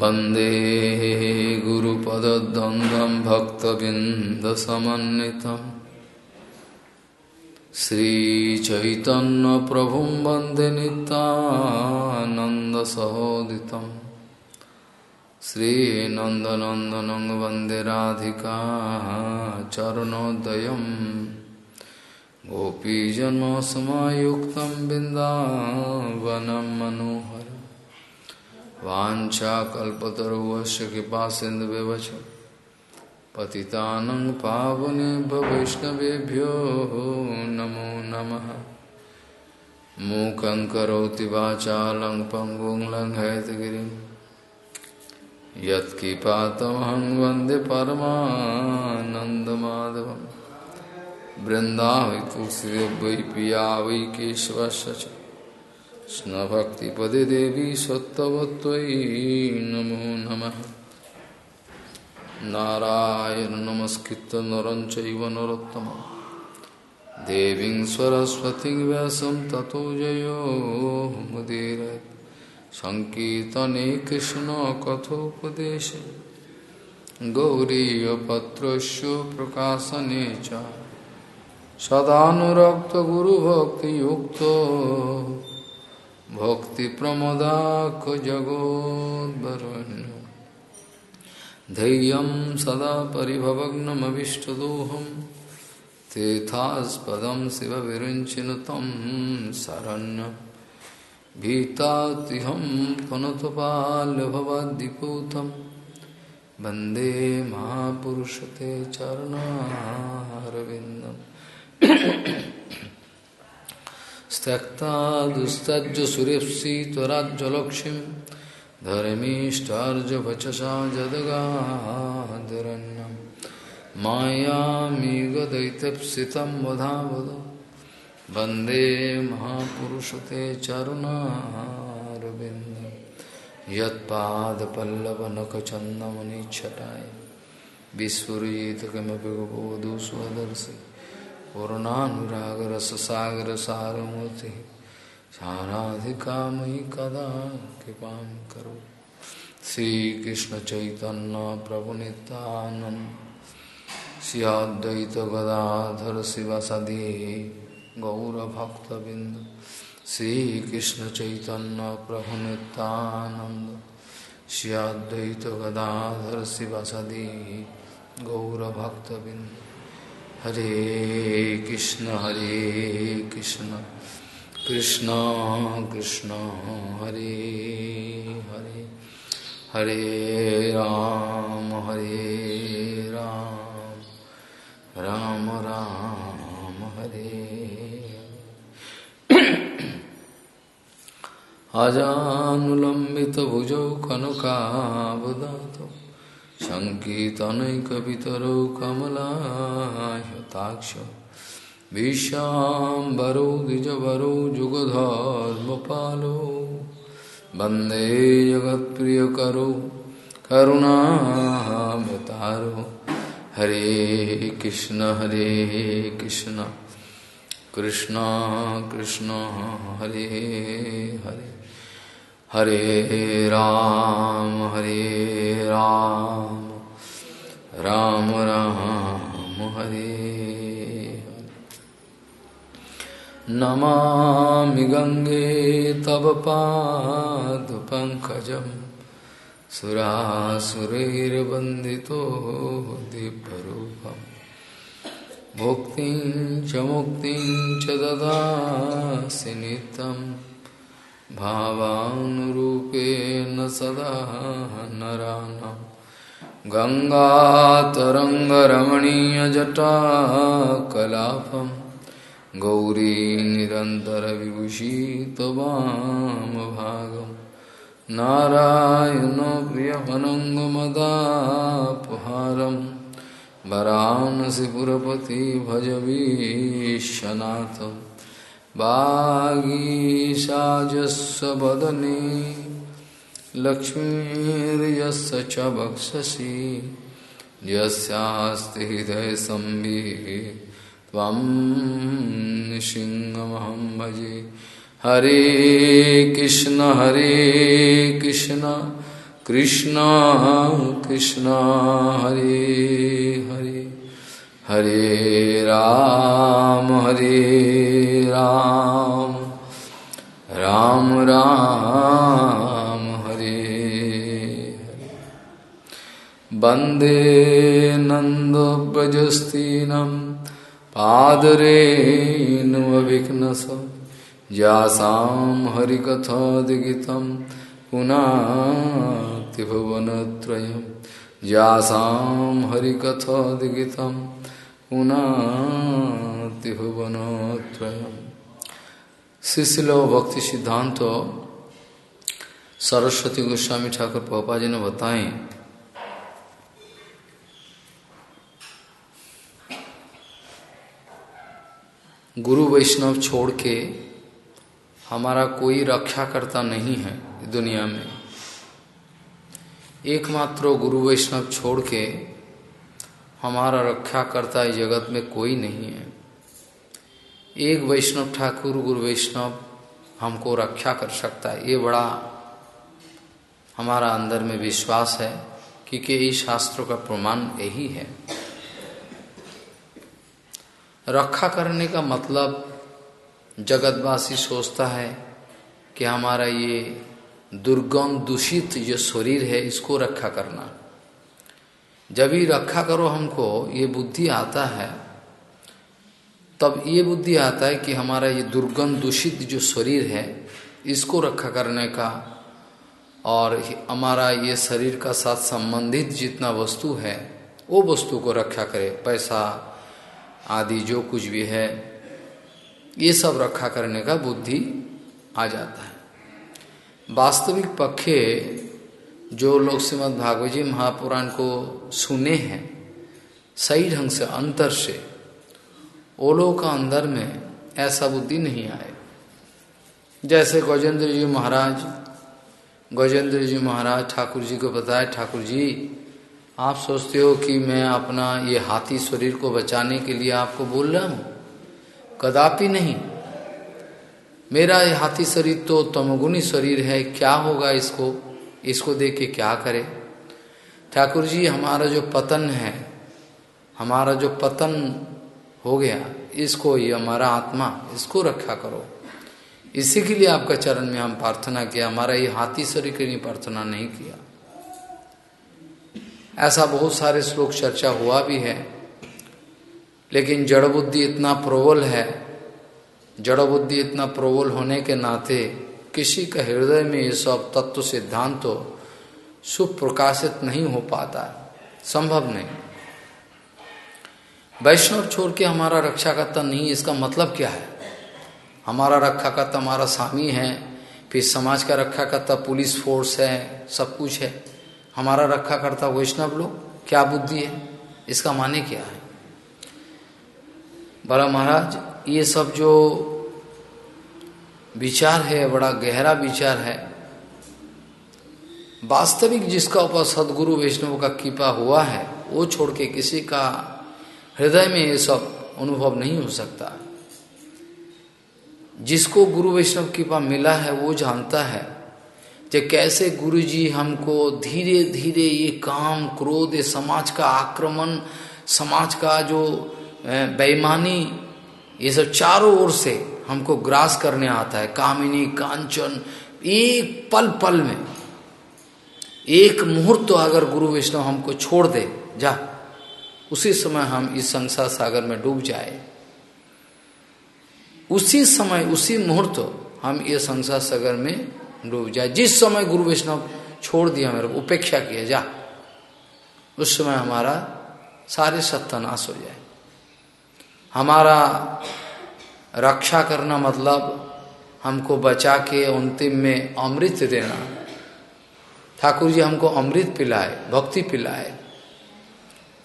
वंदे गुरुपदद्वन्द्वं भक्तबिन्दसमन्वितम् श्रीचैतन्यप्रभुं वंदे नितानन्दसहोदितम् श्रीनन्दनन्दनं वंदे राधिका चरणोदयम् गोपीजन्मसमायुक्तं बिन्दावनं मनोहर वाञ्छाकल्पतरुवस्य कृपा सिन्धुव्यवच पतितानं पावनेभ्य वैष्णवेभ्यो नमो नमः। मूकं करोति वाचालं पङ्गुं लङ्घयतगिरिं। यत्किपातमहं वंदे परमानन्दमाधवं बृन्दावै तुलसीदेव पिया वै केशवस्य च कृष्णभक्तिपदे देवी सत्तवत्त्वयि नमो नमः नारायण नमस्कृत्य नरं चैव देवीं सरस्वतीं व्यासं ततो जयो मुदीरयत् सङ्कीर्तने कृष्णकथोपदेशे गौरीयपत्रस्य प्रकाशने च भक्तिप्रमदाखजगोद्वरुण्य धैर्यं सदा परिभवग्नमभिष्टदोहं तेथास्पदं शिवविरुञ्चिनु तं शरण्यं। भीतातिहं पुनतपाल्यभवद्दिपूतं वंदे महापुरुषते चरणारविन्दम्। त्यक्ता दुस्तज्ज सुरेप्सि त्वराज्जलक्ष्मीं धर्मीष्टार्जवचसा जदगादरण्यं मायामेघदैत्यप्सितं वधावद। वंदे महापुरुषते चरुणारविन्दं। यत्पादपल्लवनखचन्दमनिच्छटाय विस्फुरित किमपि गोपोदु स्वदर्शि पूर्णानुरागरससागरसारमूर्ति। साराधिका मयि कदा कृपा करो। श्रीकृष्ण चैतन्य प्रभु नित्यानंद श्रियाद्वैत गदाधर शिवसदी गौरभक्तबिंद श्रीकृष्ण चैतन्य प्रभु नित्यानंद श्रियाद्वैत गदाधर शिवसदी गौरभक्तबिंद हरे कृष्ण हरे कृष्ण। कृष्ण कृष्ण, हरे हरे। हरे राम हरे राम। राम राम, हरे। अजानुलम्बितभुजौ कनकावदातौ सङ्कीर्तनैकपितरौ कमलायताक्ष विशाम्बरौ द्विजवरौ, जुगधर्मपालौ। वंदे जगत्प्रियकरौ करुणावतारो हरे कृष्ण हरे कृष्ण। कृष्ण कृष्ण, हरे हरे। हरे राम हरे राम। राम राम, हरे नमामि गङ्गे तव पादपङ्कजं सुरासुरैर्वन्दितो दिव्यरूपम् भुक्तिं च मुक्तिं च भावानुरूपेण सदा नराणां। गङ्गातरङ्गरमणीयजटाकलापं गौरी निरन्तरविभूषितवामभागं। नारायणो प्रियमनङ्गमदापहारं वरानसिपुरपति भज विश्वनाथम् वागीशाजस्व वदने, लक्ष्मीर्यस्य च वक्षसि। यस्यास्ति हृदयसंविः त्वं सिंहमहं भजे। हरे कृष्ण हरे कृष्ण कृष्ण कृष्ण, हरे हरे। हरे राम हरे राम। राम राम, हरे वंदे नन्दव्रजस्तीनं पादरेणुविघ्नस यासां हरिकथादिगितं, पुनातिभुवनत्रयं, यासां हरिकथादिगितं पुनातिभुवनत्रयम् शिशिल भक्ति सिद्धांत, सरस्वती गोस्वामी ठाकुर पापा जी ने बताएँ, गुरु वैष्णव छोड़ के हमारा कोई रक्षा करता नहीं है दुनिया में। एकमात्र गुरु वैष्णव छोड़ के हमारा रक्षा करता है जगत में कोई नहीं है। एक वैष्णव ठाकुर, गुरु वैष्णव हमको रक्षा कर सकता है। ये बड़ा हमारा अंदर में विश्वास है क्योंकि इस शास्त्रों का प्रमाण यही है। रक्षा करने का मतलब जगतवासी सोचता है कि हमारा ये दुर्गम, दूषित जो शरीर है, इसको रक्षा करना। जब ही रखा करो हमको, ये बुद्धि आता है, तब ये बुद्धि आता है कि हमारा ये दुर्गम दूषित जो शरीर है, इसको रखा करने का और हमारा ये शरीर का साथ संबंधित जितना वस्तु है, वो वस्तु को रखा करे, पैसा आदि जो कुछ भी है, ये सब रखा करने का बुद्धि आ जाता है। वास्तविक पक्षे जो लोग श्रीमद भागवत जी महापुराण को सुने हैं, सही ढंग से अंतर से, वो लोग का अंदर में ऐसा बुद्धि नहीं आए। जैसे गजेंद्र जी महाराज, गजेंद्र जी महाराज ठाकुर जी को बताया, ठाकुर जी, आप सोचते हो कि मैं अपना ये हाथी शरीर को बचाने के लिए आपको बोल रहा हूँ? कदापि नहीं। मेरा ये हाथी शरीर तो तमगुनी शरीर है, क्या होगा इसको? इसको देख के क्या करे? ठाकुर जी, हमारा जो पतन है, हमारा जो पतन हो गया, इसको ये हमारा आत्मा, इसको रखा करो। इसी के लिए आपका चरण में हम प्रार्थना किया। हमारा ये हाथी शरीर के लिए प्रार्थना नहीं किया। ऐसा बहुत सारे श्लोक चर्चा हुआ भी है, लेकिन जड़ बुद्धि इतना प्रबल है, जड़ बुद्धि इतना प्रबल होने के नाते किसी का हृदय में ये सब तत्व सिद्धांत तो सुप्रकाशित नहीं हो पाता संभव नहीं। वैष्णव छोड़ के हमारा रक्षा करता नहीं, इसका मतलब क्या है? हमारा रक्षा करता हमारा स्वामी है, फिर समाज का रक्षा करता पुलिस फोर्स है, सब कुछ है। हमारा रक्षा करता वैष्णव लोग, क्या बुद्धि है? इसका माने क्या है? बड़ा महाराज, ये सब जो विचार है, बड़ा गहरा विचार है। वास्तविक जिसका ऊपर सदगुरु वैष्णव का कृपा हुआ है, वो छोड़ के किसी का हृदय में ये सब अनुभव नहीं हो सकता। जिसको गुरु वैष्णव कृपा मिला है, वो जानता है कि कैसे गुरु जी हमको धीरे धीरे ये काम, क्रोध, ये समाज का आक्रमण, समाज का जो बेईमानी, ये सब चारों ओर से हमको ग्रास करने आता है, कामिनी, कांचन, एक पल पल में। एक मुहूर्त तो अगर गुरु वैष्णव हमको छोड़ दे, जा, उसी समय हम इस संसार सागर में डूब जाए। उसी समय, उसी मुहूर्त तो हम ये संसार सागर में डूब जाए। जिस समय गुरु वैष्णव छोड़ दिया, मेरे को उपेक्षा किया, जा, उस समय हमारा सारे सत्यानाश हो जाए। हमारा रक्षा करना मतलब हमको बचा के अंतिम में अमृत देना। ठाकुर जी हमको अमृत पिलाए, भक्ति पिलाए।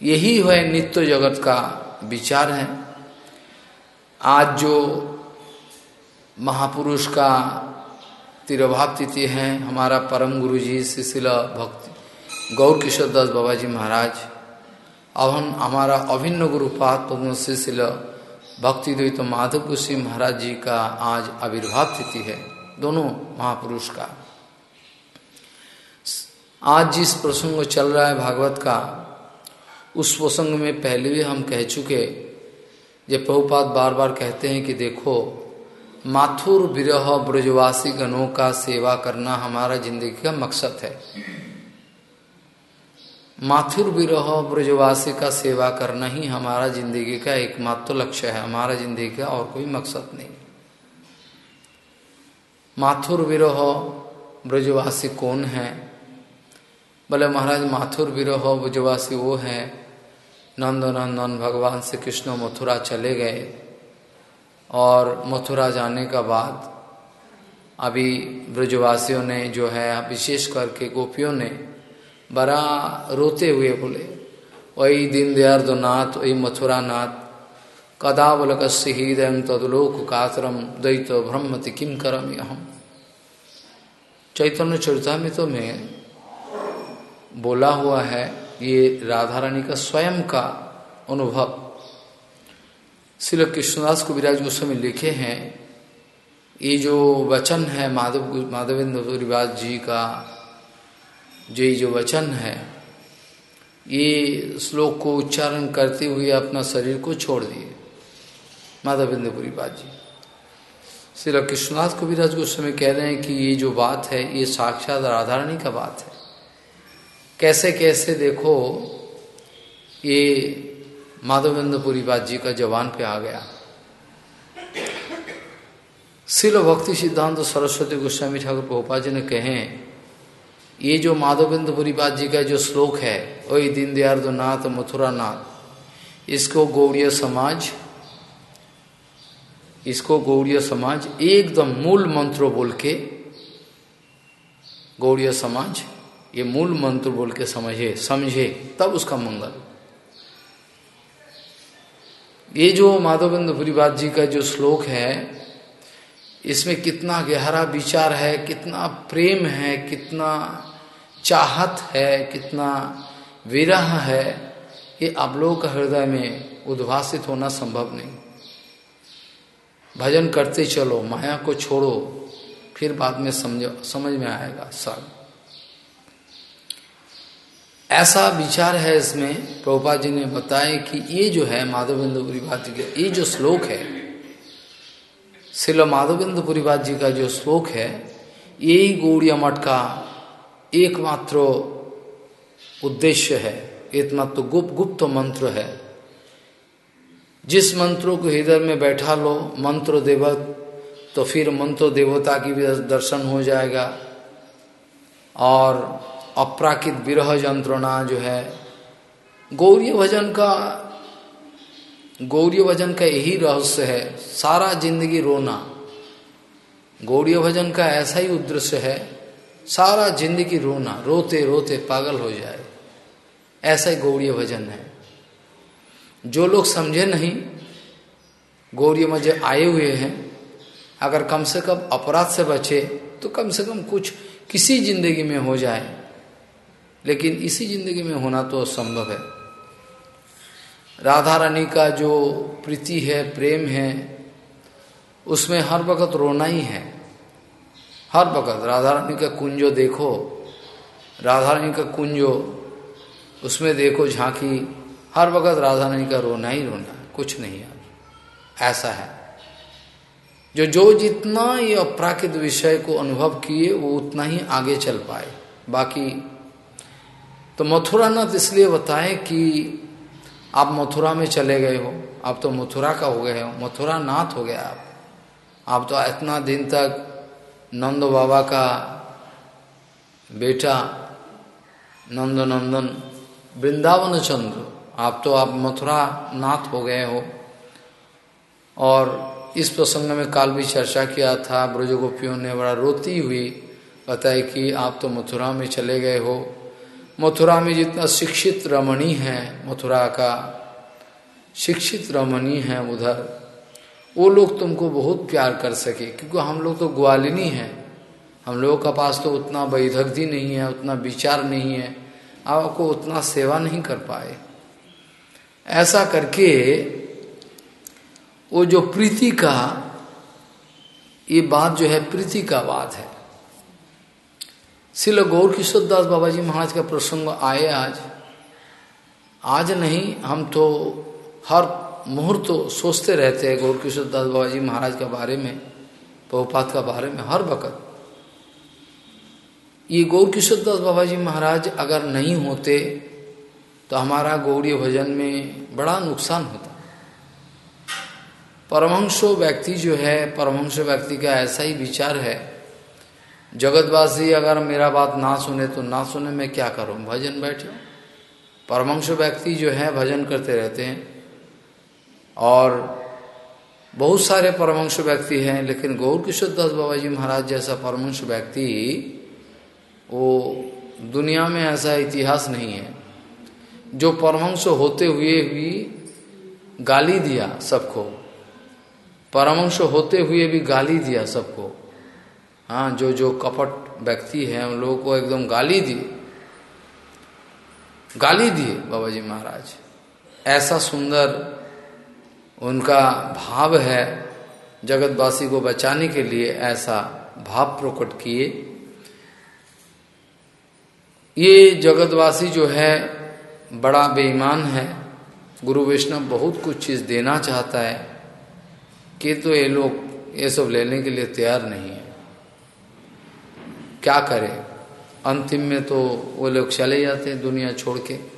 यही है नित्य जगत का विचार है। आज जो महापुरुष का तिरुभाव तिथि है, हमारा परम गुरु जी शिशिला भक्ति, गौर किशोर दास बाबा जी महाराज, अब हम हमारा अभिन्न गुरुपात पद्म शिशिला भक्ति द्वैत तो माधव गुस्सी महाराज जी का आज आविर्भाव तिथि है, दोनों महापुरुष का। आज जिस प्रसंग चल रहा है भागवत का, उस प्रसंग में पहले भी हम कह चुके, जब प्रभुपाद बार बार कहते हैं कि देखो, माथुर विरह ब्रजवासी गणों का सेवा करना हमारा ज़िंदगी का मकसद है। माथुर विरह ब्रजवासी का सेवा करना ही हमारा ज़िंदगी का एकमात्र तो लक्ष्य है। हमारा ज़िंदगी का और कोई मकसद नहीं। माथुर विरह ब्रजवासी कौन है? बोले, महाराज, माथुर विरह ब्रजवासी वो है। नंद नंदनंदन भगवान से कृष्ण मथुरा चले गए और मथुरा जाने का बाद अभी ब्रजवासियों ने जो है, विशेष करके गोपियों ने बड़ा रोते हुए बोले, वही दिन नाथ, वही मथुरा नाथ। कदा बोलक हृदय तदलोक कातरम द्वैत ब्रह्मति किम करम हम चैतन्य चरितमित में बोला हुआ है, ये राधा रानी का स्वयं का अनुभव। श्री कृष्णदास को विराज गोस्वामी लिखे हैं, ये जो वचन है माधव, माधवेंद्र रिवाज जी का जो ये जो वचन है, ये श्लोक को उच्चारण करते हुए अपना शरीर को छोड़ दिए। माधवेंद्रपुरी बात जी। श्री कृष्णनाथ कविराज गोस्वामी कह रहे हैं कि ये जो बात है, ये साक्षात राधारणी का बात है। कैसे कैसे देखो, ये माधवेंद्रपुरी बात जी का जवान पे आ गया। शिल भक्ति सिद्धांत सरस्वती गोस्वामी ठाकुर गोपा जी ने कहे ये जो माधवेंद्र बात जी का जो श्लोक है वही दीनदयाल नाथ मथुरा नाथ, इसको गौड़ीय समाज, इसको गौड़ीय समाज एकदम मूल मंत्र बोल के गौड़ीय समाज, ये मूल मंत्र बोल के समझे समझे, तब उसका मंगल। ये जो माधवेंद्र बात जी का जो श्लोक है, इसमें कितना गहरा विचार है, कितना प्रेम है, कितना चाहत है, कितना विरह है, ये आप लोगों का हृदय में उद्भासित होना संभव नहीं। भजन करते चलो, माया को छोड़ो, फिर बाद में समझ समझ में आएगा सब ऐसा विचार है इसमें प्रभुपा जी ने बताया कि ये जो है माधवेंद्र पुरीबाद जी का, ये जो श्लोक है, श्रील माधवेंद्र पुरीबाद जी का जो श्लोक है यही गौड़िया मठ का एकमात्र उद्देश्य है एकमात्र गुप्त गुप्त मंत्र है। जिस मंत्रों को हृदय में बैठा लो, मंत्र देवत तो फिर मंत्र देवता की भी दर्शन हो जाएगा। और अपराकित विरह यंत्रणा जो है गौरी भजन का गौरी भजन का यही रहस्य है, सारा ज़िंदगी रोना। गौरी भजन का ऐसा ही उद्देश्य है सारा ज़िंदगी रोना, रोते रोते पागल हो जाए। ऐसा ही गौड़ीय भजन है। जो लोग समझे नहीं गौरी मज़े आए हुए हैं, अगर कम से कम अपराध से बचे तो कम से कम कुछ किसी ज़िंदगी में हो जाए। लेकिन इसी ज़िंदगी में होना तो असंभव है। राधा रानी का जो प्रीति है, प्रेम है, उसमें हर वक्त रोना ही है। हर वक्त राधा रानी का कुंजो देखो राधा रानी का कुंजो, उसमें देखो झांकी, हर वक्त राधा रानी का रोना ही रोना, कुछ नहीं है। ऐसा है। जो जो जितना ये अपराकृत विषय को अनुभव किए, वो उतना ही आगे चल पाए। बाकी तो मथुरा नाथ इसलिए बताएँ कि आप मथुरा में चले गए हो, आप तो मथुरा का हो गए हो, मथुरा नाथ हो गया आप। आप तो इतना दिन तक नंद बाबा का बेटा नंद नंदन वृंदावन चंद्र। आप तो आप मथुरा नाथ हो गए हो। और इस प्रसंग में काल भी चर्चा किया था ब्रज गोपियों ने बड़ा रोती हुई बताया कि आप तो मथुरा में चले गए हो। मथुरा में जितना शिक्षित रमणी है, मथुरा का शिक्षित रमणी है उधर। वो लोग तुमको बहुत प्यार कर सके, क्योंकि हम लोग तो ग्वालिनी हैं। हम लोगों का पास तो उतना वैधग्धि नहीं है, उतना विचार नहीं है। आपको उतना सेवा नहीं कर पाए। ऐसा करके वो जो प्रीति का, ये बात जो है, प्रीति का बात है। शिल गौर किशोर दास बाबा जी महाराज का प्रसंग आए आज। आज नहीं, हम तो हर मुहूर्त तो सोचते रहते हैं गौर किशोर दास बाबा जी महाराज के बारे में, बहुपात का बारे में हर वक्त। ये गौर किशोर दास बाबा जी महाराज अगर नहीं होते तो हमारा गौड़ी भजन में बड़ा नुकसान होता। परमहंसो व्यक्ति जो है, परमहंस व्यक्ति का ऐसा ही विचार है, जगतवासी अगर मेरा बात ना सुने तो ना सुने मैं क्या करूँ? भजन बैठे। परमंश व्यक्ति जो है, भजन करते रहते हैं। और बहुत सारे परमंश व्यक्ति हैं, लेकिन गौर किशोर दास बाबा जी महाराज जैसा परमंश व्यक्ति, वो दुनिया में ऐसा इतिहास नहीं है। जो परमंश होते हुए भी गाली दिया सबको, परमंश होते हुए भी गाली दिया सबको हाँ जो जो कपट व्यक्ति है, उन लोगों को एकदम गाली दी गाली दिए बाबा जी महाराज। ऐसा सुंदर उनका भाव है जगतवासी को बचाने के लिए ऐसा भाव प्रकट किए। ये जगतवासी जो है, बड़ा बेईमान है। गुरु वैष्णव बहुत कुछ चीज़ देना चाहता है, कि तो ये लोग ये सब लेने के लिए तैयार नहीं है। क्या करें? अंतिम में तो वो लोग चले जाते हैं दुनिया छोड़ के।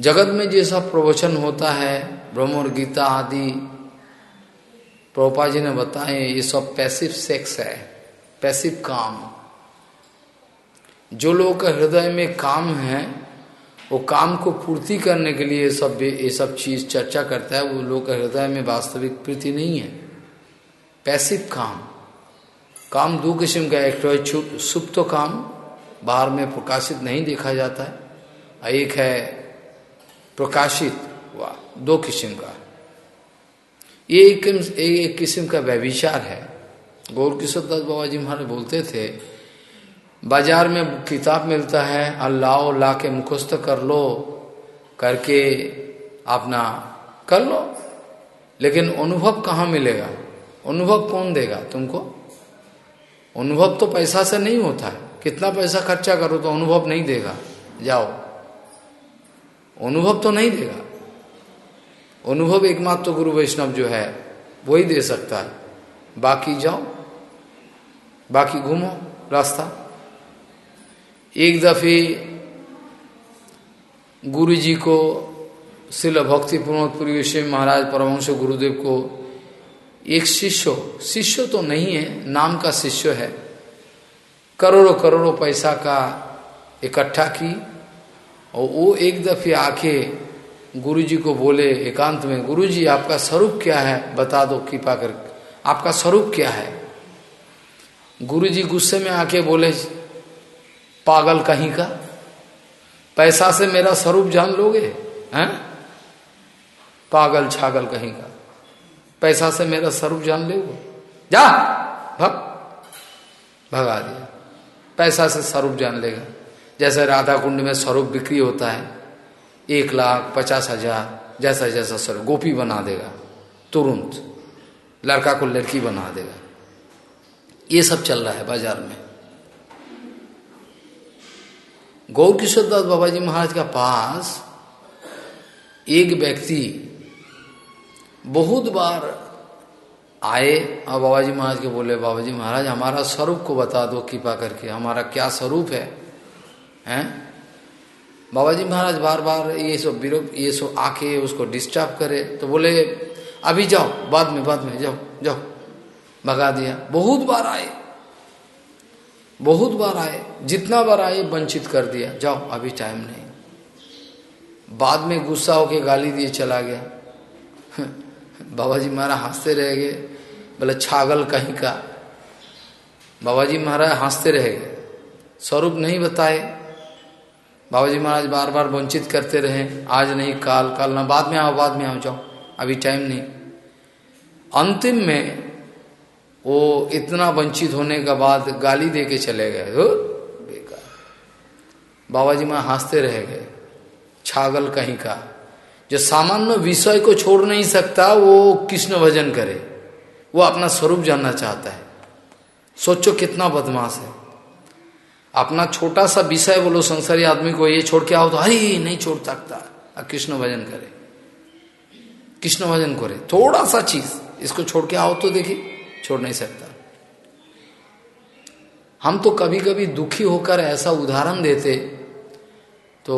जगत में जैसा प्रवचन होता है, ब्रह्म और गीता आदि प्रोपा जी ने बताए, ये सब पैसिव सेक्स है पैसिव काम। जो लोग का हृदय में काम है, वो काम को पूर्ति करने के लिए सब, ये सब चीज़ चर्चा करता है, वो लोग का हृदय में वास्तविक प्रीति नहीं है। पैसिव काम। काम दो किस्म का एक तो सुप्त काम, बाहर में प्रकाशित नहीं देखा जाता है एक है प्रकाशित वाह दो किस्म का। ये एक, एक किस्म का व्यभिचार है। गौर किशोर दत्त बाबा जी महाराज बोलते थे बाज़ार में किताब मिलता है अल्लाह ला के मुखस्त कर लो करके अपना कर लो। लेकिन अनुभव कहाँ मिलेगा? अनुभव कौन देगा तुमको? अनुभव तो पैसा से नहीं होता। है कितना पैसा खर्चा करो तो अनुभव नहीं देगा। जाओ अनुभव तो नहीं देगा। अनुभव एकमात्र तो गुरु वैष्णव जो है, वही दे सकता है। बाकी जाओ, बाकी घूमो, रास्ता। एक दफे गुरु जी को, शिल भक्ति प्रमोद महाराज परमहंस गुरुदेव को, एक शिष्य शिष्य तो नहीं है, नाम का शिष्य है। करोड़ों करोड़ों पैसा का इकट्ठा की और वो एक दफे आके गुरु जी को बोले, एकांत में गुरु जी आपका स्वरूप क्या है? बता दो, कृपा कर, आपका स्वरूप क्या है? गुरु जी गुस्से में आके बोले, पागल कहीं का? पैसा से मेरा स्वरूप जान लोगे? हैं? पागल, छागल कहीं का? पैसा से मेरा स्वरूप जान ले वो जा, भग, भगा दिया। पैसा से स्वरूप जान लेगा। जैसे राधा कुंड में स्वरूप बिक्री होता है, एक लाख पचास हज़ार, जैसा जैसा स्वरूप, गोपी बना देगा, तुरंत लड़का को लड़की बना देगा। ये सब चल रहा है बाज़ार में। गौर किशोर दास बाबा जी महाराज का पास एक व्यक्ति बहुत बार आए, और बाबा जी महाराज के बोले, बाबा जी महाराज, हमारा स्वरूप को बता दो, कृपा करके, हमारा क्या स्वरूप है? हैं? बाबा जी महाराज बार बार ये सब विरोध, ये सब आके उसको डिस्टर्ब करे तो बोले, अभी जाओ, बाद में बाद में, जाओ जाओ। भगा दिया। बहुत बार आए। बहुत बार आए। जितना बार आए, वंचित कर दिया। जाओ, अभी टाइम नहीं। बाद में गुस्सा होके गाली दिए, चला गया। बाबा जी महाराज हँसते रह गए। बोले, छागल कहीं का? बाबा जी महाराज हँसते रह गए। स्वरूप नहीं बताए। बाबा जी महाराज बार बार वंचित करते रहे, आज नहीं, काल काल, ना, बाद में आओ, बाद में आओ, जाओ, अभी टाइम नहीं। अंतिम में वो इतना वंचित होने के बाद गाली दे के चले गए बेकार। बाबा जी महाराज हँसते रह गए, छागल कहीं का। जो सामान्य विषय को छोड़ नहीं सकता, वो कृष्ण भजन करे, वो अपना स्वरूप जानना चाहता है। सोचो कितना बदमाश है। अपना छोटा सा विषय बोलो, संसारी आदमी को ये छोड़ के आओ तो अरे, नहीं छोड़ सकता। कृष्ण भजन करे। कृष्ण भजन करे। थोड़ा सा चीज़, इसको छोड़ के आओ तो देखिए, छोड़ नहीं सकता। हम तो कभी कभी दुखी होकर ऐसा उदाहरण देते तो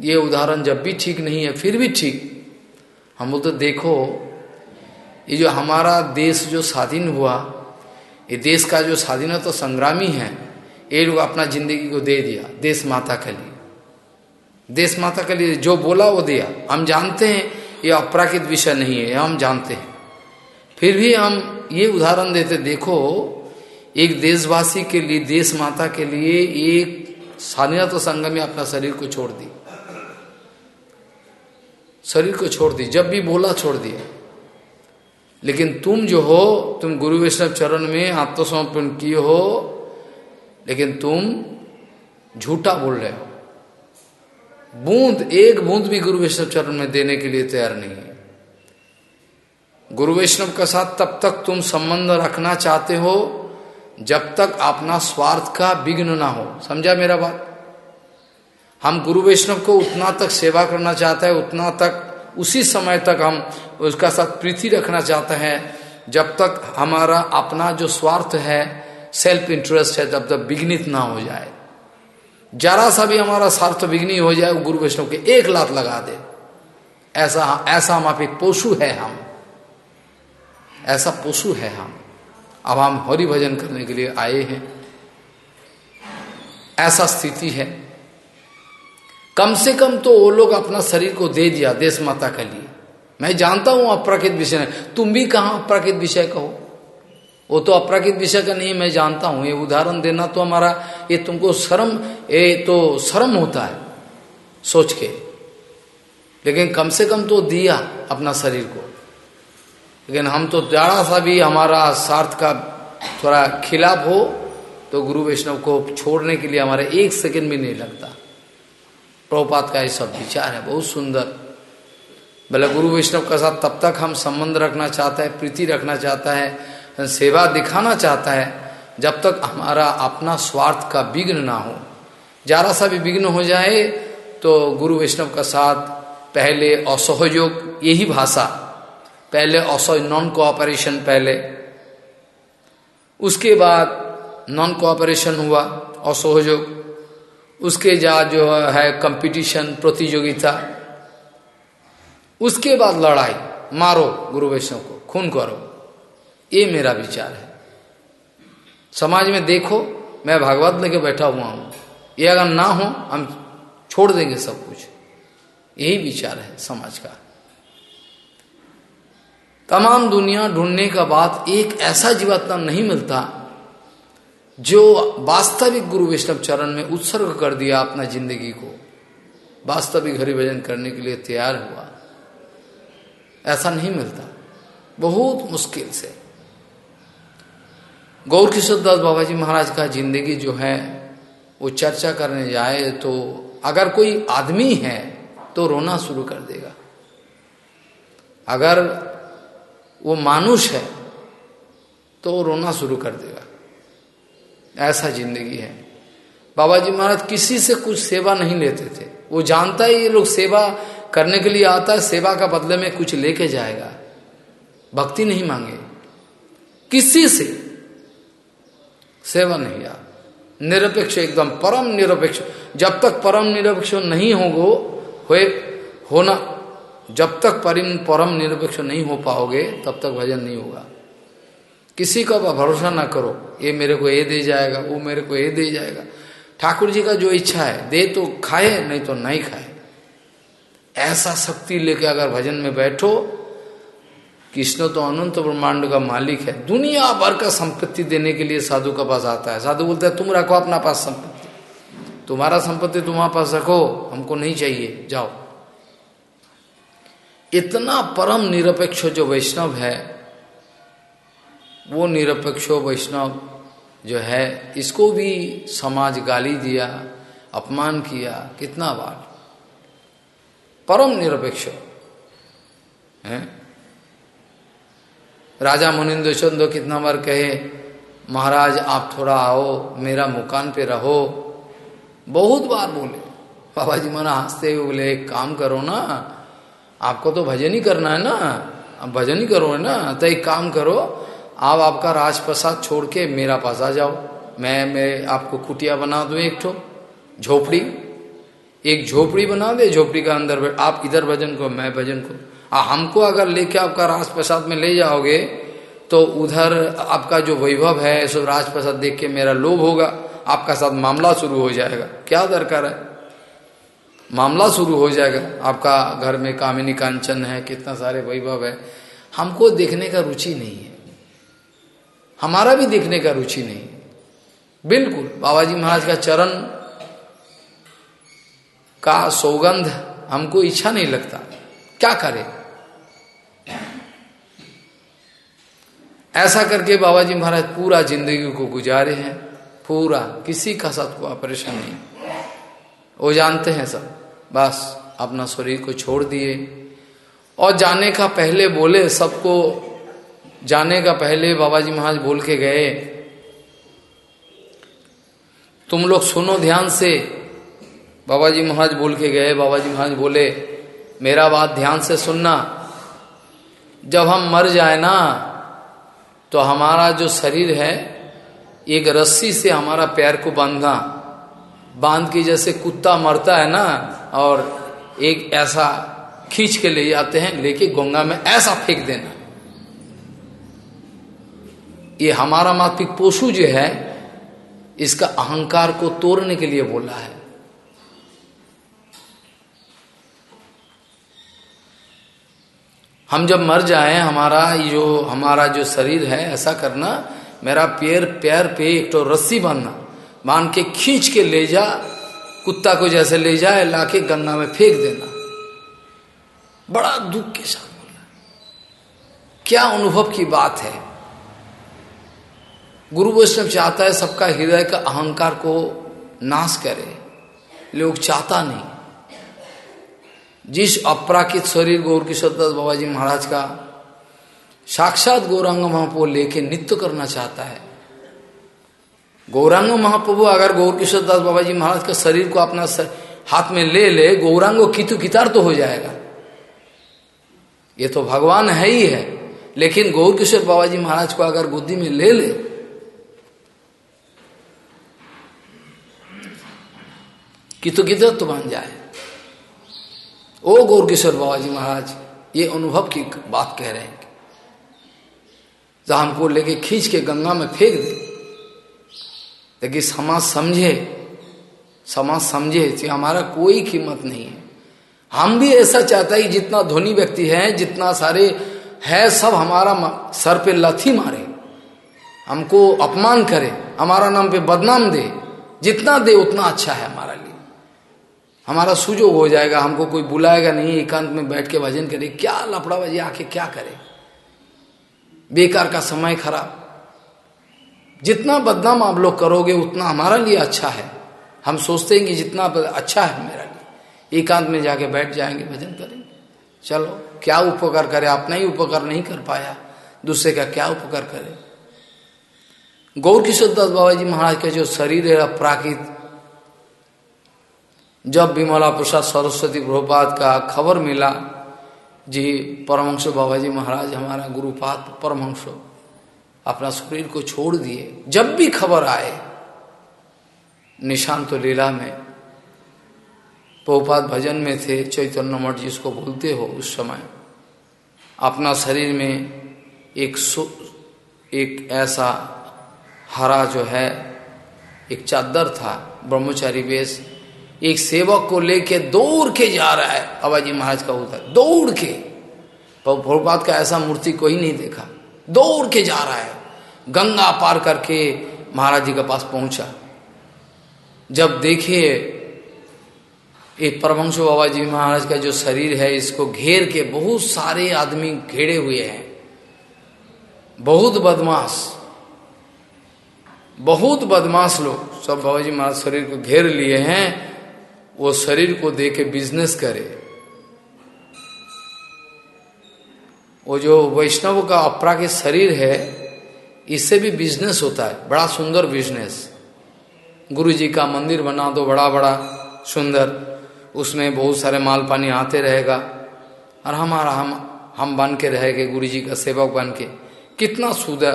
ये उदाहरण जब भी ठीक नहीं है, फिर भी ठीक। हम बोलते, देखो, ये जो हमारा देश जो स्वाधीन हुआ, ये देश का जो स्वाधीनता तो संग्रामी है ये लोग अपना ज़िंदगी को दे दिया, देश माता के लिए। देश माता के लिए जो बोला वो दिया। हम जानते हैं ये अपराकित विषय नहीं है, हम जानते हैं। फिर भी हम ये उदाहरण देते, देखो, एक देशवासी के लिए, देश माता के लिए एक स्वाधीनता तो संगम अपना शरीर को छोड़ दी शरीर को छोड़ दी जब भी बोला छोड़ दिया। लेकिन तुम जो हो, तुम गुरु वैष्णव चरण में आत्मसमर्पण किए हो लेकिन तुम झूठा बोल रहे हो। बूंद, एक बूंद भी गुरु वैष्णव चरण में देने के लिए तैयार नहीं है। गुरु वैष्णव के साथ तब तक तुम संबंध रखना चाहते हो, जब तक अपना स्वार्थ का विघ्न ना हो। समझा मेरा बात? हम गुरु वैष्णव को उतना तक सेवा करना चाहते हैं, उतना तक, उसी समय तक हम उसका साथ प्रीति रखना चाहते हैं, जब तक हमारा अपना जो स्वार्थ है सेल्फ इंटरेस्ट है, तब तक विघ्नित ना हो जाए। जरा सा भी हमारा स्वार्थ विघ्नि हो जाए गुरु वैष्णव के एक लात लगा दे। ऐसा ऐसा हम आप पशु है हम। ऐसा पशु है हम। अब हम हरि भजन करने के लिए आए हैं। ऐसा स्थिति है। कम से कम तो वो लोग अपना शरीर को दे दिया, देश माता के लिए। मैं जानता हूँ अप्राकृत विषय तुम भी कहा अप्राकृत विषय कहो? वो तो अप्राकृत विषय का नहीं, मैं जानता हूँ। ये उदाहरण देना तो हमारा, ये तुमको शर्म, ये तो शर्म होता है, सोच के। लेकिन कम से कम तो दिया अपना शरीर को। लेकिन हम तो ज़्यादा सा भी हमारा स्वार्थ का थोड़ा खिलाफ हो तो गुरु वैष्णव को छोड़ने के लिए हमारा एक सेकंड भी नहीं लगता। प्रभुपात का ये सब विचार है, बहुत सुंदर। बोले गुरु वैष्णव के साथ तब तक हम संबंध रखना चाहता है, प्रीति रखना चाहता है सेवा दिखाना चाहता है, जब तक हमारा अपना स्वार्थ का विघ्न ना हो। जरा सा भी विघ्न हो जाए तो गुरु वैष्णव का साथ, पहले असहयोग, यही भाषा। पहले असह नॉन कोऑपरेशन पहले। उसके बाद नॉन कोऑपरेशन हुआ, असहयोग। उसके जा जो है कंपटीशन प्रतियोगिता। उसके बाद लड़ाई। मारो गुरु वैष्णव को, खून करो। ये मेरा विचार है। समाज में देखो, मैं भागवत लेके बैठा हुआ हूँ। ये अगर ना हो, हम छोड़ देंगे सब कुछ। यही विचार है समाज का। तमाम दुनिया ढूँढने का बाद एक ऐसा जीवात्मा नहीं मिलता, जो वास्तविक गुरु वैष्णव चरण में उत्सर्ग कर दिया अपना ज़िंदगी को। वास्तविक हरि भजन करने के लिए तैयार हुआ। ऐसा नहीं मिलता। बहुत मुश्किल से। गौर किशोर दास बाबा जी महाराज का ज़िंदगी जो है, वो चर्चा करने जाए तो अगर कोई आदमी है तो रोना शुरू कर देगा। अगर वो मानुष है तो रोना शुरू कर देगा। ऐसा ज़िंदगी है। बाबा जी महाराज किसी से कुछ सेवा नहीं लेते थे। वो जानता है ये लोग सेवा करने के लिए आता है, सेवा का बदले में कुछ लेके जाएगा। भक्ति नहीं मांगे। किसी से सेवा नहीं यार। निरपेक्ष एकदम परम निरपेक्ष। जब तक परम निरपेक्ष नहीं होगो, हुए, होना। जब तक परिम परम निरपेक्ष नहीं हो पाओगे, तब तक भजन नहीं होगा। किसी का भरोसा ना करो। ये मेरे को ये दे जाएगा, वो मेरे को ये दे जाएगा। ठाकुर जी का जो इच्छा है, दे तो खाए, नहीं तो नहीं खाए। ऐसा शक्ति लेके अगर भजन में बैठो कृष्ण तो अनंत ब्रह्मांड का मालिक है। दुनिया भर का संपत्ति देने के लिए साधु का पास आता है। साधु बोलता है, तुम रखो अपना पास संपत्ति। तुम्हारा संपत्ति तुम्हारे पास रखो, हमको नहीं चाहिए, जाओ। इतना परम निरपेक्ष जो वैष्णव है, वो निरपेक्ष वैष्णव जो है, इसको भी समाज गाली दिया, अपमान किया, कितना बार। परम निरपेक्ष। है? राजा मुनिंद्र चंद्र कितना बार कहे, महाराज, आप थोड़ा आओ, मेरा मुकान पे रहो। बहुत बार बोले, बाबा जी, मना हँसते हुए बोले, एक काम करो ना, आपको तो भजन ही करना है ना अब भजन ही करो, है ना तो एक काम करो, आप आपका राजप्रसाद छोड़ के मेरा पास आ जाओ। मैं मैं आपको कुटिया बना दूँ एक ठो, झोपड़ी, एक झोपड़ी बना दे, झोपड़ी का अंदर आप इधर भजन को मैं भजन को आ हमको अगर लेके आपका राजप्रसाद में ले जाओगे तो उधर आपका जो वैभव है सो राजप्रसाद देख के मेरा लोभ होगा, आपका साथ मामला शुरू हो जाएगा। क्या दरकार है? मामला शुरू हो जाएगा। आपका घर में कामिनी कांचन है, कितना सारे वैभव है। हमको देखने का रुचि नहीं है। हमारा भी देखने का रुचि नहीं है। बिल्कुल बाबा जी महाराज का चरण का सौगंध हमको इच्छा नहीं लगता। क्या करे? ऐसा करके बाबा जी महाराज पूरा ज़िंदगी को गुजारे हैं। पूरा, किसी का साथ को ऑपरेशन नहीं। वो जानते हैं सब। बस, अपना शरीर को छोड़ दिए। और जाने का पहले बोले, सबको जाने का पहले बाबा जी महाराज बोल के गए। तुम लोग सुनो ध्यान से। बाबा जी महाराज बोल के गए। बाबा जी महाराज बोले, मेरा बात ध्यान से सुनना। जब हम मर जाए ना तो हमारा जो शरीर है, एक रस्सी से हमारा पैर को बांधना बाँध के जैसे कुत्ता मरता है ना, और एक ऐसा खींच के ले जाते हैं, लेके गंगा में ऐसा फेंक देना। ये हमारा मात्मिक पशु जो है, इसका अहंकार को तोड़ने के लिए बोला है। हम जब मर जाए, हमारा जो हमारा जो शरीर है, ऐसा करना, मेरा पैर पैर पे एक तो रस्सी बांधना, बाँध के खींच के ले जा, कुत्ता को जैसे ले जाए लाके गंगा में फेंक देना। बड़ा दुख के साथ बोला क्या अनुभव की बात है? गुरु वैष्णव चाहता है सबका हृदय का अहंकार को नाश करे, लोग चाहता नहीं। जिस अपराकित शरीर गौर किशोर दास बाबा जी महाराज का साक्षात गौरांग महाप्रभु लेके नित्य करना चाहता है। गौरांग महाप्रभु अगर गौर किशोर दास बाबा जी महाराज का शरीर को अपना सर, हाथ में ले ले गौरांग कितु कितार तो हो जाएगा। ये तो भगवान है ही है लेकिन गौर किशोर बाबा जी महाराज को अगर बुद्धि में ले ले कितु कितर तो बन जाए। ओ गौर किशोर बाबा जी महाराज, ये अनुभव की बात कह रहे हैं जहाँ हमको लेके खींच के गंगा में फेंक दे। लेकिन समाज समझे समाज समझे कि हमारा कोई कीमत नहीं है। हम भी ऐसा चाहता है जितना धोनी व्यक्ति है, जितना सारे है, सब हमारा सर पे लथी मारे। हमको अपमान करे, हमारा नाम पे बदनाम दे। जितना दे, उतना अच्छा है हमारा लिए। हमारा सुजोग हो जाएगा, हमको कोई बुलाएगा नहीं, एकांत में बैठ के भजन करे। क्या लफड़ा बजे, आके क्या करे? बेकार का समय खराब। जितना बदनाम आप लोग करोगे, उतना हमारा लिए अच्छा है। हम सोचते हैं कि जितना अच्छा है मेरा लिए। एकांत में जाके बैठ जाएँगे, भजन करेंगे। चलो, क्या उपकार करे? अपना ही उपकार नहीं कर पाया। दूसरे का क्या उपकार करे? गौर किशोर दास बाबा जी महाराज का जो शरीर है अपराकित जब विमला प्रसाद सरस्वती प्रभुपाद का खबर मिला, जी, परमहंस बाबा जी महाराज हमारा गुरुपाद परमहंस, अपना शरीर को छोड़ दिए। जब भी खबर आए निशांत तो लीला में पहुपात भजन में थे, चैतन्य मठ जिसको बोलते हो उस समय, अपना शरीर में एक एक ऐसा हरा जो है, एक चादर था, ब्रह्मचारी वेश एक सेवक को लेके दौड़ के जा रहा है। बाबाजी महाराज का उधर, दौड़ के। भोपात का ऐसा मूर्ति कोई नहीं देखा। दौड़ के जा रहा है। गंगा पार करके महाराज जी के पास पहुँचा। जब देखे एक परमंश बाबा जी महाराज का जो शरीर है, इसको घेर के बहुत सारे आदमी घेरे हुए हैं। बहुत बदमाश। बहुत बदमाश लोग सब बाबा जी महाराज शरीर को घेर लिए हैं। वो शरीर को दे के बिज़नेस करे। वो जो वैष्णव का अपरा के शरीर है, इससे भी बिज़नेस होता है। बड़ा सुंदर बिज़नेस गुरु जी का मंदिर बना दो, बड़ा बड़ा, सुंदर। उसमें बहुत सारे माल पानी आते रहेगा। और हमारा हम हम बन के रहेंगे गुरु जी का सेवक बन के। कितना सुंदर।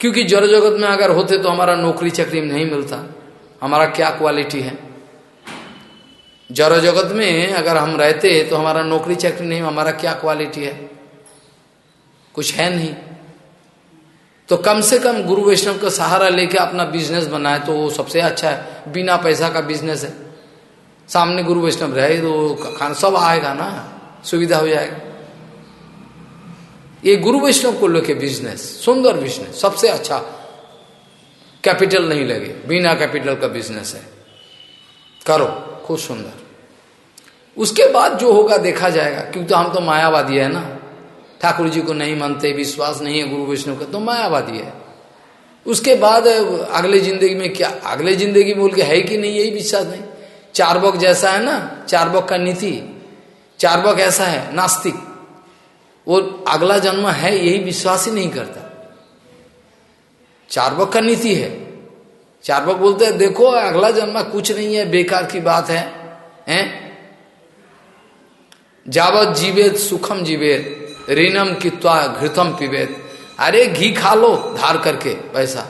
क्योंकि जड़ जगत में अगर होते तो हमारा नौकरी चाकरी नहीं मिलता। हमारा क्या क्वालिटी है? जड़ जगत में अगर हम रहते तो हमारा नौकरी चाकरी नहीं, हमारा क्या क्वालिटी है? कुछ है नहीं। तो कम से कम गुरु वैष्णव का सहारा लेके अपना बिज़नेस बनाए तो वो सबसे अच्छा है। बिना पैसा का बिज़नेस है। सामने गुरु वैष्णव रहे तो खाना सब आएगा ना, सुविधा हो जाएगा। ये गुरु वैष्णव को लेके बिज़नेस सुंदर बिज़नेस सबसे अच्छा। कैपिटल नहीं लगे, बिना कैपिटल का बिज़नेस है। करो, खूब सुंदर। उसके बाद जो होगा देखा जाएगा, क्योंकि तो हम तो मायावादी है ना। ठाकुर जी को नहीं मानते, विश्वास नहीं है गुरु वैष्णव का तो मायावादी है। उसके बाद अगले ज़िंदगी में क्या, अगले ज़िंदगी बोल के है कि नहीं, यही विश्वास नहीं। चार चारबक जैसा है ना, चारबक का नीति। चार चारबक ऐसा है, नास्तिक। वो अगला जन्म है, यही विश्वास ही नहीं करता। चारबक का नीति है। चार चारबक बोलते हैं, देखो, अगला जन्म कुछ नहीं है, बेकार की बात है, हैं? जावत जीवेद सुखम जीवेद ऋणम कित्वा घृतम पिवेद अरे, घी खा लो, धार करके, पैसा।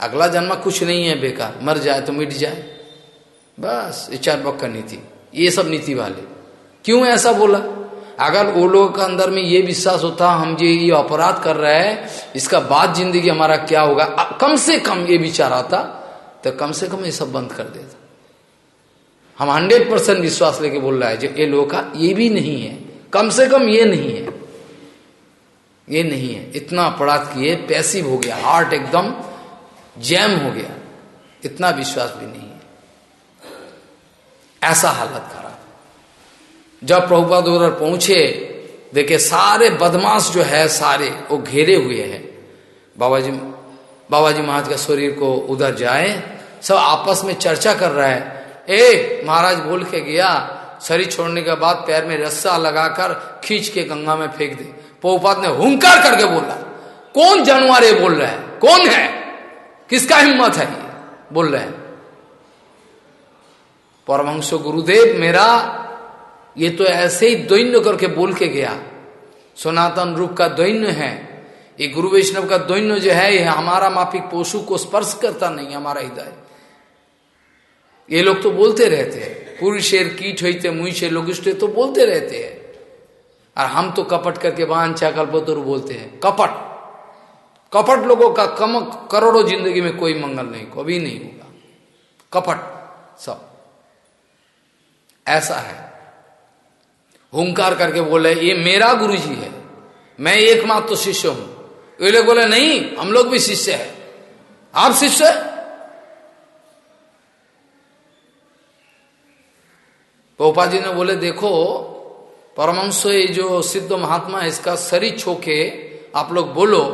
अगला जन्म कुछ नहीं है, बेकार। मर जाए तो मिट जाए। बस, ये चार बक का नीति। ये सब नीति वाले। क्यों ऐसा बोला? अगर वो लोगों का अंदर में ये विश्वास होता, हम ये ये अपराध कर रहे हैं, इसका बाद ज़िंदगी हमारा क्या होगा? कम से कम ये विचार आता तो कम से कम ये सब बंद कर देता। हम हंड्रेड परसेंट विश्वास लेके बोल रहा है जो ये लोग का ये भी नहीं है। कम से कम ये नहीं है। ये नहीं है। इतना अपराध किए, पैसिव हो गया। हार्ट एकदम जैम हो गया। इतना विश्वास भी नहीं है। ऐसा हालत खराब। जब प्रभुपाद उधर पहुँचे, देखे सारे बदमाश जो है, सारे वो घेरे हुए हैं। बाबा जी बाबा जी महाराज का शरीर को उधर जाए, सब आपस में चर्चा कर रहा है। ए, महाराज बोल के गया शरीर छोड़ने के बाद पैर में रस्सा लगाकर खींच के गंगा में फेंक दे। पोपात ने हुंकार करके बोला, कौन जानवर ये बोल रहा है? कौन है? किसका हिम्मत है ये? बोल रहे हैं। परमंश गुरुदेव, मेरा, ये तो ऐसे ही दैन्य करके बोल के गया। सनातन रूप का दैन्य है। ये गुरु वैष्णव का दैन्य जो है, ये हमारा माफिक पशु को स्पर्श करता नहीं, हमारा हृदय। ये लोग तो बोलते रहते हैं पुरुषेर कीट होते मुई लोग तो बोलते रहते हैं। और हम तो कपट करके वांछा कल्पतुर बोलते हैं, कपट। कपट लोगों का कम, करोड़ों ज़िंदगी में कोई मंगल नहीं, कभी नहीं होगा। कपट, सब। ऐसा है। हुंकार करके बोले, ये मेरा गुरु जी है, मैं एकमात्र तो शिष्य हूँ। ये लोग बोले, नहीं, हम लोग भी शिष्य है। आप शिष्य पोपा जी ने बोले, देखो परमंश ये जो सिद्ध महात्मा है, इसका शरीर छोके आप लोग बोलो,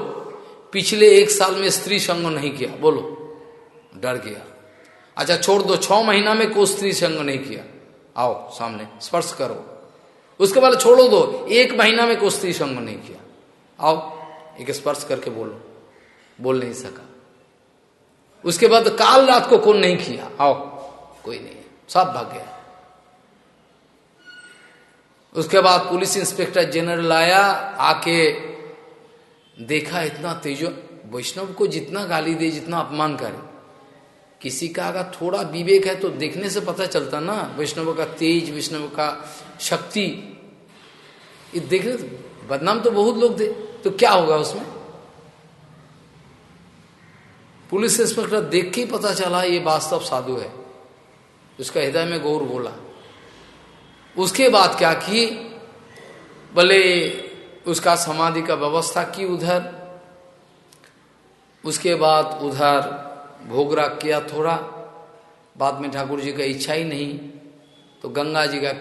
पिछले एक साल में स्त्री संग नहीं किया। बोलो, डर गया। अच्छा छोड़ दो, छह महीना में कोई स्त्री संग नहीं किया। आओ, सामने, स्पर्श करो। उसके बाद छोड़ो दो, एक महीना में कोई स्त्री संग नहीं किया। आओ, एक स्पर्श करके बोलो। बोल नहीं सका। उसके बाद काल रात को कौन नहीं किया? आओ, कोई नहीं। सब भाग गया। उसके बाद पुलिस इंस्पेक्टर जनरल आया, आके देखा इतना तेजो, वैष्णव को जितना गाली दे, जितना अपमान करे। किसी का अगर थोड़ा विवेक है तो देखने से पता चलता ना, वैष्णव का तेज, वैष्णव का शक्ति। ये देख रहे बदनाम तो बहुत लोग थे तो क्या होगा उसमें? पुलिस इंस्पेक्टर देख के ही पता चला, ये वास्तव साधु है। उसका हृदय में गौर बोला। उसके बाद क्या की? भले उसका समाधि का व्यवस्था की उधर। उसके बाद उधर भोग राग किया थोड़ा। बाद में ठाकुर जी का इच्छा ही नहीं। तो गंगा जी का,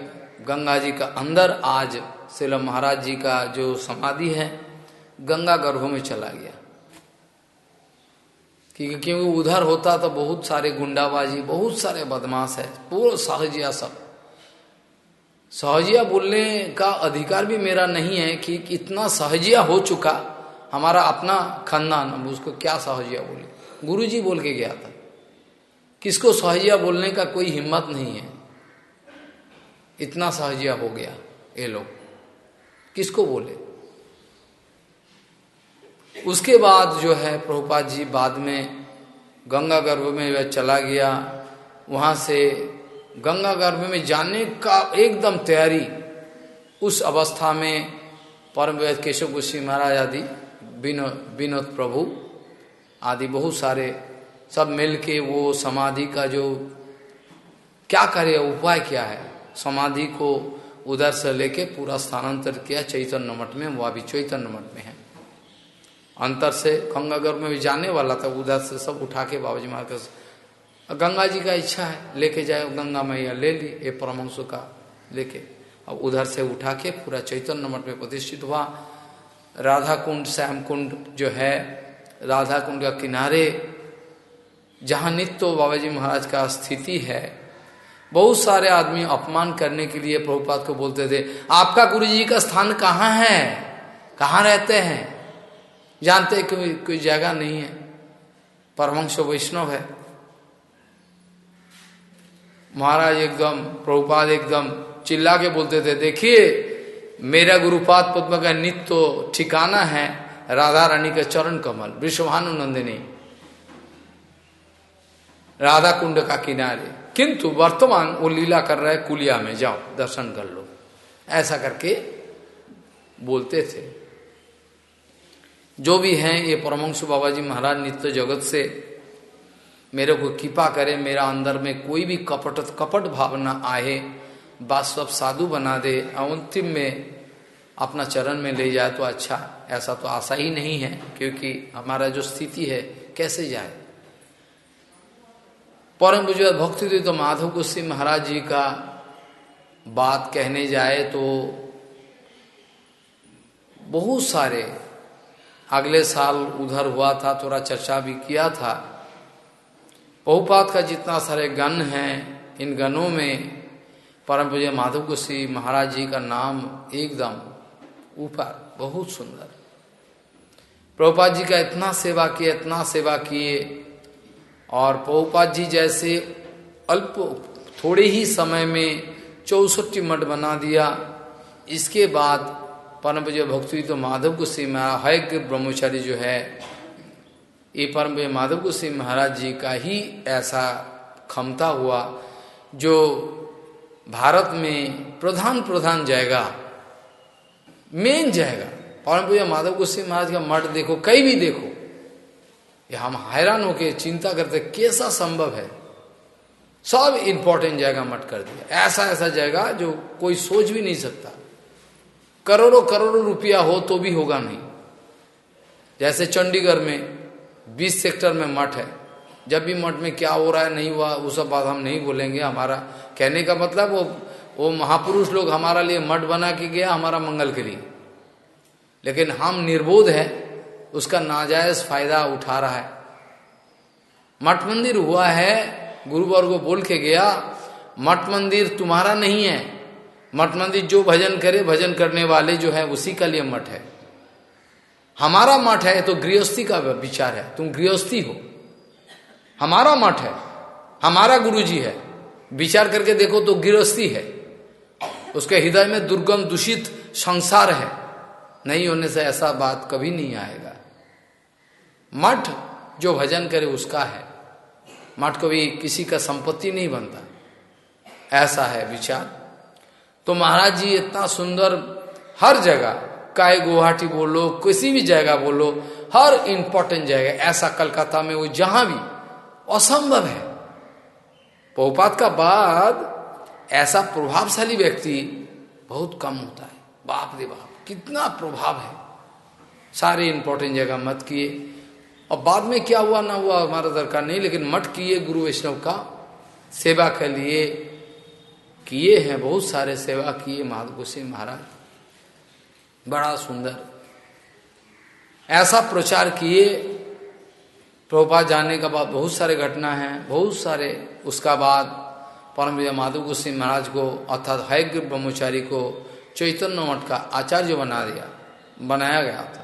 गंगा जी का अंदर आज शिला महाराज जी का जो समाधि है, गंगा गर्भों में चला गया। क्योंकि क्योंकि उधर होता तो बहुत सारे गुंडाबाजी, बहुत सारे बदमाश है, पूरा सहजिया सब। सहजिया बोलने का अधिकार भी मेरा नहीं है कि इतना सहजिया हो चुका हमारा अपना खानदान अब उसको क्या सहजिया बोले? गुरु जी बोल के गया था। किसको सहजिया बोलने का कोई हिम्मत नहीं है? इतना सहजिया हो गया ये लोग। किसको बोले? उसके बाद जो है प्रभुपाद जी बाद में गंगा गर्भ में वह चला गया। वहाँ से गंगा गर्भ में जाने का एकदम तैयारी उस अवस्था में परम केशव गोस्वी महाराज आदि विनोद विनोद प्रभु आदि बहुत सारे सब मिल के वो समाधि का जो क्या करे, उपाय क्या है? समाधि को उधर से लेके पूरा स्थानांतर किया, चैतन्य मठ में वो अभी चैतन्य मठ में है। अंतर से गंगागर में भी जाने वाला था, उधर से सब उठा के बाबा जी महाराज गंगा जी का इच्छा है, लेके जाए, गंगा मैया ले ली, ये परमंशु का लेके। अब उधर से उठा के पूरा चैतन्य मठ में प्रतिष्ठित हुआ। राधा कुंड श्याम कुंड जो है राधा कुंड का किनारे, जहाँ नित्य बाबा जी महाराज का स्थिति है, बहुत सारे आदमी अपमान करने के लिए प्रभुपाद को बोलते थे, आपका गुरु जी का स्थान कहाँ है? कहाँ रहते हैं? जानते कोई कोई जगह नहीं है। परमंश वैष्णव है। महाराज एकदम प्रभुपाद एकदम चिल्ला के बोलते थे, देखिए, मेरा गुरुपाद पद्म का नित्य ठिकाना है, राधा रानी का चरण कमल विश्वभानु नंदिनी राधा कुंड का किनारे। किंतु वर्तमान वो लीला कर रहे कुलिया में, जाओ, दर्शन कर लो। ऐसा करके बोलते थे। जो भी हैं, ये परमंश बाबा जी महाराज नित्य जगत से मेरे को कृपा करे, मेरा अंदर में कोई भी कपट कपट भावना आए, बात सब साधु बना दे, अंतिम में अपना चरण में ले जाए तो अच्छा। ऐसा तो आशा ही नहीं है, क्योंकि हमारा जो स्थिति है, कैसे जाए? परम बुज़ुर्ग भक्ति तो माधव गुस्सी महाराज जी का बात कहने जाए तो बहुत सारे, अगले साल उधर हुआ था, थोड़ा चर्चा भी किया था। बहुपात का जितना सारे गण हैं, इन गणों में परम पूज्य माधव गुस्सी महाराज जी का नाम एकदम ऊपर, बहुत सुंदर। प्रभुपाद जी का इतना सेवा किए, इतना सेवा किए, और प्रभुपाद जी जैसे अल्प, थोड़े ही समय में चौसठी मठ बना दिया। इसके बाद परम पूज्य भक्ति तो माधव गुस्सी महाराज ब्रह्मचारी जो है ये परम माधव गुस्सी महाराज जी का ही ऐसा क्षमता हुआ, जो भारत में प्रधान प्रधान जाएगा मेन जाएगा। परम पूज्य माधव गुस्सी महाराज का मठ देखो, कहीं भी देखो, ये हम हैरान होके चिंता करते, कैसा संभव है? सब इंपॉर्टेंट जगह मट कर दिया। ऐसा ऐसा जगह जो कोई सोच भी नहीं सकता। करोड़ों करोड़ों रुपया हो तो भी होगा नहीं। जैसे चंडीगढ़ में 20 सेक्टर में मठ है। जब भी मठ में क्या हो रहा है, नहीं हुआ, वो सब बात हम नहीं बोलेंगे। हमारा कहने का मतलब वो वो महापुरुष लोग हमारा लिए मठ बना के गया हमारा मंगल के लिए। लेकिन हम निर्बोध है, उसका नाजायज फ़ायदा उठा रहा है। मठ मंदिर हुआ है गुरुवर को बोल के गया, मठ मंदिर तुम्हारा नहीं है। मठ मंदिर जो भजन करे, भजन करने वाले जो है, उसी का लिए मठ है। हमारा मठ है तो गृहस्थी का विचार है। तुम गृहस्थी हो। हमारा मठ है। हमारा गुरुजी है। विचार करके देखो तो गृहस्थी है। उसके हृदय में दुर्गम दूषित संसार है। नहीं होने से ऐसा बात कभी नहीं आएगा। मठ जो भजन करे उसका है। मठ कभी किसी का संपत्ति नहीं बनता। ऐसा है विचार। तो महाराज जी, इतना सुंदर हर जगह काय गुवाहाटी बोलो, किसी भी जगह बोलो, हर इंपॉर्टेंट जगह, ऐसा कलकत्ता में वो जहाँ भी, असंभव है। पहुपात का बाद ऐसा प्रभावशाली व्यक्ति बहुत कम होता है। बाप रे बाप, कितना प्रभाव है। सारे इंपॉर्टेंट जगह मत किए। और बाद में क्या हुआ, ना हुआ, हमारा दरकार नहीं, लेकिन मठ किए, गुरु वैष्णव का सेवा के लिए, किए हैं, बहुत सारे सेवा किए सिंह महाराज। बड़ा सुंदर। ऐसा प्रचार किए प्रभुपा जाने का बाद बहुत सारे घटना है, बहुत सारे, उसका बाद परम माधव गोसिंह महाराज को, अर्थात हैग्र ब्रह्मचारी को चैतन्य मठ का आचार्य बना दिया, बनाया गया था।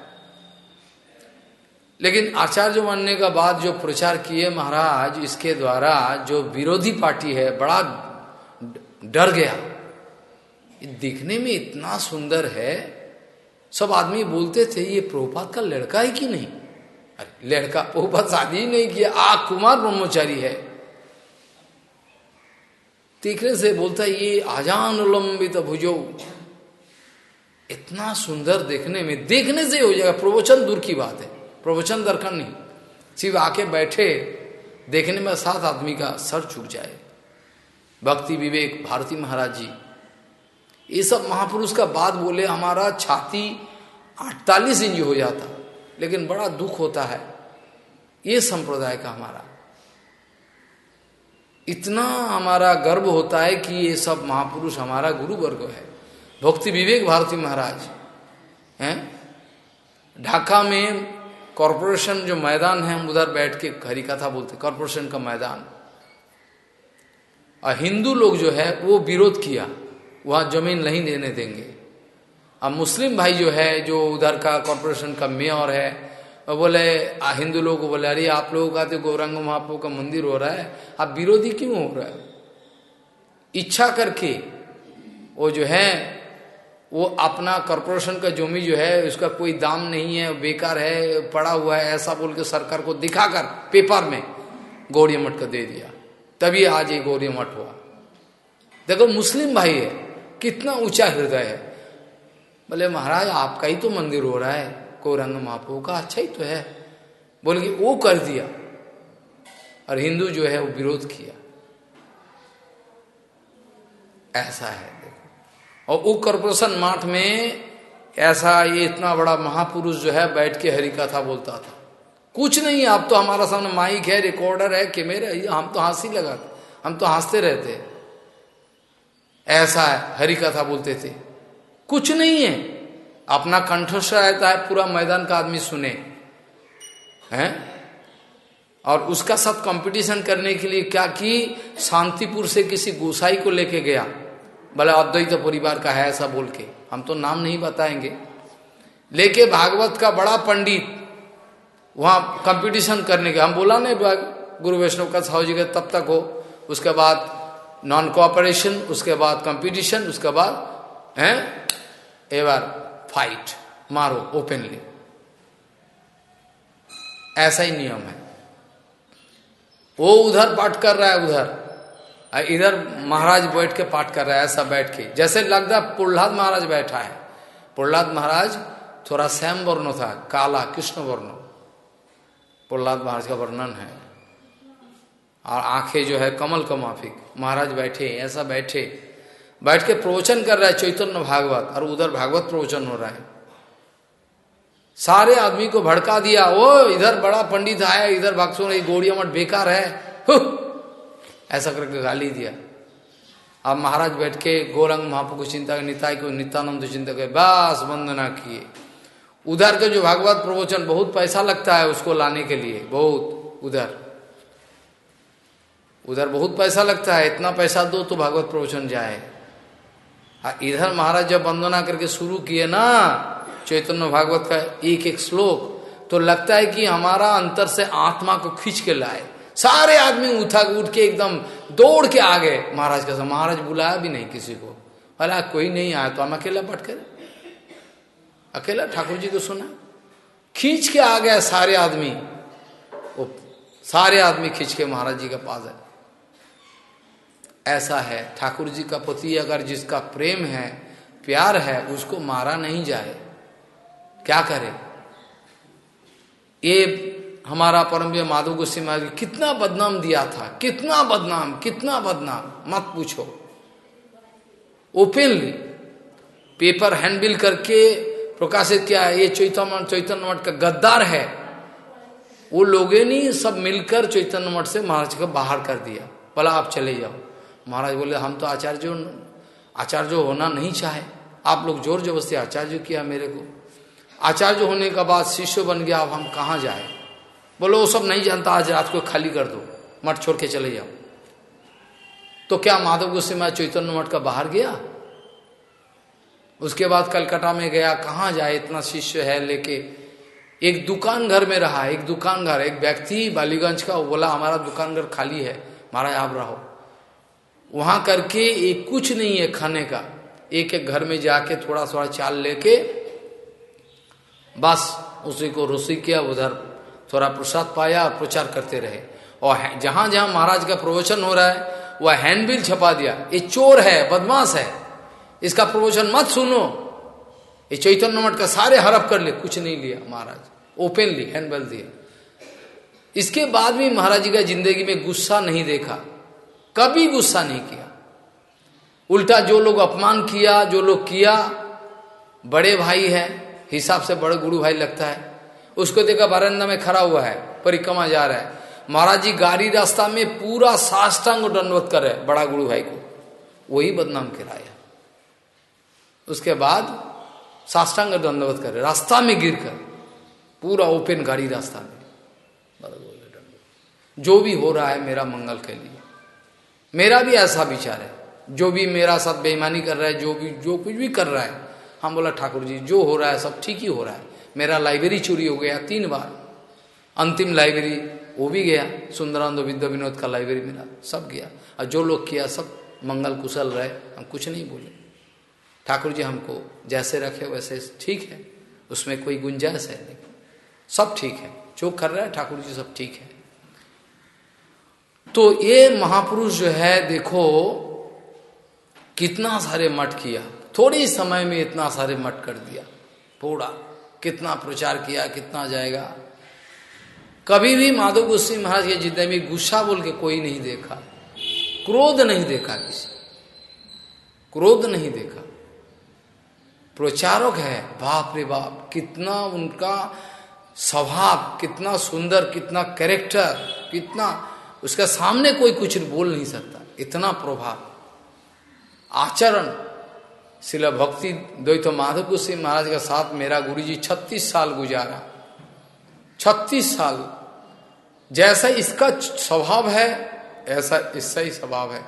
लेकिन आचार्य बनने का बाद जो प्रचार किए महाराज, इसके द्वारा जो विरोधी पार्टी है, बड़ा डर गया। दिखने में इतना सुंदर है सब आदमी बोलते थे, ये प्रभुपात का लड़का है कि नहीं? अरे, लड़का प्रभुपात शादी ही नहीं किया, आ, कुमार ब्रह्मचारी है। तीखने से बोलता है ये आजान लंबित भुजो। इतना सुंदर देखने में, देखने से हो जाएगा, प्रवचन दूर की बात है, प्रवचन दर्शन नहीं। सिर्फ़ आके बैठे, देखने में सात आदमी का सर चुक जाए। भक्ति विवेक, भारती महाराज जी ये सब महापुरुष का बात बोले, हमारा छाती अड़तालीस इंच हो जाता, लेकिन बड़ा दुख होता है। ये संप्रदाय का हमारा। इतना हमारा गर्व होता है कि ये सब महापुरुष हमारा गुरु वर्ग है। भक्ति विवेक भारती महाराज, हैं? ढाका में कॉरपोरेशन जो मैदान है, हम उधर बैठ के हरी कथा बोलते, कॉरपोरेशन का मैदान। और हिंदू लोग जो है, वो विरोध किया। वहाँ ज़मीन नहीं देने देंगे। अब मुस्लिम भाई जो है, जो उधर का कॉरपोरेशन का मेयर है, वो बोले हिंदू लोग को बोले, अरे, आप लोगों का तो गौरंग महापो का मंदिर हो रहा है। आप विरोधी क्यों हो रहा है? इच्छा करके वो जो है, वो अपना कॉरपोरेशन का जमी जो है, उसका कोई दाम नहीं है, बेकार है, पड़ा हुआ है, ऐसा बोल के सरकार को दिखाकर पेपर में गौरी मठ का दे दिया। तभी आज ये गौरी मठ हुआ। देखो, मुस्लिम भाई है। कितना ऊँचा हृदय है। बोले, महाराज, आपका ही तो मंदिर हो रहा है। कोरंग महापो का अच्छा ही तो है। बोले कि, वो कर दिया। और हिंदू जो है, वो विरोध किया। ऐसा है, देखो। और वो कॉर्पोरेशन माठ में ऐसा ये इतना बड़ा महापुरुष जो है, बैठ के हरि कथा बोलता था। कुछ नहीं, आप तो हमारा सामने माइक है, रिकॉर्डर है, कैमेरा हम तो हँसी लगाते, हम तो हँसते रहते ऐसा है हरि कथा बोलते थे। कुछ नहीं है। अपना कंठस्थ रहता है, पूरा मैदान का आदमी सुने। हैं? और उसका साथ कंपटीशन करने के लिए क्या कि? शांतिपुर से किसी गोसाई को लेके गया। भले अद्वैत परिवार का है ऐसा बोल के। हम तो नाम नहीं बताएँगे। लेके भागवत का बड़ा पंडित वहाँ कंपटीशन करने के हम बोला नहीं गुरु वैष्णव का साहु जी का तब तक हो। उसके बाद नॉन कोऑपरेशन उसके बाद कंपटीशन उसके बाद, हैं? एवर फाइट, मारो ओपनली ऐसा ही नियम है। वो उधर पाठ कर रहा है उधर। इधर महाराज बैठ के पाठ कर रहा है, ऐसा बैठ के। जैसे लगता है प्रहलाद महाराज बैठा है। प्रहलाद महाराज थोड़ा सैम वर्ण था, काला कृष्ण वर्ण प्रहलाद महाराज का वर्णन है। और आँखें जो है कमल का माफिक। महाराज बैठे, ऐसा बैठे। बैठ के प्रवचन कर रहा है चैतन्य भागवत, और उधर भागवत प्रवचन हो रहा है। सारे आदमी को भड़का दिया वो इधर बड़ा पंडित आया, इधर भक्सों ने गोड़िया मठ बेकार है। ऐसा करके गाली दिया। अब महाराज बैठ के गोरंग महापु को चिंता निताई को नित्यानंद चिंता कर बस वंदना किए। उधर के जो भागवत प्रवचन, बहुत पैसा लगता है उसको लाने के लिए, बहुत, उधर। उधर बहुत पैसा लगता है, इतना पैसा दो तो भागवत प्रवचन जाए। आ, इधर महाराज जब वंदना करके शुरू किए ना, चैतन्य भागवत का एक एक श्लोक तो लगता है कि हमारा अंतर से आत्मा को खींच के लाए। सारे आदमी उठा, उठ के एकदम दौड़ के आ गए महाराज का महाराज बुलाया भी नहीं किसी को। अरे कोई नहीं आया तो हम अकेला पट कर। अकेला ठाकुर जी को सुना। खींच के आ गया सारे आदमी। सारे आदमी खींच के महाराज जी के पास है ऐसा है। ठाकुर जी का पति अगर जिसका प्रेम है, प्यार है, उसको मारा नहीं जाए, क्या करे? ये हमारा परम माधव गोस्वी महाराज कितना बदनाम दिया था, कितना बदनाम कितना बदनाम, मत पूछो। ओपनली पेपर हैंडबिल करके प्रकाशित किया ये चैतन्य चैतन्य मठ का गद्दार है। वो लोगे नहीं सब मिलकर चैतन्य मठ से महाराज को बाहर कर दिया। बोला आप चले जाओ। महाराज बोले, हम तो आचार्य आचार्य होना नहीं चाहे। आप लोग ज़ोर जबरस्ती आचार्य किया मेरे को। आचार्य होने का बाद शिष्य बन गया, अब हम कहाँ जाए? बोलो, वो सब नहीं जानता, आज रात को खाली कर दो। मठ छोड़ के चले जाओ। तो क्या माधव गुस्से में चैतन्य मठ का बाहर गया? उसके बाद कलकत्ता में गया, कहाँ जाए? इतना शिष्य है लेके। एक दुकान घर में रहा, एक दुकान घर एक व्यक्ति बालीगंज का बोला, हमारा दुकान घर खाली है। महाराज, आप रहो। वहाँ करके एक कुछ नहीं है खाने का। एक एक घर में जाके थोड़ा थोड़ा चाल लेके, बस उसी को रोसी किया, उधर थोड़ा प्रसाद पाया और प्रचार करते रहे। और जहाँ जहाँ महाराज का प्रवचन हो रहा है, वह हैंडबिल छपा दिया। ये चोर है, बदमाश है। इसका प्रवचन मत सुनो। ये चैतन्य मठ का सारे हरप कर ले कुछ नहीं लिया महाराज। ओपनली हैंडबिल दिया। इसके बाद भी महाराज जी का ज़िंदगी में गुस्सा नहीं देखा। कभी गुस्सा नहीं किया। उल्टा जो लोग अपमान किया, जो लोग किया, बड़े भाई है, हिसाब से बड़े गुरु भाई लगता है। उसको देखा बारंदा में खड़ा हुआ है, परिक्रमा जा रहा है। महाराज जी गाड़ी रास्ता में पूरा साष्टांग दंडवत कर बड़ा गुरु भाई को। वही बदनाम कराया। उसके बाद साष्टांग दंडवत कर रास्ता में गिर कर पूरा ओपन गाड़ी रास्ता में। जो भी हो रहा है मेरा मंगल के लिए। मेरा भी ऐसा विचार है। जो भी मेरा साथ बेईमानी कर रहा है, जो भी, जो कुछ भी कर रहा है, हम बोला, ठाकुर जी, जो हो रहा है, सब ठीक ही हो रहा है। मेरा लाइब्रेरी चोरी हो गया तीन बार। अंतिम लाइब्रेरी वो भी गया। सुंदरानंद विद्या विनोद का लाइब्रेरी मिला सब गया। और जो लोग किया, सब मंगल कुशल रहे, हम कुछ नहीं बोले। ठाकुर जी हमको जैसे रखे, वैसे ठीक है। उसमें कोई गुंजाइश है नहीं। सब ठीक है। जो कर रहा है, ठाकुर जी सब ठीक है। तो ये महापुरुष जो है, देखो, कितना सारे मठ किया। थोड़ी समय में इतना सारे मठ कर दिया। थोड़ा कितना प्रचार किया, कितना जाएगा। कभी भी माधव गोस्वी महाराज के जितने भी गुस्सा बोल के कोई नहीं देखा। क्रोध नहीं देखा किसी। क्रोध नहीं देखा। प्रचारक है, बाप रे बाप, कितना उनका स्वभाव, कितना सुंदर, कितना कैरेक्टर, कितना उसका सामने कोई कुछ बोल नहीं सकता। इतना प्रभाव। आचरण। शिला भक्ति द्वैत माधव गोस्वी महाराज का साथ मेरा गुरुजी छत्तीस साल गुजारा। छत्तीस साल। जैसा इसका स्वभाव है, ऐसा इसका ही स्वभाव है।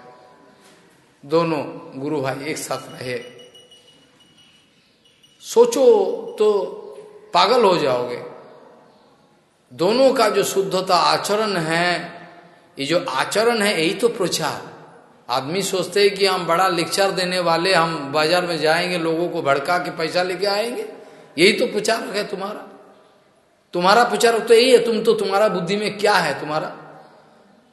दोनों गुरु भाई एक साथ रहे। सोचो तो पागल हो जाओगे। दोनों का जो शुद्धता आचरण है ये जो आचरण है, यही तो प्रचार आदमी सोचते हैं कि हम बड़ा लेक्चर देने वाले, हम बाज़ार में जाएँगे, लोगों को भड़का के पैसा लेके आएँगे। यही तो प्रचार है तुम्हारा। तुम्हारा प्रचार तो यही है, तुम तो तुम्हारा बुद्धि में क्या है तुम्हारा?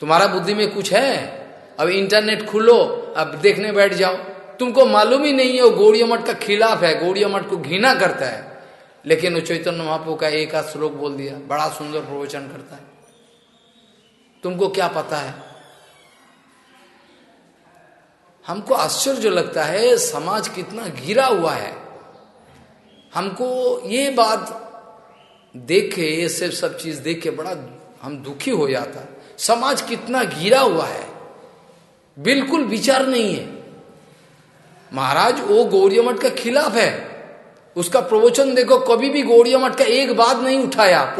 तुम्हारा बुद्धि में कुछ है? अब इंटरनेट खुलो, अब देखने बैठ जाओ। तुमको मालूम ही नहीं है, वो गौड़िया मठ का खिलाफ है गौड़िया मठ को घृणा करता है। लेकिन वो चैतन्य महापो का एक आध श्लोक बोल दिया, बड़ा सुंदर प्रवचन करता है। तुमको क्या पता है? हमको आश्चर्य लगता है, समाज कितना गिरा हुआ है। हमको ये बात देख के ये सब सब चीज़ देख के बड़ा हम दुखी हो जाता। समाज कितना गिरा हुआ है। बिल्कुल विचार नहीं है। महाराज, वो गौरिया मठ का खिलाफ है। उसका प्रवचन देखो, कभी भी गौरिया मठ का एक बात नहीं उठाया।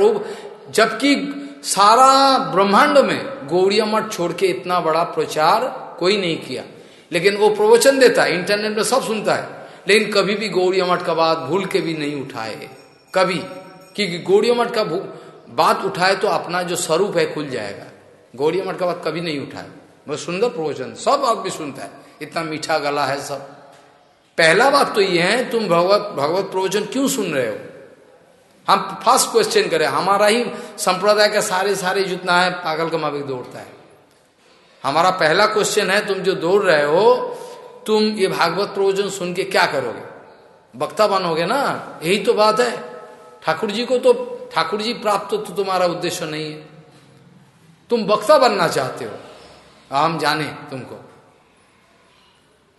जबकि सारा ब्रह्मांड में गौरिया मठ छोड़ के इतना बड़ा प्रचार कोई नहीं किया। लेकिन वो प्रवचन देता है इंटरनेट में सब सुनता है। लेकिन कभी भी गौड़िया मठ का बात भूल के भी नहीं उठाए। कभी। क्योंकि गौड़िया मठ का बात उठाए तो अपना जो स्वरूप है खुल जाएगा। गौड़िया मठ का बात कभी नहीं उठाए। बहुत सुंदर प्रवचन, सब आदमी सुनता है। इतना मीठा गला है सब। पहला बात तो ये है, तुम भगवत भगवत प्रवचन क्यों सुन रहे हो? हम फ़र्स्ट क्वेश्चन करें, हमारा ही संप्रदाय का सारे सारे जितना है, पागल का माविक दौड़ता है। हमारा पहला क्वेश्चन है, तुम जो दौड़ रहे हो, तुम ये भागवत प्रवचन सुन के क्या करोगे? वक्ता बनोगे ना? यही तो बात है। ठाकुर जी को तो ठाकुर जी प्राप्त तो तुम्हारा उद्देश्य नहीं है। तुम वक्ता बनना चाहते हो। हम जाने तुमको।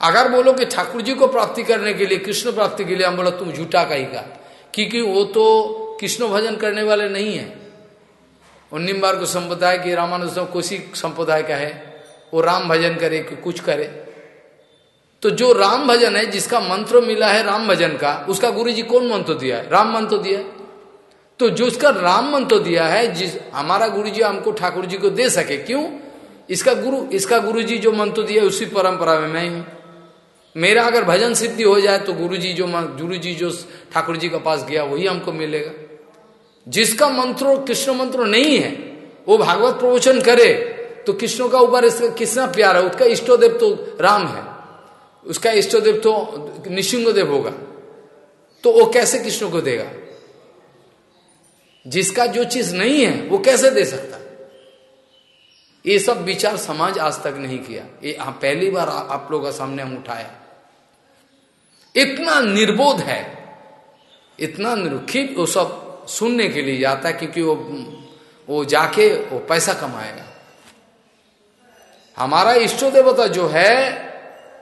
अगर बोलो कि ठाकुर जी को प्राप्ति करने के लिए, कृष्ण प्राप्ति के लिए, हम बोलो, तुम झूठा कहीं का। क्योंकि वो तो कृष्ण भजन करने वाले नहीं है। उन्नीम बार को संप्रदाय की, रामानुज कोसी संप्रदाय का है। वो राम भजन करे कि कुछ करे। तो जो राम भजन है, जिसका मंत्र मिला है राम भजन का, उसका गुरु जी कौन मंत्र दिया है? राम मंत्र दिया है। तो जो उसका राम मंत्र दिया है, जिस, हमारा गुरु जी हमको ठाकुर जी को दे सके, क्यों? इसका गुरु इसका गुरु जी जो मंत्र दिया उसी परंपरा में मैं हूँ। मेरा अगर भजन सिद्धि हो जाए तो गुरु जी जो गुरु जी जो ठाकुर जी के पास गया, वही हमको मिलेगा। जिसका मंत्र, कृष्ण मंत्र नहीं है, वो भागवत प्रवचन करे तो कृष्ण का ऊपर इसका कितना प्यार है, उसका इष्टोदेव तो राम है। उसका इष्टदेव तो निशिंग देव होगा। तो वो कैसे कृष्ण को देगा? जिसका जो चीज़ नहीं है, वो कैसे दे सकता? ये सब विचार समाज आज तक नहीं किया। ये हाँ पहली बार आप लोगों का सामने हम उठाया। इतना निर्बोध है, इतना निरुखित वो सब सुनने के लिए जाता है क्योंकि वो वो जाके वो पैसा कमाएगा। हमारा इष्ट देवता जो है,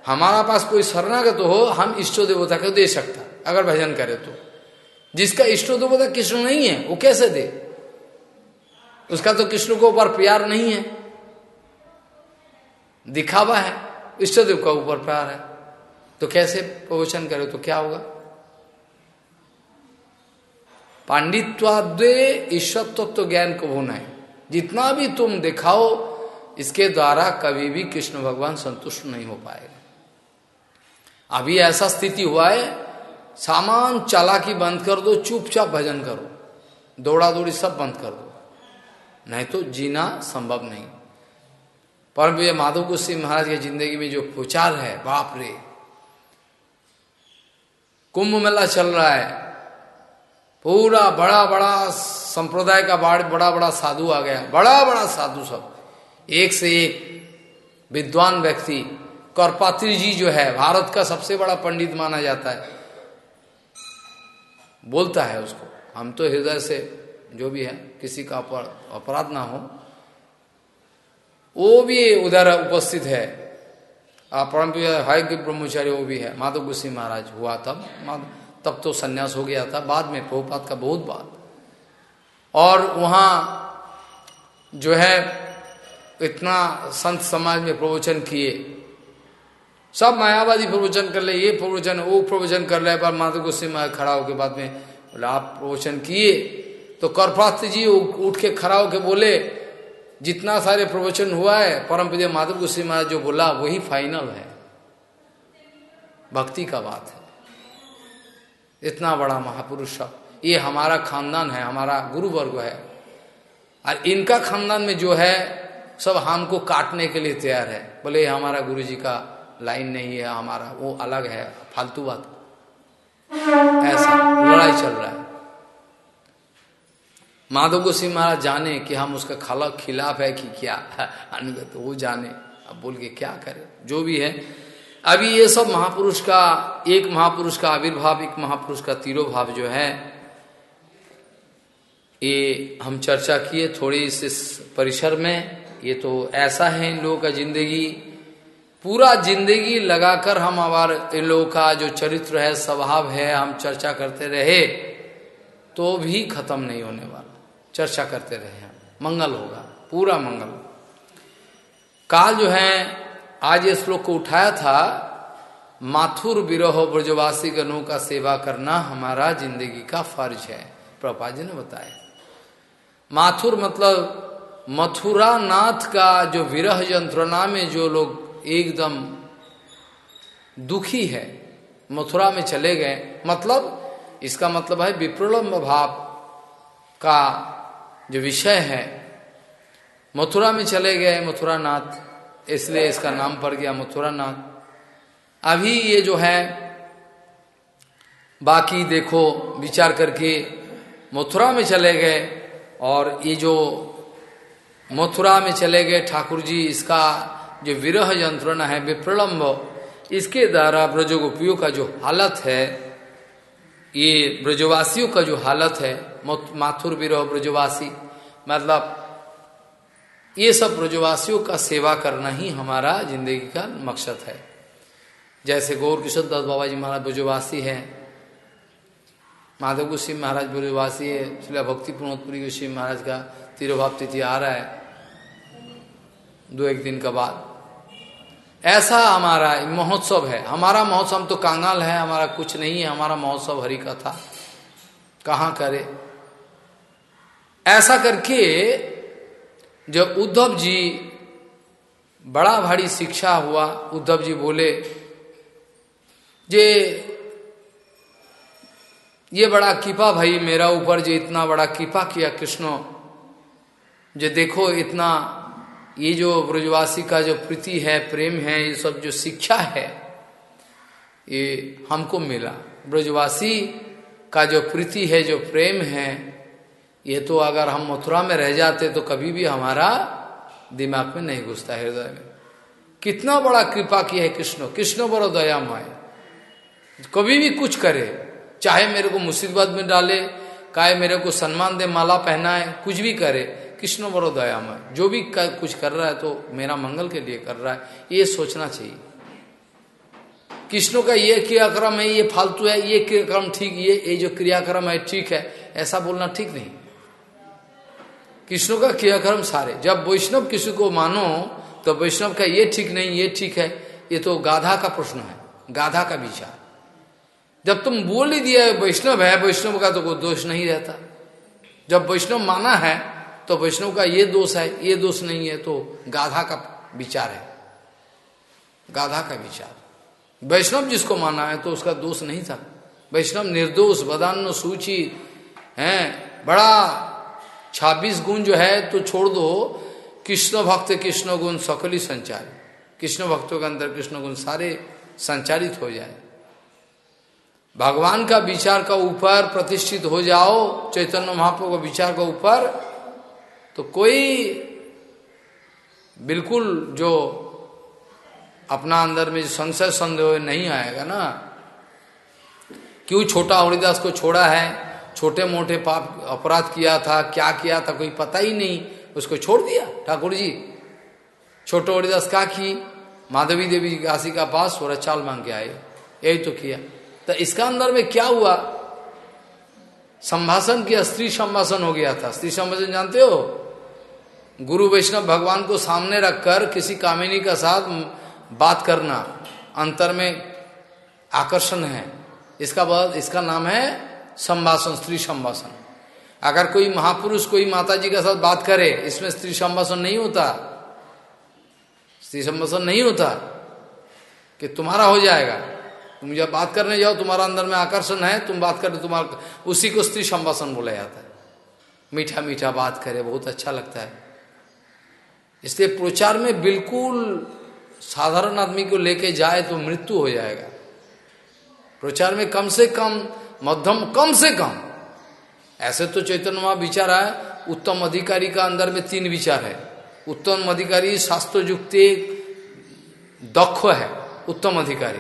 हमारा पास कोई शरणागत हो, हम इष्ट देवता को दे सकता, अगर भजन करे तो। जिसका इष्ट देवता कृष्ण नहीं है, वो कैसे दे? उसका तो कृष्ण को ऊपर प्यार नहीं है। दिखावा है, इष्ट देव का ऊपर प्यार है। तो कैसे प्रवचन करे तो क्या होगा? पांडित्वाद्वे ईश्वर तत्व तो ज्ञान को होना है। जितना भी तुम दिखाओ, इसके द्वारा कभी भी कृष्ण भगवान संतुष्ट नहीं हो पाएगा। अभी ऐसा स्थिति हुआ है, सामान चालाकी बंद कर दो, चुपचाप भजन करो। दौड़ा दौड़ी सब बंद कर दो। नहीं तो जीना संभव नहीं। पर माधव गुस्सी महाराज की ज़िंदगी में जो प्रचार है, बाप रे। कुंभ मेला चल रहा है। पूरा बड़ा बड़ा संप्रदाय का बड़ा बड़ा साधु आ गया। बड़ा बड़ा साधु सब। एक से एक विद्वान व्यक्ति, करपात्री जी जो है, भारत का सबसे बड़ा पंडित माना जाता है। बोलता है उसको, हम तो हृदय से जो भी है, किसी का अपराध ना हो। वो भी उधर उपस्थित है। परम हाई ब्रह्मचारी वो भी है। माधव गुस्सी महाराज हुआ तब। तब तो सन्यास हो गया था। बाद में प्रभुपात का बहुत बाद। और वहाँ जो है, इतना संत समाज में प्रवचन किए। सब मायावादी प्रवचन कर ले, ये प्रवचन, वो प्रवचन कर ले। पर माधव गुस्से में खड़ा होकर बाद में बोले, आप प्रवचन किए? तो करपात्र जी उठ के खड़ा होके बोले जितना सारे प्रवचन हुआ है, परम पिदे माधव गुस्से महाराज जो बोला, वही फाइनल है। भक्ति का बात है। इतना बड़ा महापुरुष ये हमारा खानदान है, हमारा गुरु वर्ग है। और इनका खानदान में जो है, सब हमको काटने के लिए तैयार है। बोले हमारा गुरु जी का लाइन नहीं है, हमारा वो अलग है, फालतू बात। ऐसा लड़ाई चल रहा है। माधव गोसी महाराज जाने कि हम उसका खला खिलाफ है कि क्या? अनुगत वो जाने। अब बोल के क्या करे? जो भी है। अभी ये सब महापुरुष का, एक महापुरुष का आविर्भाव, एक महापुरुष का तीरो भाव जो है, ये हम चर्चा किए थोड़ी इस परिसर में। ये तो ऐसा है इन लोगों का ज़िंदगी। पूरा ज़िंदगी लगाकर हम हमारे इन लोगों का जो चरित्र है, स्वभाव है, हम चर्चा करते रहे तो भी खत्म नहीं होने वाला। चर्चा करते रहे हम मंगल होगा, पूरा मंगल। काल जो है, आज ये श्लोक को उठाया था, माथुर विरोह ब्रजवासी गणों का सेवा करना हमारा ज़िंदगी का फ़र्ज़ है। प्रभा जी ने बताया। माथुर मतलब मथुरा नाथ का जो विरह यंत्रणा में जो लोग एकदम दुखी है, मथुरा में चले गए मतलब इसका मतलब है विप्रलम्ब भाव का जो विषय है, मथुरा में चले गए मथुरा नाथ इसलिए इसका नाम पड़ गया मथुरा नाथ अभी ये जो है, बाकी देखो, विचार करके मथुरा में चले गए, और ये जो मथुरा में चले गए ठाकुर जी इसका जो विरह यंत्रणा है विप्रलम्ब इसके द्वारा ब्रजगोपियों का जो हालत है, ये ब्रजवासियों का जो हालत है माथुर विरह ब्रजवासी। मतलब ये सब ब्रजवासियों का सेवा करना ही हमारा ज़िंदगी का मकसद है। जैसे गौर किशोर दास बाबा जी महाराज ब्रजवासी है माधव गुस्सी महाराज ब्रजवासी है शिला भक्ति प्रमोदपुरी गुस्सी महाराज का तिरुभाव तिथि आ रहा है, दो एक दिन का बाद। ऐसा हमारा महोत्सव है। हमारा महोत्सव तो कांगाल है, हमारा कुछ नहीं है, हमारा महोत्सव हरि का था कहाँ करे? ऐसा करके जब उद्धव जी बड़ा भारी शिक्षा हुआ, उद्धव जी बोले, जे, ये बड़ा कृपा भाई मेरा ऊपर जो इतना बड़ा कृपा किया कृष्ण, जो देखो इतना ये जो ब्रजवासी का जो प्रीति है, प्रेम है, ये सब जो शिक्षा है, ये हमको मिला। ब्रजवासी का जो प्रीति है, जो प्रेम है ये तो अगर हम मथुरा में रह जाते तो कभी भी हमारा दिमाग में नहीं घुसता हृदय में। कितना बड़ा कृपा किया है कृष्ण कृष्ण बड़ो दयामय। कभी भी कुछ करे चाहे मेरे को मुसीबत में डाले चाहे मेरे को सम्मान दे माला पहनाए कुछ भी करे कृष्ण बड़ो दयामय। जो भी कर, कुछ कर रहा है तो मेरा मंगल के लिए कर रहा है ये सोचना चाहिए। कृष्ण का ये क्रियाक्रम है ये फालतू है ये क्रियाक्रम ठीक ये ये जो क्रियाक्रम है ठीक है ऐसा बोलना ठीक नहीं। कृष्ण का क्रियाक्रम सारे। जब वैष्णव किसी को मानो तो वैष्णव का ये ठीक नहीं, ये ठीक है। ये तो गाधा का प्रश्न है, गाधा का विचार। जब तुम बोल ही दिया वैष्णव है, वैष्णव का तो कोई दोष नहीं रहता। जब वैष्णव माना है तो वैष्णव का ये दोष है, ये दोष नहीं है तो गाधा का विचार है। गाधा का विचार। वैष्णव जिसको माना है तो उसका दोष नहीं था। वैष्णव निर्दोष बदान्न सूची, है, बड़ा छब्बीस गुण जो है तो छोड़ दो। कृष्ण भक्त, कृष्ण गुण सकली संचार। कृष्ण भक्तों के अंदर कृष्ण गुण सारे संचारित हो जाए। भगवान का विचार का ऊपर प्रतिष्ठित हो जाओ, चैतन्य महाप्रभु का विचार का ऊपर तो कोई बिल्कुल जो अपना अंदर में संशय, संदेह नहीं आएगा ना। क्यों छोटा हरिदास को छोड़ा है? छोटे मोटे पाप अपराध किया था, क्या किया था, कोई पता ही नहीं। उसको छोड़ दिया, ठाकुर जी। छोटे हरिदास क्या की? माधवी देवी काशी का पास थोड़ा चाल मांग के आए। यही तो किया। तो इसका अंदर में क्या हुआ? संभाषण किया, स्त्री संभाषण हो गया था। स्त्री संभाषण जानते हो? गुरु वैष्णव भगवान को सामने रखकर किसी कामिनी का साथ बात करना अंतर में आकर्षण है। इसका बाद, इसका नाम है संभाषण, स्त्री संभाषण। अगर कोई महापुरुष, कोई माता जी के साथ बात करे, इसमें स्त्री संभाषण नहीं होता। स्त्री संभाषण नहीं होता कि तुम्हारा हो जाएगा। तुम जब बात करने जाओ, तुम्हारा अंदर में आकर्षण है, तुम बात करे तुम्हारा उसी को स्त्री संभाषण बोला जाता है। मीठा मीठा बात करे, बहुत अच्छा लगता है। इसलिए प्रचार में बिल्कुल साधारण आदमी को लेके जाए तो मृत्यु हो जाएगा। प्रचार में कम से कम मध्यम कम से कम। ऐसे तो चैतन्य विचार है उत्तम अधिकारी का अंदर में तीन विचार है। उत्तम अधिकारी शास्त्र युक्त दक्ष है, उत्तम अधिकारी,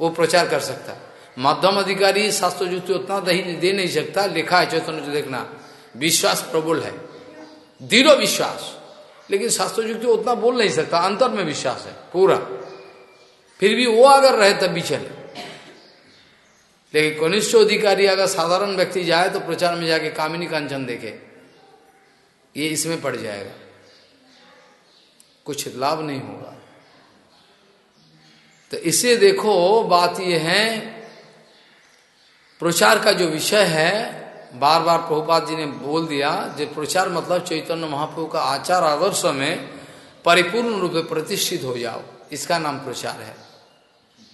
वो प्रचार कर सकता। मध्यम अधिकारी शास्त्र युक्त उतना दे नहीं सकता, लिखा है चैतन्य देखना। विश्वास प्रबल है, दृढ़ विश्वास। लेकिन शास्त्र युक्त उतना बोल नहीं सकता, अंतर में विश्वास है, पूरा। फिर भी वो अगर रहे तब भी चले लेकिन कनिष्ठ अधिकारी अगर साधारण व्यक्ति जाए तो प्रचार में जाके कामिनी कांचन देखे। ये इसमें पड़ जाएगा। कुछ लाभ नहीं होगा। तो इसे देखो, बात यह है, प्रचार का जो विषय है बार बार प्रभुपाद जी ने बोल दिया जो प्रचार मतलब चैतन्य महाप्रभु का आचार आदर्श में परिपूर्ण रूप में प्रतिष्ठित हो जाओ। इसका नाम प्रचार है।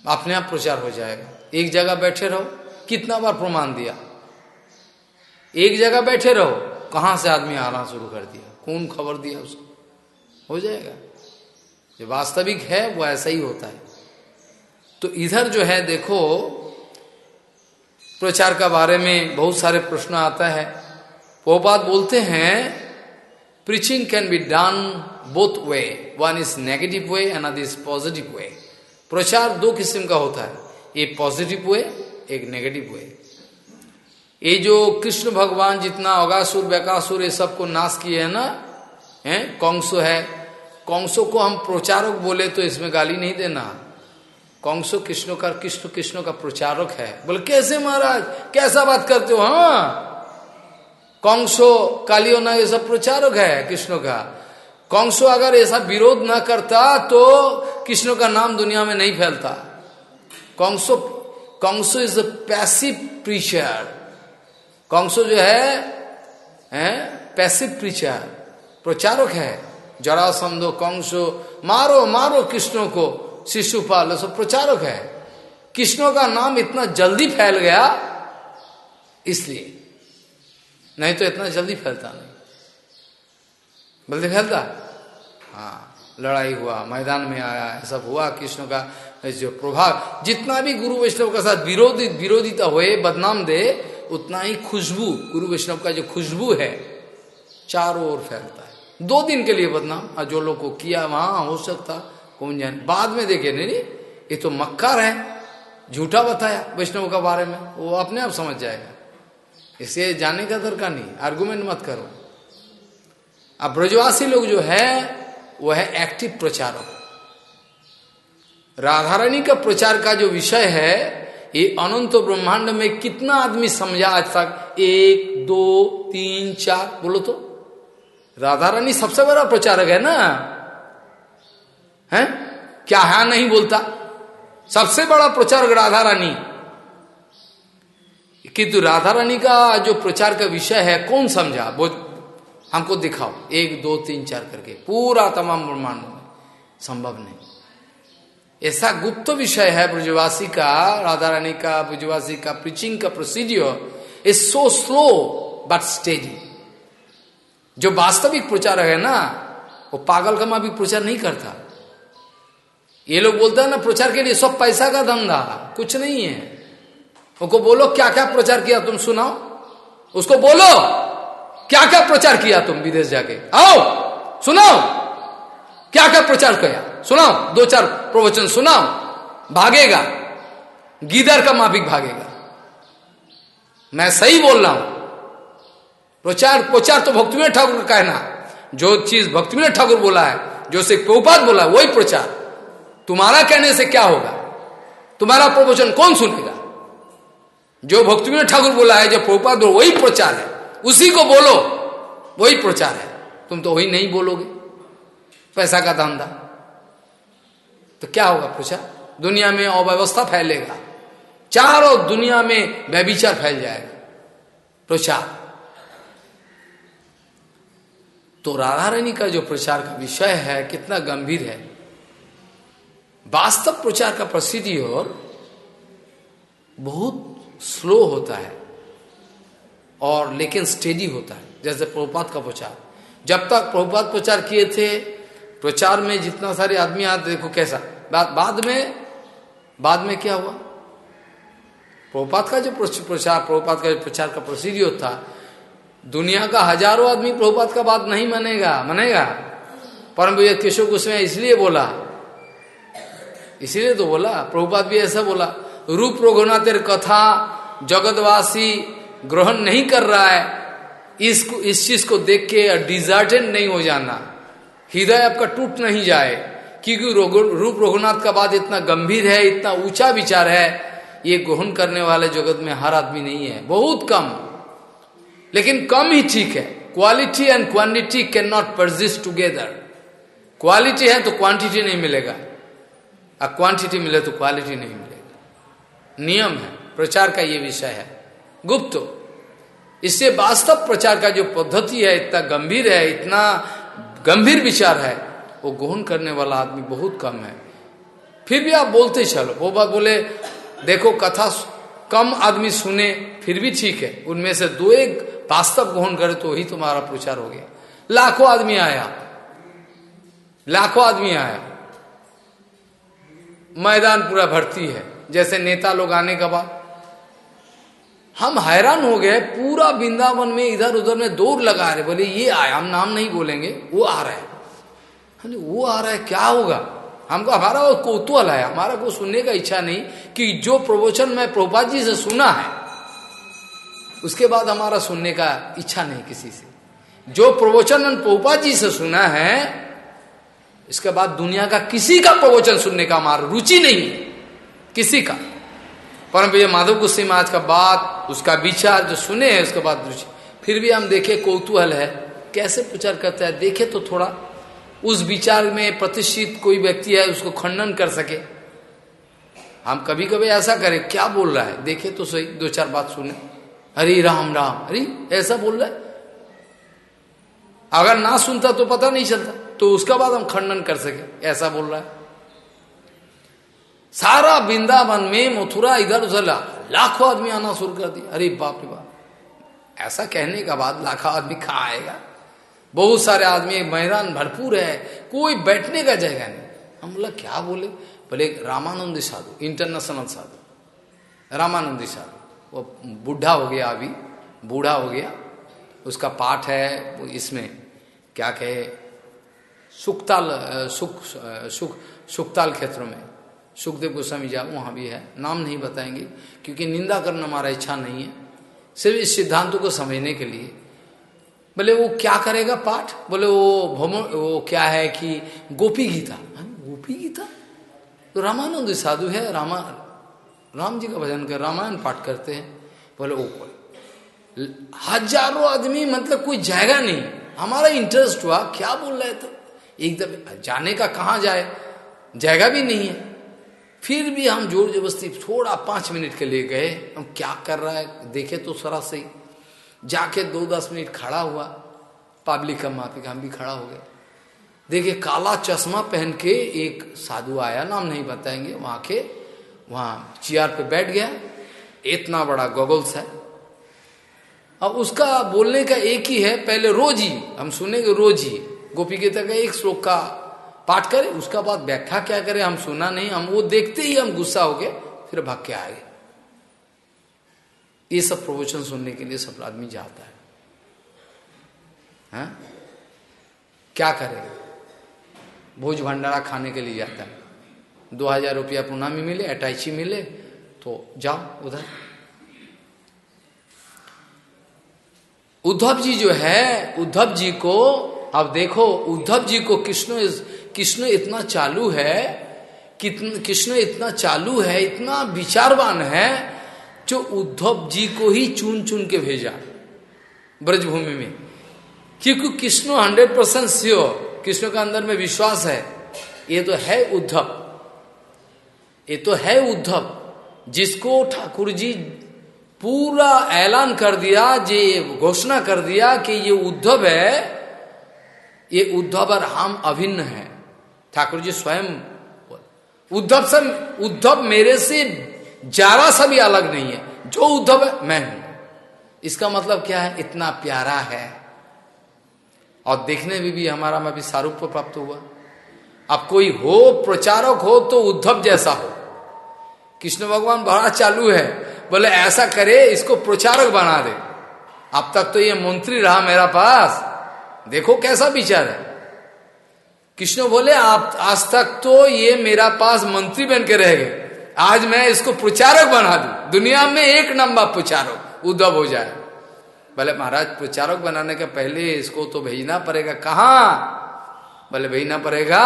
अपने आप प्रचार हो जाएगा। एक जगह बैठे रहो, कितना बार प्रमाण दिया। एक जगह बैठे रहो, कहाँ से आदमी आना शुरू कर दिया? कौन खबर दिया उसको। हो जाएगा। जो वास्तविक है, वो ऐसा ही होता है। तो इधर जो है, देखो, प्रचार का बारे में बहुत सारे प्रश्न आता है। वो बात बोलते हैं preaching can be done both way one is negative way and is positive way प्रचार दो किस्म का होता है। एक पॉजिटिव वे एक नेगेटिव वे ये जो कृष्ण भगवान जितना अगासुर, बैकासुर, ये सबको नाश किए है ना, है? कौंसो है। कौंसो को हम प्रचारक बोले तो इसमें गाली नहीं देना। कौंसो कृष्ण का, कृष्ण कृष्ण का प्रचारक है। बोले, कैसे महाराज? कैसा बात करते हो? हाँ। कौंसो, कालियो ना, ये सब प्रचारक है कृष्ण का। कौंसो अगर ऐसा विरोध ना करता तो कृष्ण का नाम दुनिया में नहीं फैलता? कौंसो कौंसो इज़ अ पैसिव प्रीचर कौंसो जो है, हैं पैसिव प्रीचर प्रचारक है। जरासंधो कौंसो मारो मारो कृष्ण को शिशुपाल सब प्रचारक है। कृष्ण का नाम इतना जल्दी फैल गया? इसलिए। नहीं तो इतना जल्दी फैलता नहीं। बल्कि फैलता? हाँ। लड़ाई हुआ, मैदान में आया सब हुआ, कृष्ण का जो प्रभाव। जितना भी गुरु वैष्णव के साथ विरोधी, विरोधिता हुए, बदनाम दे, उतना ही खुशबू, गुरु वैष्णव का जो खुशबू है, चारों ओर फैलता है। दो दिन के लिए बदनाम, और जो लोग को किया, वहाँ हो सकता, कौन जाने। बाद में देखे, नहीं नहीं, ये तो मक्कार है। झूठा बताया वैष्णव के बारे में, वो अपने आप समझ जाएगा। इसे जाने का दरकार नहीं आर्गुमेंट मत करो। अब ब्रजवासी लोग जो है वो है एक्टिव प्रचारक। राधारानी का प्रचार का जो विषय है, ये अनंत ब्रह्मांड में कितना आदमी समझा आज तक? एक, दो, तीन, चार, बोलो तो। राधा रानी सबसे बड़ा प्रचारक है ना? है? क्या है नहीं बोलता? सबसे बड़ा प्रचारक राधा रानी किंतु राधा रानी का जो प्रचार का विषय है, कौन समझा? हमको दिखाओ। एक, दो, तीन, चार करके। पूरा तमाम ब्रह्मांड में। संभव नहीं। ऐसा गुप्त विषय है ब्रजवासी का, राधा रानी का, ब्रजवासी का प्रीचिंग का procedure is so slow but steady जो वास्तविक प्रचार है ना, वो पागल का भी प्रचार नहीं करता। ये लोग बोलते हैं ना, प्रचार के लिए सब पैसा का धंधा, कुछ नहीं है। उनको बोलो क्या क्या प्रचार किया तुम सुनाओ। उसको बोलो। क्या क्या प्रचार किया तुम विदेश जाके? आओ, सुनाओ। क्या क्या प्रचार किया? सुनाओ दो चार प्रवचन सुनाओ। भागेगा। गीदर का माफिक भागेगा। मैं सही बोल रहा हूँ। प्रचार प्रचार तो भक्ति ठाकुर का कहना। जो चीज़ भक्ति ठाकुर बोला है, जो से प्रोपात बोला वही प्रचार। तुम्हारा कहने से क्या होगा? तुम्हारा प्रवचन कौन सुनेगा? जो भक्ति ठाकुर बोला है, जो प्रोपात बोला वही प्रचार है। उसी को बोलो। वही प्रचार है। तुम तो वही नहीं बोलोगे। पैसा का धंधा। तो क्या होगा पूछा? दुनिया में अव्यवस्था फैलेगा। चारों दुनिया में व्यभिचार फैल जाएगा। प्रचार। तो राधा रानी का जो प्रचार का विषय है, कितना गंभीर है। वास्तव प्रचार का प्रसिद्धि और बहुत स्लो होता है। और लेकिन स्टेडी होता है। जैसे प्रभुपात का प्रचार। जब तक प्रभुपात प्रचार किए थे, प्रचार में जितना सारे आदमी आते देखो कैसा। बाद बाद में बाद में क्या हुआ? प्रभुपात का जो प्रचार प्रभुपात का जो प्रचार का प्रोसीडियो था, दुनिया का हज़ारों आदमी प्रभुपात का बात नहीं मानेगा मानेगा। परम भैया केशव गोस्वामी इसलिए बोला, इसीलिए तो बोला प्रभुपात भी ऐसा बोला, रूप रघुनाथेर कथा, जगतवासी ग्रहण नहीं कर रहा है, इसको, इस चीज़ को देख के डिजर्टेड नहीं हो जाना। हृदय आपका टूट नहीं जाए, क्योंकि रूप रघुनाथ का बात इतना गंभीर है, इतना ऊँचा विचार है, ये ग्रहण करने वाले जगत में हर आदमी नहीं है, बहुत कम। लेकिन कम ही ठीक है quality and quantity can not persist together quality है तो क्वांटिटी नहीं मिलेगा, और क्वांटिटी मिले तो क्वालिटी नहीं मिलेगा। नियम है, प्रचार का ये विषय है। गुप्त। इससे वास्तव प्रचार का जो पद्धति है, इतना गंभीर है, इतना गंभीर विचार है, वो ग्रहण करने वाला आदमी बहुत कम है। फिर भी आप बोलते चलो। वो बात बोले, देखो, कथा कम आदमी सुने, फिर भी ठीक है। उनमें से दो एक वास्तव ग्रहण करे तो ही तुम्हारा प्रचार हो गया। लाखों आदमी आया। लाखों आदमी आया। मैदान पूरा भर्ती है। जैसे नेता लोग आने के बाद हम हैरान हो गए, पूरा वृंदावन में इधर उधर में दौड़ लगा रहे, बोले, ये आया, हम नाम नहीं बोलेंगे, वो आ रहा है। वो आ रहा है, क्या होगा? हमको, हमारा वो कौतूहल है, हमारा को सुनने का इच्छा नहीं कि जो प्रवचन मैं प्रभुपाद जी से सुना है, उसके बाद हमारा सुनने का इच्छा नहीं किसी से। जो प्रवचन प्रभुपाद जी से सुना है, इसके बाद दुनिया का किसी का प्रवचन सुनने का हमारा रुचि नहीं है, किसी का। परम भैया माधव गुस्से महाराज का बात, उसका विचार जो सुने हैं, उसके बाद फिर भी हम देखे कौतूहल है। कैसे प्रचार करता है? देखे तो थोड़ा। उस विचार में प्रतिष्ठित कोई व्यक्ति है, उसको खंडन कर सके। हम कभी कभी ऐसा करें, क्या बोल रहा है? देखे तो सही, दो चार बात सुने। हरी राम राम। अरे, ऐसा बोल रहा है? अगर ना सुनता तो पता नहीं चलता। तो उसका बाद हम खंडन कर सके। ऐसा बोल रहा है। सारा वृंदावन में मथुरा इधर उधर लाखों आदमी आना शुरू कर दिया अरे बाप रे बाप। ऐसा कहने का बाद लाखों आदमी खा आएगा। बहुत सारे आदमी मैदान भरपूर है। कोई बैठने का जगह नहीं। हम बोला, क्या बोले? बोले, रामानंदी साधु इंटरनेशनल साधु। रामानंदी साधु। वो बूढ़ा हो गया अभी। बूढ़ा हो गया। उसका पाठ है, वो इसमें क्या कहे? सुखताल सुख सुख सुखताल क्षेत्र में। सुखदेव गोस्वामी जाओ वहाँ भी है। नाम नहीं बताएँगे क्योंकि निंदा करना हमारा इच्छा नहीं है। सिर्फ़ इस सिद्धांतों को समझने के लिए। बोले वो क्या करेगा पाठ? बोले वो भ्रम वो क्या है कि गोपी गीता। हाँ, गोपी गीता? तो रामानंद साधु है रामा राम जी का भजन कर रामायण पाठ करते हैं। बोले वो हज़ारों आदमी मतलब कोई जाएगा नहीं। हमारा इंटरेस्ट हुआ क्या बोल रहे थे? एकदम जाने का कहा जाए? जगह भी नहीं है। फिर भी हम ज़ोर जबरस्ती थोड़ा पाँच मिनट के लिए गए। हम क्या कर रहा है? देखे तो सरा सही। जाके दो दस मिनट खड़ा हुआ। पब्लिक का माफ़ी हम भी खड़ा हो गए देखिए काला चश्मा पहन के एक साधु आया, नाम नहीं बताएँगे, वहाँ के, वहाँ चेयर पे बैठ गया। इतना बड़ा गॉगल्स है। अब उसका बोलने का एक ही है, पहले रोज ही हम सुनेंगे रोज। ही गोपी गीता का एक श्लोक का पाठ करें, उसका बाद व्याख्या क्या करें, हम सुना नहीं, हम वो देखते ही हम गुस्सा हो गए, फिर भाग के आए। ये सब प्रवचन सुनने के लिए सब आदमी जाता है। हा? क्या करेगा भोज भंडारा खाने के लिए जाता है। दो हज़ार रुपया पुनामी मिले, अटैची मिले तो जाओ उधर। उद्धव जी जो है, उद्धव जी को, अब देखो, उद्धव जी को कृष्ण कृष्ण इतना चालू है कृष्ण इतना चालू है, इतना विचारवान है, जो उद्धव जी को ही चुन चुन के भेजा ब्रजभूमि में। क्योंकि Krishna hundred percent sure Krishna का अंदर में विश्वास है, ये तो है उद्धव। ये तो है उद्धव, जिसको ठाकुर जी पूरा ऐलान कर दिया, जे घोषणा कर दिया कि ये उद्धव है, ये उद्धव और हम अभिन्न है। ठाकुर जी स्वयं उद्धव से, उद्धव मेरे से जरा सा भी अलग नहीं है। जो उद्धव है, मैं हूँ। इसका मतलब क्या है? इतना प्यारा है। और देखने में भी हमारा में भी सारूप प्राप्त हुआ। अब कोई हो, प्रचारक हो तो उद्धव जैसा हो। कृष्ण भगवान बड़ा चालू है। बोले, ऐसा करे, इसको प्रचारक बना दे। अब तक तो ये मंत्री रहा मेरा पास। देखो कैसा विचार है। कृष्ण बोले, आप, आज तक तो ये मेरा पास मंत्री बन के रह गए। आज मैं इसको प्रचारक बना दू। दुनिया में एक नंबर प्रचारक, उद्धव हो जाए। बोले, महाराज, प्रचारक बनाने के पहले इसको तो भेजना पड़ेगा। कहा? बोले, भेजना पड़ेगा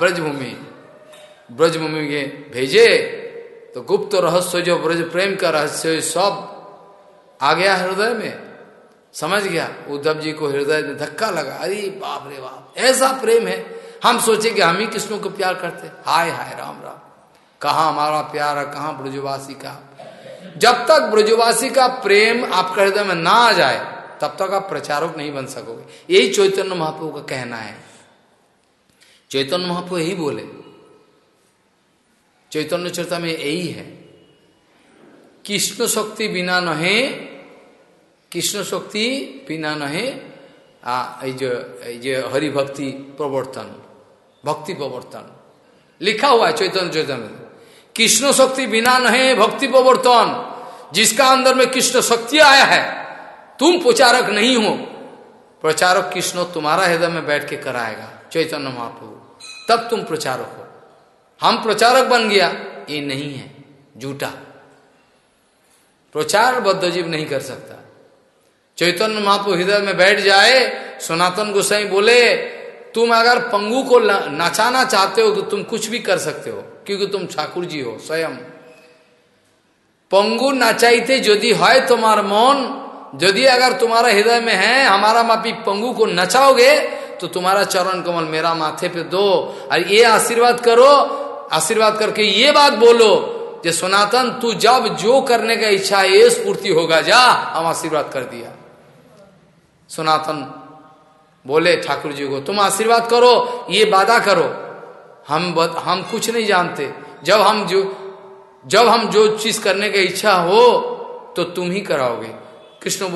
ब्रजभूमि। ब्रजभूमि के भेजे तो गुप्त रहस्य, जो ब्रज प्रेम का रहस्य सब आ गया हृदय में। समझ गया? उद्धव जी को हृदय में धक्का लगा। अरे बाप रे बाप, ऐसा प्रेम है। हम सोचे कि हम ही कृष्ण को प्यार करते हाय हाय, राम राम। कहा हमारा प्यार है, कहा ब्रजवासी का? जब तक ब्रजवासी का प्रेम आपका हृदय में ना आ जाए, तब तक आप प्रचारक नहीं बन सकोगे। यही चैतन्य महाप्रभु का कहना है। चैतन्य महाप्रभु यही बोले। चैतन्य चर्चा में यही है। कृष्ण शक्ति बिना नहे, कृष्ण शक्ति बिना नहे हरिभक्ति प्रवर्तन। भक्ति प्रवर्तन। लिखा हुआ है चैतन्य चैतन्य। कृष्ण शक्ति बिना नहीं भक्ति प्रवर्तन। जिसका अंदर में कृष्ण शक्ति आया है, तुम प्रचारक नहीं हो। प्रचारक कृष्ण तुम्हारा हृदय में बैठ के कराएगा, चैतन्य महाप्रभु। तब तुम प्रचारक हो। हम प्रचारक बन गया, ये नहीं है, झूठा। प्रचार बद्धजीव नहीं कर सकता। चैतन्य महाप्रभु हृदय में बैठ जाए, सनातन गोसाई बोले तुम अगर पंगु को नचाना चाहते हो तो तुम कुछ भी कर सकते हो, क्योंकि तुम ठाकुर जी हो, स्वयं। पंगु नचाइते यदि है तुम्हार मन, यदि अगर तुम्हारा हृदय में है, हमारा मापी पंगु को नचाओगे तो तुम्हारा चरण कमल मेरा माथे पे दो। और ये आशीर्वाद करो, आशीर्वाद करके ये बात बोलो जे सनातन, तू जब जो करने का इच्छा है, ये स्फूर्ति होगा, जा, हम आशीर्वाद कर दिया। सनातन बोले ठाकुर जी को तुम आशीर्वाद करो ये वादा करो। हम बद, हम कुछ नहीं जानते। जब हम जो जब हम जो चीज़ करने की इच्छा हो तो तुम ही कराओगे। कृष्ण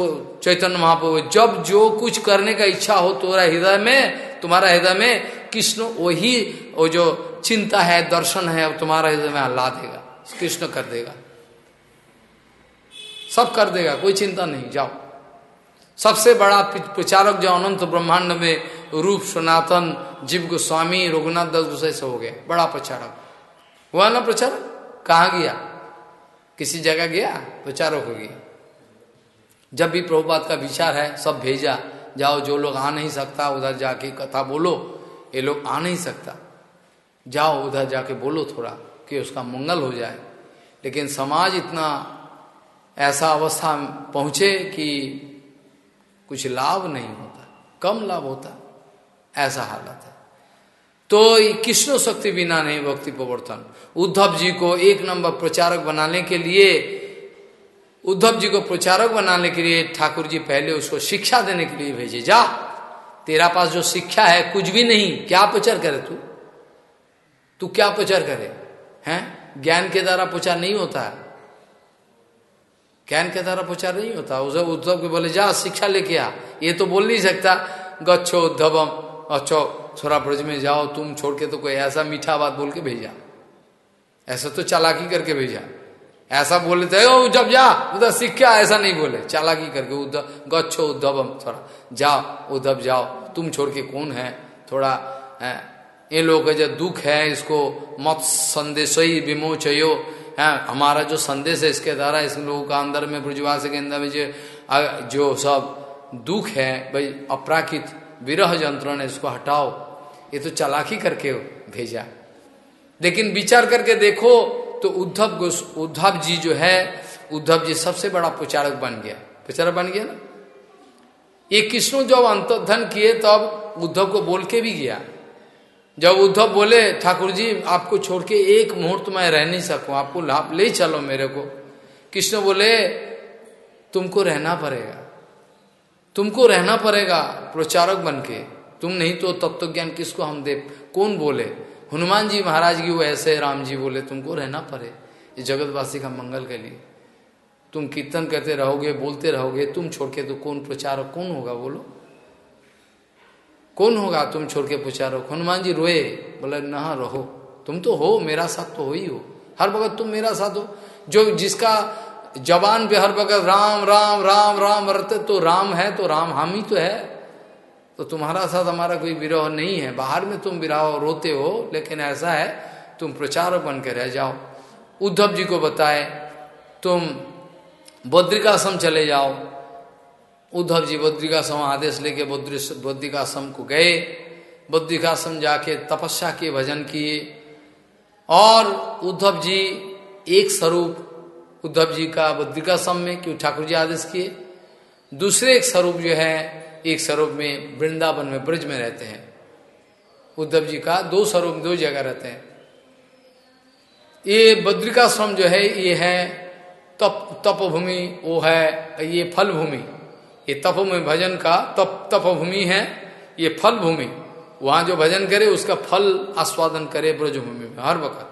चैतन्य महाप्रभु जब जो कुछ करने का इच्छा हो तुम्हारा हृदय में तुम्हारा हृदय में कृष्ण वही वो जो चिंता है दर्शन है तुम्हारा हृदय में हल्ला देगा। कृष्ण कर देगा। सब कर देगा कोई चिंता नहीं जाओ। सबसे बड़ा प्रचारक जो अनंत ब्रह्मांड में रूप, सनातन, जीव गोस्वामी, रघुनाथ दस गोसाई से हो गया बड़ा प्रचारक। हुआ ना प्रचारक कहा गया? किसी जगह गया? प्रचारक हो गया। जब भी प्रभुपात का विचार है, सब भेजा। जाओ, जो लोग आ नहीं सकता, उधर जाके कथा बोलो। ये लोग आ नहीं सकता। जाओ, उधर जाके बोलो थोड़ा, कि उसका मंगल हो जाए। लेकिन समाज इतना ऐसा अवस्था पहुँचे कि कुछ लाभ नहीं होता, कम लाभ होता, ऐसा हालत है। तो कृष्ण शक्ति बिना नहीं भक्ति प्रवर्तन। उद्धव जी को एक नंबर प्रचारक बनाने के लिए, उद्धव जी को प्रचारक बनाने के लिए ठाकुर जी पहले उसको शिक्षा देने के लिए भेजे, जा, तेरा पास जो शिक्षा है, कुछ भी नहीं, क्या प्रचार करे तू? तू क्या प्रचार करे? हैं? ज्ञान के द्वारा प्रचार नहीं होता है। ज्ञान के द्वारा प्रचार नहीं होता। उसे उद्धव के बोले, जा, शिक्षा लेके आ। ये तो बोल नहीं सकता। गच्छो, उद्धवम अच्छो छोरा ब्रज में जाओ, तुम छोड़ के तो कोई ऐसा मीठा बात बोल के भेजा। ऐसा तो चालाकी करके भेजा। ऐसा बोले थे जब जा, उधर शिक्षा, ऐसा नहीं बोले। चालाकी करके उद्धव, गच्छो, उद्धवम थोड़ा जाओ, उद्धव जाओ। तुम छोड़ के कौन है? थोड़ा ये लोग का जो दुख है, इसको मत संदेश ही विमोचयो। है। हमारा जो संदेश है इसके द्वारा इस लोगों का अंदर में ब्रजवास के अंदर में जो जो सब दुख है, भाई, अपराकित विरह यंत्रण है इसको हटाओ। ये तो चलाकी करके भेजा। लेकिन विचार करके देखो तो उद्धव उद्धव जी जो है, उद्धव जी सबसे बड़ा प्रचारक बन गया। प्रचारक बन गया ना? ये कृष्ण जब अंतर्धन किए, तब उद्धव को बोल के भी गया। जब उद्धव बोले ठाकुर जी आपको छोड़ के एक मुहूर्त में रह नहीं सकूँ, आपको लाभ, ले चलो मेरे को। कृष्ण बोले, तुमको रहना पड़ेगा। तुमको रहना पड़ेगा प्रचारक बन के तुम नहीं तो तत्व ज्ञान किसको हम दे कौन बोले? हनुमान जी महाराज की वो ऐसे राम जी बोले, तुमको रहना पड़े ये जगतवासी का मंगल के लिए। तुम कीर्तन करते रहोगे, बोलते रहोगे, तुम छोड़ के तो कौन प्रचारक, कौन होगा बोलो कौन होगा? तुम छोड़ के पूछा रहो। हनुमान जी रोए, बोले, ना, रहो। तुम तो हो, मेरा साथ तो हो ही हो। हर वक्त तुम मेरा साथ हो। जो जिसका जवान पे हर वक्त राम राम राम राम रहते तो राम है तो राम हम ही तो है। तो तुम्हारा साथ हमारा कोई विरोह नहीं है। बाहर में तुम विराह रोते हो, लेकिन ऐसा है, तुम प्रचारक बन के रह जाओ। उद्धव जी को बताए, तुम बद्रिकाश्रम चले जाओ। उद्धव जी बद्रिकाश्रम आदेश लेके बद्रिकाश्रम को गए। बद्रिकाश्रम जाके तपस्या के भजन किए। और उद्धव जी एक स्वरूप, उद्धव जी का बद्रिकाश्रम में क्यों ठाकुर जी आदेश किए। दूसरे एक स्वरूप जो है, एक स्वरूप में वृंदावन में ब्रज में रहते हैं। उद्धव जी का दो स्वरूप, दो जगह रहते हैं। ये बद्रिकाश्रम जो है, ये है तप, तपभूमि, वो है, ये फल भूमि ये तपभूमि भजन का तप, तपभूमि है, ये फल भूमि वहाँ जो भजन करे, उसका फल आस्वादन करे ब्रजभूमि में, हर वक्त।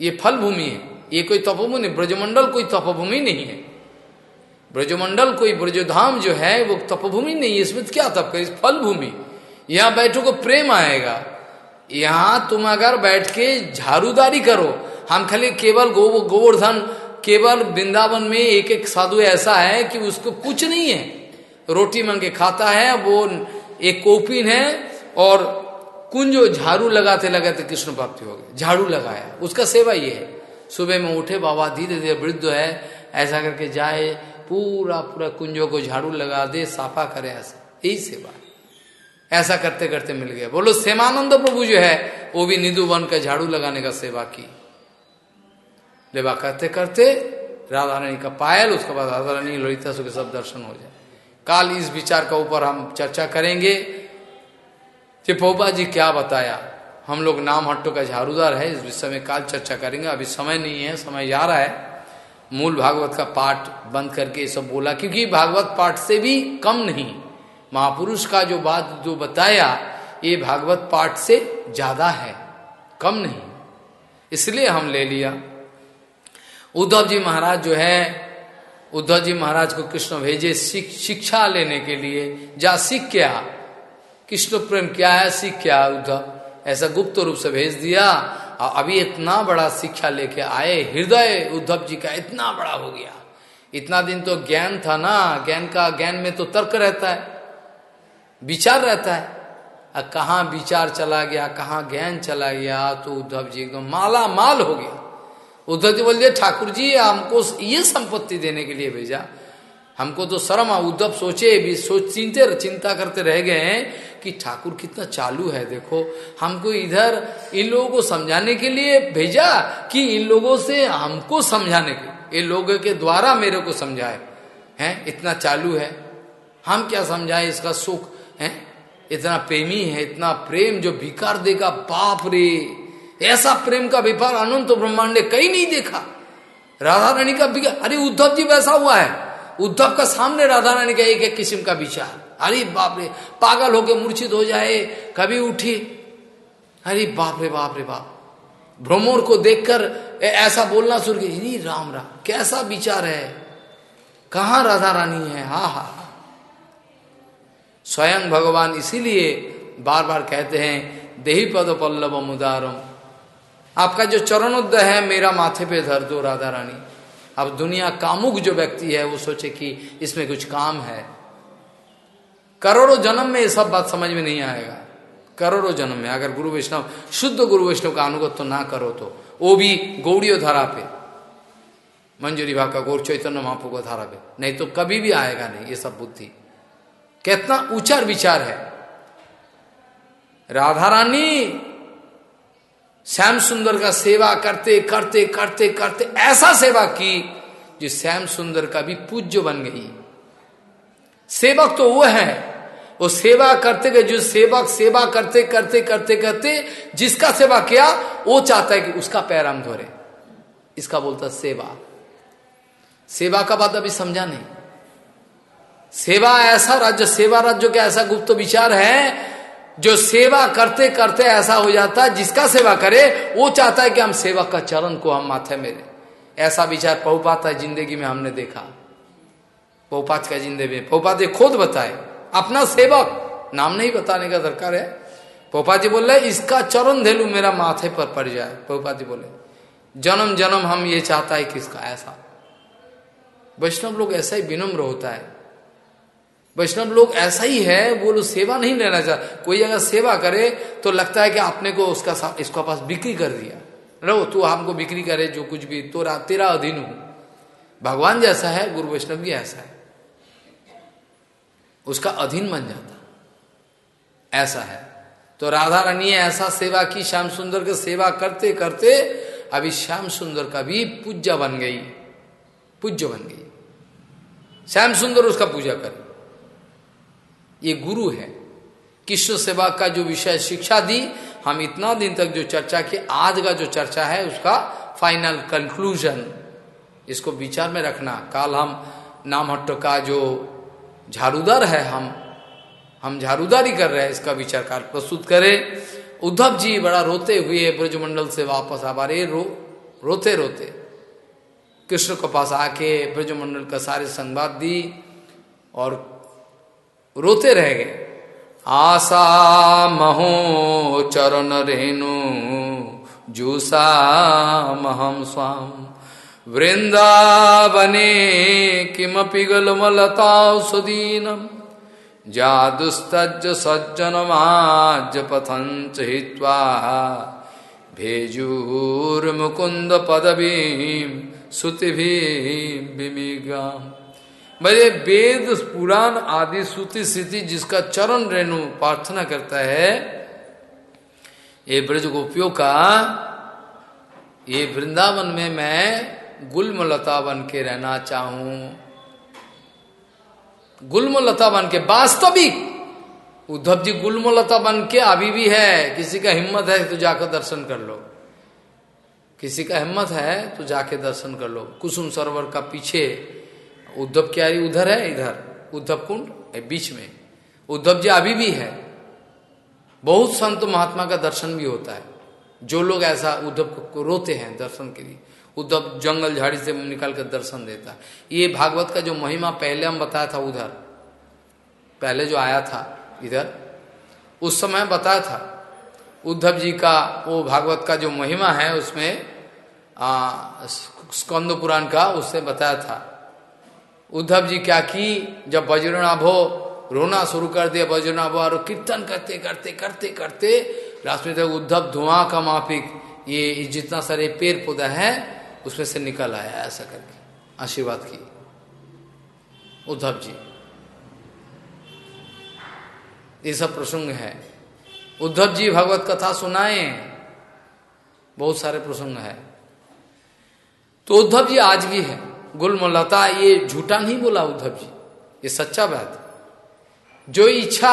ये फल भूमि है। ये कोई तपोभूमि नहीं, ब्रजमंडल कोई तपोभूमि नहीं है। ब्रजमंडल कोई ब्रजधाम जो है, वो तपभूमि नहीं है। इसमें क्या तप कर? फल भूमि यहाँ बैठो को प्रेम आएगा। यहाँ तुम अगर बैठ के झाड़ूदारी करो, हम खाली केवल गोवर्धन केवल वृंदावन में एक एक साधु ऐसा है कि उसको कुछ नहीं है। रोटी मांग के खाता है, वो एक कोपिन है और कुंजो झाड़ू लगाते लगाते कृष्ण प्राप्ति हो गए झाड़ू लगाया। उसका सेवा ये है। सुबह में उठे, बाबा धीरे धीरे वृद्ध है, ऐसा करके जाए, पूरा पूरा कुंजों को झाड़ू लगा दे, साफा करे ऐसा। यही सेवा ऐसा करते करते मिल गया। बोलो, सेमानंद प्रभु जो है, वो भी निधु बन कर झाड़ू लगाने का सेवा की। लेवा करते करते राधा रानी का पायल उसके बाद राधा रानी ललिता के सब दर्शन हो जाए काल इस विचार का ऊपर हम चर्चा करेंगे कि पोपा जी क्या बताया हम लोग नाम हट्टो का झारूदार है इस विषय में काल चर्चा करेंगे अभी समय नहीं है समय जा रहा है मूल भागवत का पाठ बंद करके सब बोला क्योंकि भागवत पाठ से भी कम नहीं महापुरुष का जो बात जो बताया ये भागवत पाठ से ज़्यादा है कम नहीं इसलिए हम ले लिया उद्धव जी महाराज जो है, उद्धव जी महाराज को कृष्ण भेजे शिक्षा लेने के लिए। जा सीख क्या? कृष्ण प्रेम क्या है? सीख क्या है उद्धव? ऐसा गुप्त रूप से भेज दिया। और अभी इतना बड़ा शिक्षा लेके आए, हृदय उद्धव जी का इतना बड़ा हो गया। इतना दिन तो ज्ञान था ना, ज्ञान का ज्ञान में तो तर्क रहता है, विचार रहता है। कहाँ विचार चला गया, कहाँ ज्ञान चला गया तो उद्धव जी एकदम माला माल हो गया। उद्धव जी बोलिए ठाकुर जी हमको ये संपत्ति देने के लिए भेजा। हमको तो शर्म उद्धव सोचे भी, सोच चिंते, चिंता करते रह गए हैं कि ठाकुर कितना चालू है, देखो। हमको इधर इन लोगों को समझाने के लिए भेजा कि इन लोगों से हमको समझाने के ये लोगों के द्वारा मेरे को समझाए। हैं? इतना चालू है। हम क्या समझाए इसका सुख? है? इतना प्रेमी है, इतना प्रेम जो भिकार देगा बाप रे। ऐसा प्रेम का विपार अनंत ब्रह्मांड ने कहीं नहीं देखा। राधा रानी का अरे उद्धव जी वैसा हुआ है। उद्धव का सामने राधा रानी का एक एक किस्म का विचार। अरे बाप रे, पागल होके मूर्छित हो जाए, कभी उठी। अरे बाप रे बाप रे, बाप। भ्रमोर को देखकर ऐसा बोलना शुरू किया राम राम, कैसा विचार है? कहा राधा रानी है, हा हा। स्वयं भगवान इसीलिए बार बार कहते हैं, देही पद पल्लव मुदारम। आपका जो चरणोदय है, मेरा माथे पे धर दो, राधा रानी। अब दुनिया कामुक जो व्यक्ति है, वो सोचे कि इसमें कुछ काम है। करोड़ों जन्म में ये सब बात समझ में नहीं आएगा। करोड़ों जन्म में, अगर गुरु वैष्णव, शुद्ध गुरु वैष्णव का अनुगत तो ना करो तो। वो भी गौड़ियो धारा पे। मंजूरी भाग का गौर चैतन्य महापू को धारा पे। नहीं तो कभी भी आएगा नहीं ये सब बुद्धि। कितना ऊँचा विचार है। राधा रानी श्याम सुंदर का सेवा करते करते करते करते, ऐसा सेवा की जो श्याम सुंदर का भी पूज्य बन गई। सेवक तो वो है, वो सेवा करते गए, जो सेवक सेवा करते करते करते करते, जिसका सेवा किया, वो चाहता है कि उसका पैर हम धोरे। इसका बोलता सेवा। सेवा का बात अभी समझा नहीं। सेवा ऐसा राज्य, सेवा राज्य का ऐसा गुप्त विचार है जो सेवा करते करते ऐसा हो जाता है, जिसका सेवा करे, वो चाहता है कि हम सेवक का चरण को हम माथे मेरे ऐसा विचार पहुपात है ज़िंदगी में हमने देखा। पहुपात का ज़िंदगी में? पहुपात खुद बताए। अपना सेवक। नाम नहीं बताने का दरकार है। पोपा जी बोले इसका चरण धेलू मेरा माथे पर पड़ जाए। पोपा जी बोले, जन्म जन्म हम ये चाहता है किसका ऐसा। वैष्णव लोग ऐसा ही विनम्र होता है। वैष्णव लोग ऐसा ही है, वो लोग सेवा नहीं लेना चाहता कोई अगर सेवा करे तो लगता है कि आपने को उसका इसका पास बिक्री कर दिया। रहो, तू हमको बिक्री करे, जो कुछ भी तो तेरा अधीन हूँ। भगवान जैसा है, गुरु वैष्णव भी ऐसा है। उसका अधीन बन जाता। ऐसा है। तो राधा रानी ऐसा सेवा की, श्याम सुंदर की सेवा करते करते, अभी श्याम सुंदर का भी पूज्य बन गई। पूज्य बन गई। श्याम सुंदर उसका पूजा कर ये गुरु है। कृष्ण सेवा का जो विषय शिक्षा दी, हम इतना दिन तक जो चर्चा की, आज का जो चर्चा है, उसका फाइनल कंक्लूजन इसको विचार में रखना। काल हम नामहट्ट का जो झाड़ूदार है हम हम झाड़ूदारी कर रहे हैं, इसका विचार काल प्रस्तुत करें। उद्धव जी बड़ा रोते हुए ब्रजमंडल से वापस आ रहे रो, रोते रोते। कृष्ण के पास आके ब्रजमंडल का सारे संवाद दी और रोते रह गए। आशा महो चरण रेणु, जूसा महम स्वाम। वृंदावने किमपि गलमलता सुदीनम जादुस्तज सज्जनमाज पथंच हिवा भेजूर्मुकुंद पदवी सुति भी मेरे वेद पुराण आदि श्रुति स्थिति जिसका चरण रेणु प्रार्थना करता है, ये ब्रज गोपियों का, ये वृंदावन में मैं गुलम लता बन के रहना चाहूँ। गुलम लता बन के, वास्तविक उद्धव जी गुलम लता बन के अभी भी है। किसी का हिम्मत है तो जाकर दर्शन कर लो। किसी का हिम्मत है तो जाके दर्शन कर लो। कुसुम सरोवर का पीछे उद्धव क्यारी उधर है, इधर। उद्धव कुंड बीच में। उद्धव जी अभी भी है। बहुत संत महात्मा का दर्शन भी होता है। जो लोग ऐसा उद्धव को रोते हैं दर्शन के लिए, उद्धव जंगल झाड़ी से निकल कर दर्शन देता है। ये भागवत का जो महिमा पहले हम बताया था उधर, पहले जो आया था इधर, उस समय बताया था। उद्धव जी का वो भागवत का जो महिमा है, उसमें स्कंद पुराण का उससे बताया था। उद्धव जी क्या की? जब वज्रनाभो रोना शुरू कर दिया वज्रनाभो और कीर्तन करते करते करते करते, लास्ट में उद्धव धुआँ का माफिक, ये जितना सारे पेड़ पौधा है, उसमें से निकल आया, ऐसा करके, आशीर्वाद की। उद्धव जी। ये सब प्रसंग है। उद्धव जी भगवत कथा सुनाए, बहुत सारे प्रसंग है। तो उद्धव जी आज भी है। गुलमलता ये झूठा नहीं बोला उद्धव जी, ये सच्चा बात जो इच्छा,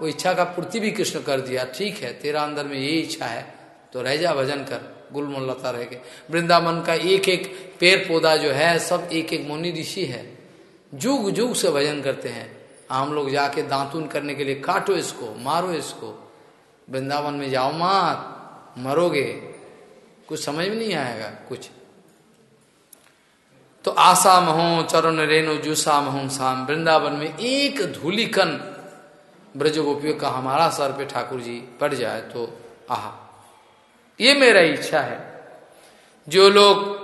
वो इच्छा का पूर्ति भी कृष्ण कर दिया, ठीक है, तेरा अंदर में ये इच्छा है तो रह जा, भजन कर। गुलमलता रह गए। वृंदावन का एक एक पेड़ पौधा जो है, सब एक एक मुनि ऋषि है। जुग जुग से भजन करते हैं। हम लोग जाके दांतून करने के लिए काटो इसको, मारो इसको। वृंदावन में जाओ मात, मरोगे। कुछ समझ में नहीं आएगा, कुछ। तो आशा महो, चरण रेणु जूसा महो शाम वृंदावन में एक धूलिकन ब्रज गोपियों का हमारा सर पे ठाकुर जी पड़ जाए तो आह। ये मेरा इच्छा है। जो लोग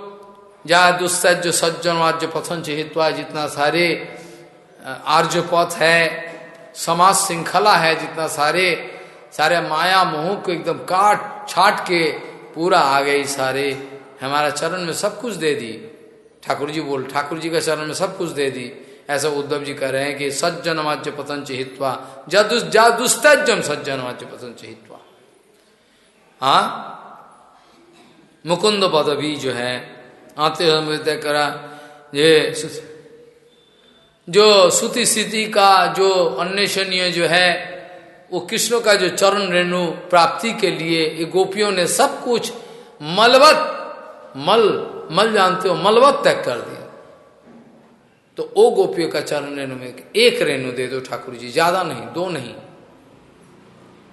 जहा दुस्सज सज्जन, वाज्य पथन चिहित्वा, जितना सारे आर्य पथ है, समाज श्रृंखला है, जितना सारे सारे माया मोह को एकदम काट छाट के पूरा आ गई सारे। हमारा चरण में सब कुछ दे दी। ठाकुर जी बोल ठाकुर जी के चरण में सब कुछ दे दी। ऐसा उद्धव जी कह रहे हैं कि सज्जन वाच्य पतन चिहित्वा। जादुस्तम सज्जन वाच्य पतन चिहित्वा। हाँ? मुकुंद पदवी जो है, आते हुए करा, ये जो सुति स्थिति का जो अन्वेषणीय जो है, वो कृष्ण का जो चरण रेणु प्राप्ति के लिए ये गोपियों ने सब कुछ मलवत मल मल जानते हो मलवत त्याग कर दिया। तो ओ गोपियों का चरण रेणु में एक रेणु दे दो ठाकुर जी, ज़्यादा नहीं, दो नहीं।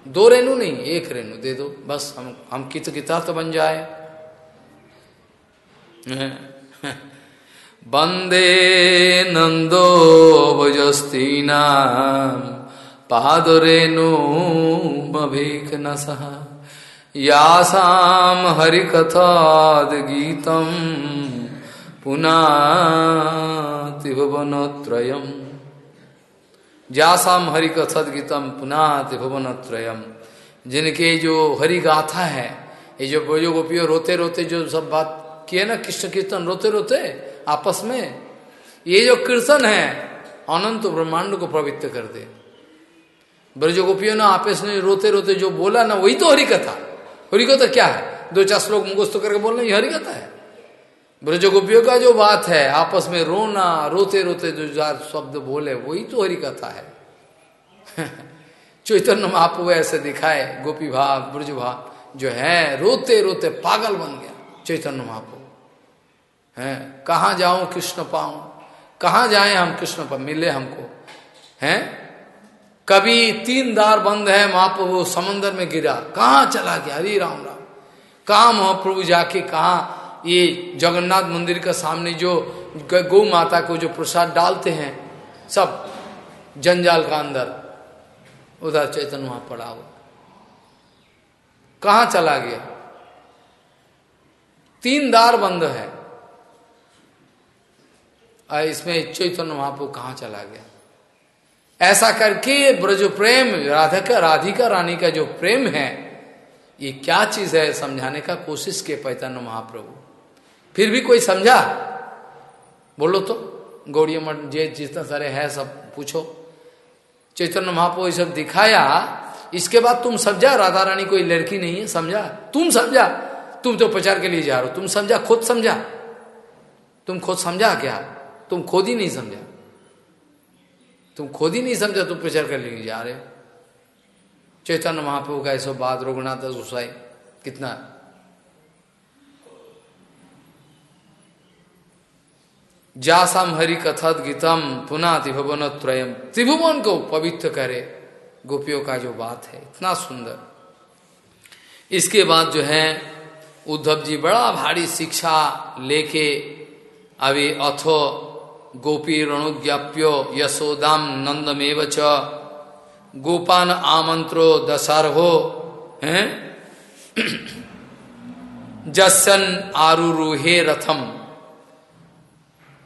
दो रेणु नहीं, एक रेणु दे दो, बस हम हम कित किता तो बन जाए। वंदे नंदो भजस्तीना पादरेणु बभेक न सहा। यासाम हरिकथाद गीतम पुनाति भुवनत्रयम जासाम हरिकथद गीतम पुनाति भुवनत्रयम जिनके जो हरि गाथा है, ये जो जो गोपियों रोते रोते जो सब बात किए ना, कृष्ण कीर्तन रोते रोते आपस में, ये जो कीर्तन है, अनंत ब्रह्मांड को पवित्र कर दे। ब्रज गोपियों ने आपस में रोते रोते जो बोला ना, वही तो हरि कथा हरिकथा क्या है? दो चार श्लोक मुगस्त करके बोलना, ये हरिकथा है। ब्रजगोपियों का जो बात है, आपस में रोना, रोते रोते जो चार शब्द बोले, वही तो हरिकथा है। चैतन्य महाप्रभु ऐसे दिखाए, गोपी भाव ब्रज भाव जो है, रोते रोते पागल बन गया चैतन्य महाप्रभु। है, कहा जाऊँ, कृष्ण पाऊँ? कहा जाए हम, कृष्ण पर मिले हमको। हैं? कभी तीन दार बंद है, महाप्रभु समंदर में गिरा। कहा चला गया? हरी राम राम। कहा महाप्रभु जाके कहा ये जगन्नाथ मंदिर का सामने जो गौ माता को जो प्रसाद डालते हैं, सब जंजाल का अंदर, उधर चैतन्य वहाँ पड़ा हुआ। कहा चला गया? तीन दार बंद है। इसमें चैतन्य महाप्रभु कहा चला गया? ऐसा करके ब्रज प्रेम, राधिका राधिका, रानी का जो प्रेम है, ये क्या चीज़ है समझाने का कोशिश किए पैतन्य महाप्रभु। फिर भी कोई समझा? बोलो तो गौड़ी मठ जे जितना सारे है सब पूछो। चैतन्य महाप्रभु सब दिखाया, इसके बाद तुम समझा? राधा रानी कोई लड़की नहीं है, समझा? तुम समझा? तुम तो प्रचार के लिए जा रहे हो, तुम समझा? खुद समझा? तुम खुद समझा क्या? तुम खुद ही नहीं समझा? तुम खुद ही नहीं समझा, तुम प्रचार कर लेके जा रहे हो। चैतन्य महाप्रभु का ऐसा बात रघुनाथ गोसाई कितना? जासम हरि कथत गीतम, पुनः त्रिभुवन त्रयम। त्रिभुवन को पवित्र करे, गोपियों का जो बात है, इतना सुंदर। इसके बाद जो है, उद्धव जी बड़ा भारी शिक्षा लेके अभी अथो गोपी रणुज्ञाप्यो यशोदाम नंदमेव च। गोपान आमंत्रो दशरहो, हैं? जसन आरूहे रथम।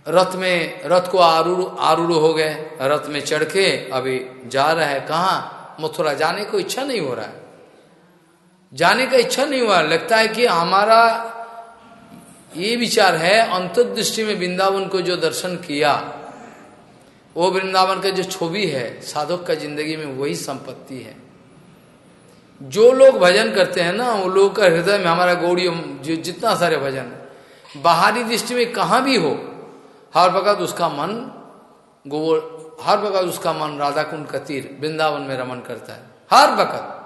रथ में, रथ को आरूढ़ आरूढ़ हो गए। रथ में चढ़ के अभी जा रहा है। कहा? मथुरा जाने को इच्छा नहीं हो रहा है। जाने का इच्छा नहीं हुआ। लगता है कि हमारा ये विचार है, अंतर्दृष्टि में वृंदावन को जो दर्शन किया, वो वृंदावन का जो छवि है, साधक का ज़िंदगी में वही संपत्ति है। जो लोग भजन करते हैं ना, वो लोग का हृदय में हमारा गौड़ी, जो जितना सारे भजन, बाहरी दृष्टि में कहाँ भी हो, हर वक्त उसका मन गोवर, हर वक्त उसका मन राधा कुंड का तीर वृंदावन में रमन करता है। हर वक्त।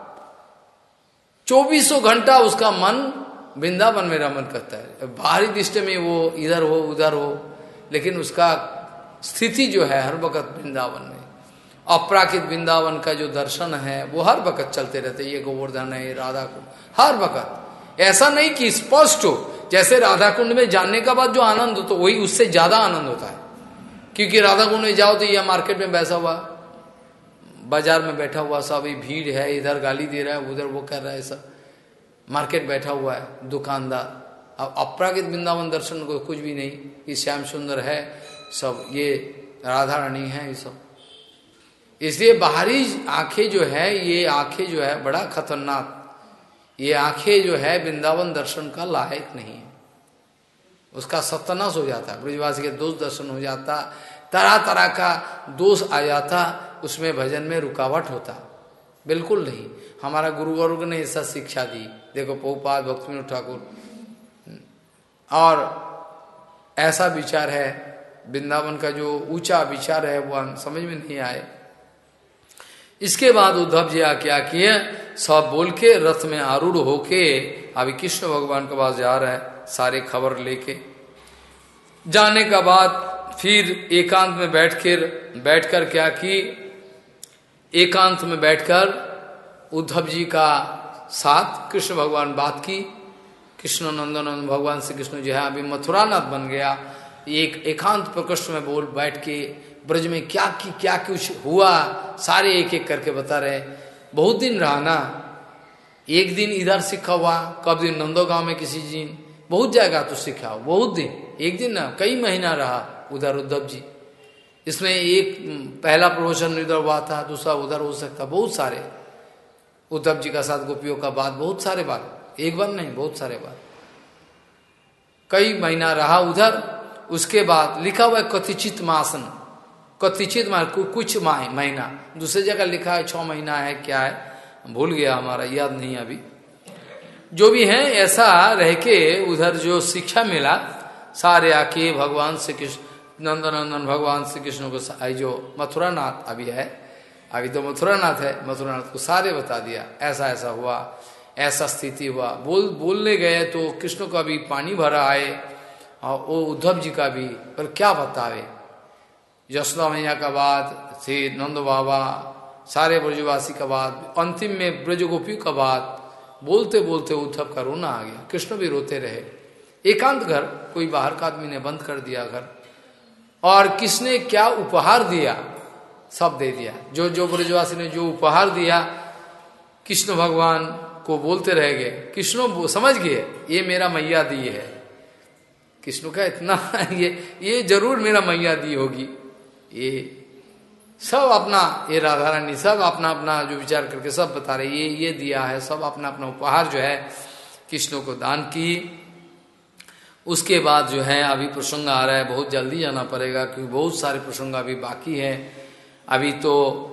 चौबीसों घंटा उसका मन वृंदावन में रमन करता है। बाहरी दृष्टि में वो इधर हो, उधर हो, लेकिन उसका स्थिति जो है हर वक्त वृंदावन में। अपराकित वृंदावन का जो दर्शन है, वो हर वक्त चलते रहते ये गोवर्धन है, ये राधा कुंड हर वक्त। ऐसा नहीं कि स्पष्ट हो। जैसे राधा कुंड में जाने का बाद जो आनंद होता वही उससे ज़्यादा आनंद होता है। क्योंकि राधा कुंड में जाओ तो यह मार्केट में बैसा हुआ, बाज़ार में बैठा हुआ सब भीड़ है, इधर गाली दे रहा है, उधर वो कर रहा है सब मार्केट बैठा हुआ है, दुकानदार। अब अपरागित वृंदावन दर्शन को कुछ भी नहीं, ये श्याम सुंदर है, सब ये राधा रानी है, ये सब। इसलिए बाहरी आँखें जो है, ये आँखें जो है, बड़ा खतरनाक। ये आँखें जो है, वृंदावन दर्शन का लायक नहीं है। उसका सत्यानाश हो जाता है, ब्रजवासी के दोष दर्शन हो जाता तरह तरह का दोष आ जाता, उसमें भजन में रुकावट होता। बिल्कुल नहीं। हमारा गुरु वर्ग ने ऐसा शिक्षा दी। देखो, पोपाल भक्ति ठाकुर। और ऐसा विचार है, वृंदावन का जो ऊँचा विचार है, वो हम समझ में नहीं आए। इसके बाद उद्धव जी आ क्या किए सब बोल के रथ में आरूढ़ होके, अभी कृष्ण भगवान के पास जा रहा है, सारे खबर लेके। जाने का बाद फिर एकांत में बैठ बैठकर बैठकर क्या की? एकांत में बैठकर उद्धव जी का साथ कृष्ण भगवान बात की। कृष्ण नंदन भगवान श्री कृष्ण जो है। अभी मथुरानाथ बन गया। एक एकांत प्रकृष्ट में बोल बैठ के ब्रज में क्या की, क्या कुछ हुआ, सारे एक एक करके बता रहे बहुत दिन रहा ना। एक दिन इधर सीखा हुआ कब दिन नंदो गाँव में किसी दिन। बहुत जगह तो सीखा बहुत दिन। एक दिन ना, कई महीना रहा उधर उद्धव जी। इसमें एक, पहला प्रवचन इधर हुआ था, दूसरा उधर हो सकता, बहुत सारे। उद्धव जी का साथ, गोपियों का बात, बहुत सारे बार एक बार नहीं, बहुत सारे बार कई महीना रहा उधर, उसके बाद लिखा हुआ है, कथिचित मासन। कथिचित मान कुछ माह, महीना। दूसरी जगह लिखा है छ महीना है, क्या है? भूल गया हमारा, याद नहीं अभी। जो भी है, ऐसा रह के उधर जो शिक्षा मिला, सारे आके भगवान श्री कृष्ण नंदन नंदन भगवान श्री कृष्ण को जो मथुरा नाथ अभी है अभी तो मथुरा नाथ है मथुरा नाथ को सारे बता दिया, ऐसा ऐसा हुआ, ऐसा स्थिति हुआ। बोल, बोलने गए तो कृष्ण का भी पानी भरा आए और वो उद्धव जी का भी, पर क्या बतावे? यशोदा मैया का बाद, श्री नंद बाबा, सारे ब्रजवासी का बाद, अंतिम में ब्रजगोपी का बाद, बोलते बोलते उद्धव का रोना आ गया। कृष्ण भी रोते रहे। एकांत घर, कोई बाहर का आदमी ने बंद कर दिया घर। और किसने क्या उपहार दिया? सब दे दिया। जो जो ब्रजवासी ने जो उपहार दिया, कृष्ण भगवान को बोलते रह गए। कृष्ण समझ गए, ये मेरा मैया दी है। कृष्ण का इतना, ये ये ज़रूर मेरा मैया दी होगी। ये सब अपना, ये राधा रानी सब अपना अपना जो विचार करके सब बता रहे, ये ये दिया है। सब अपना अपना उपहार जो है, कृष्ण को दान की। उसके बाद जो है, अभी प्रसंग आ रहा है, बहुत जल्दी जाना पड़ेगा, क्योंकि बहुत सारे प्रसंग अभी बाकी है। अभी तो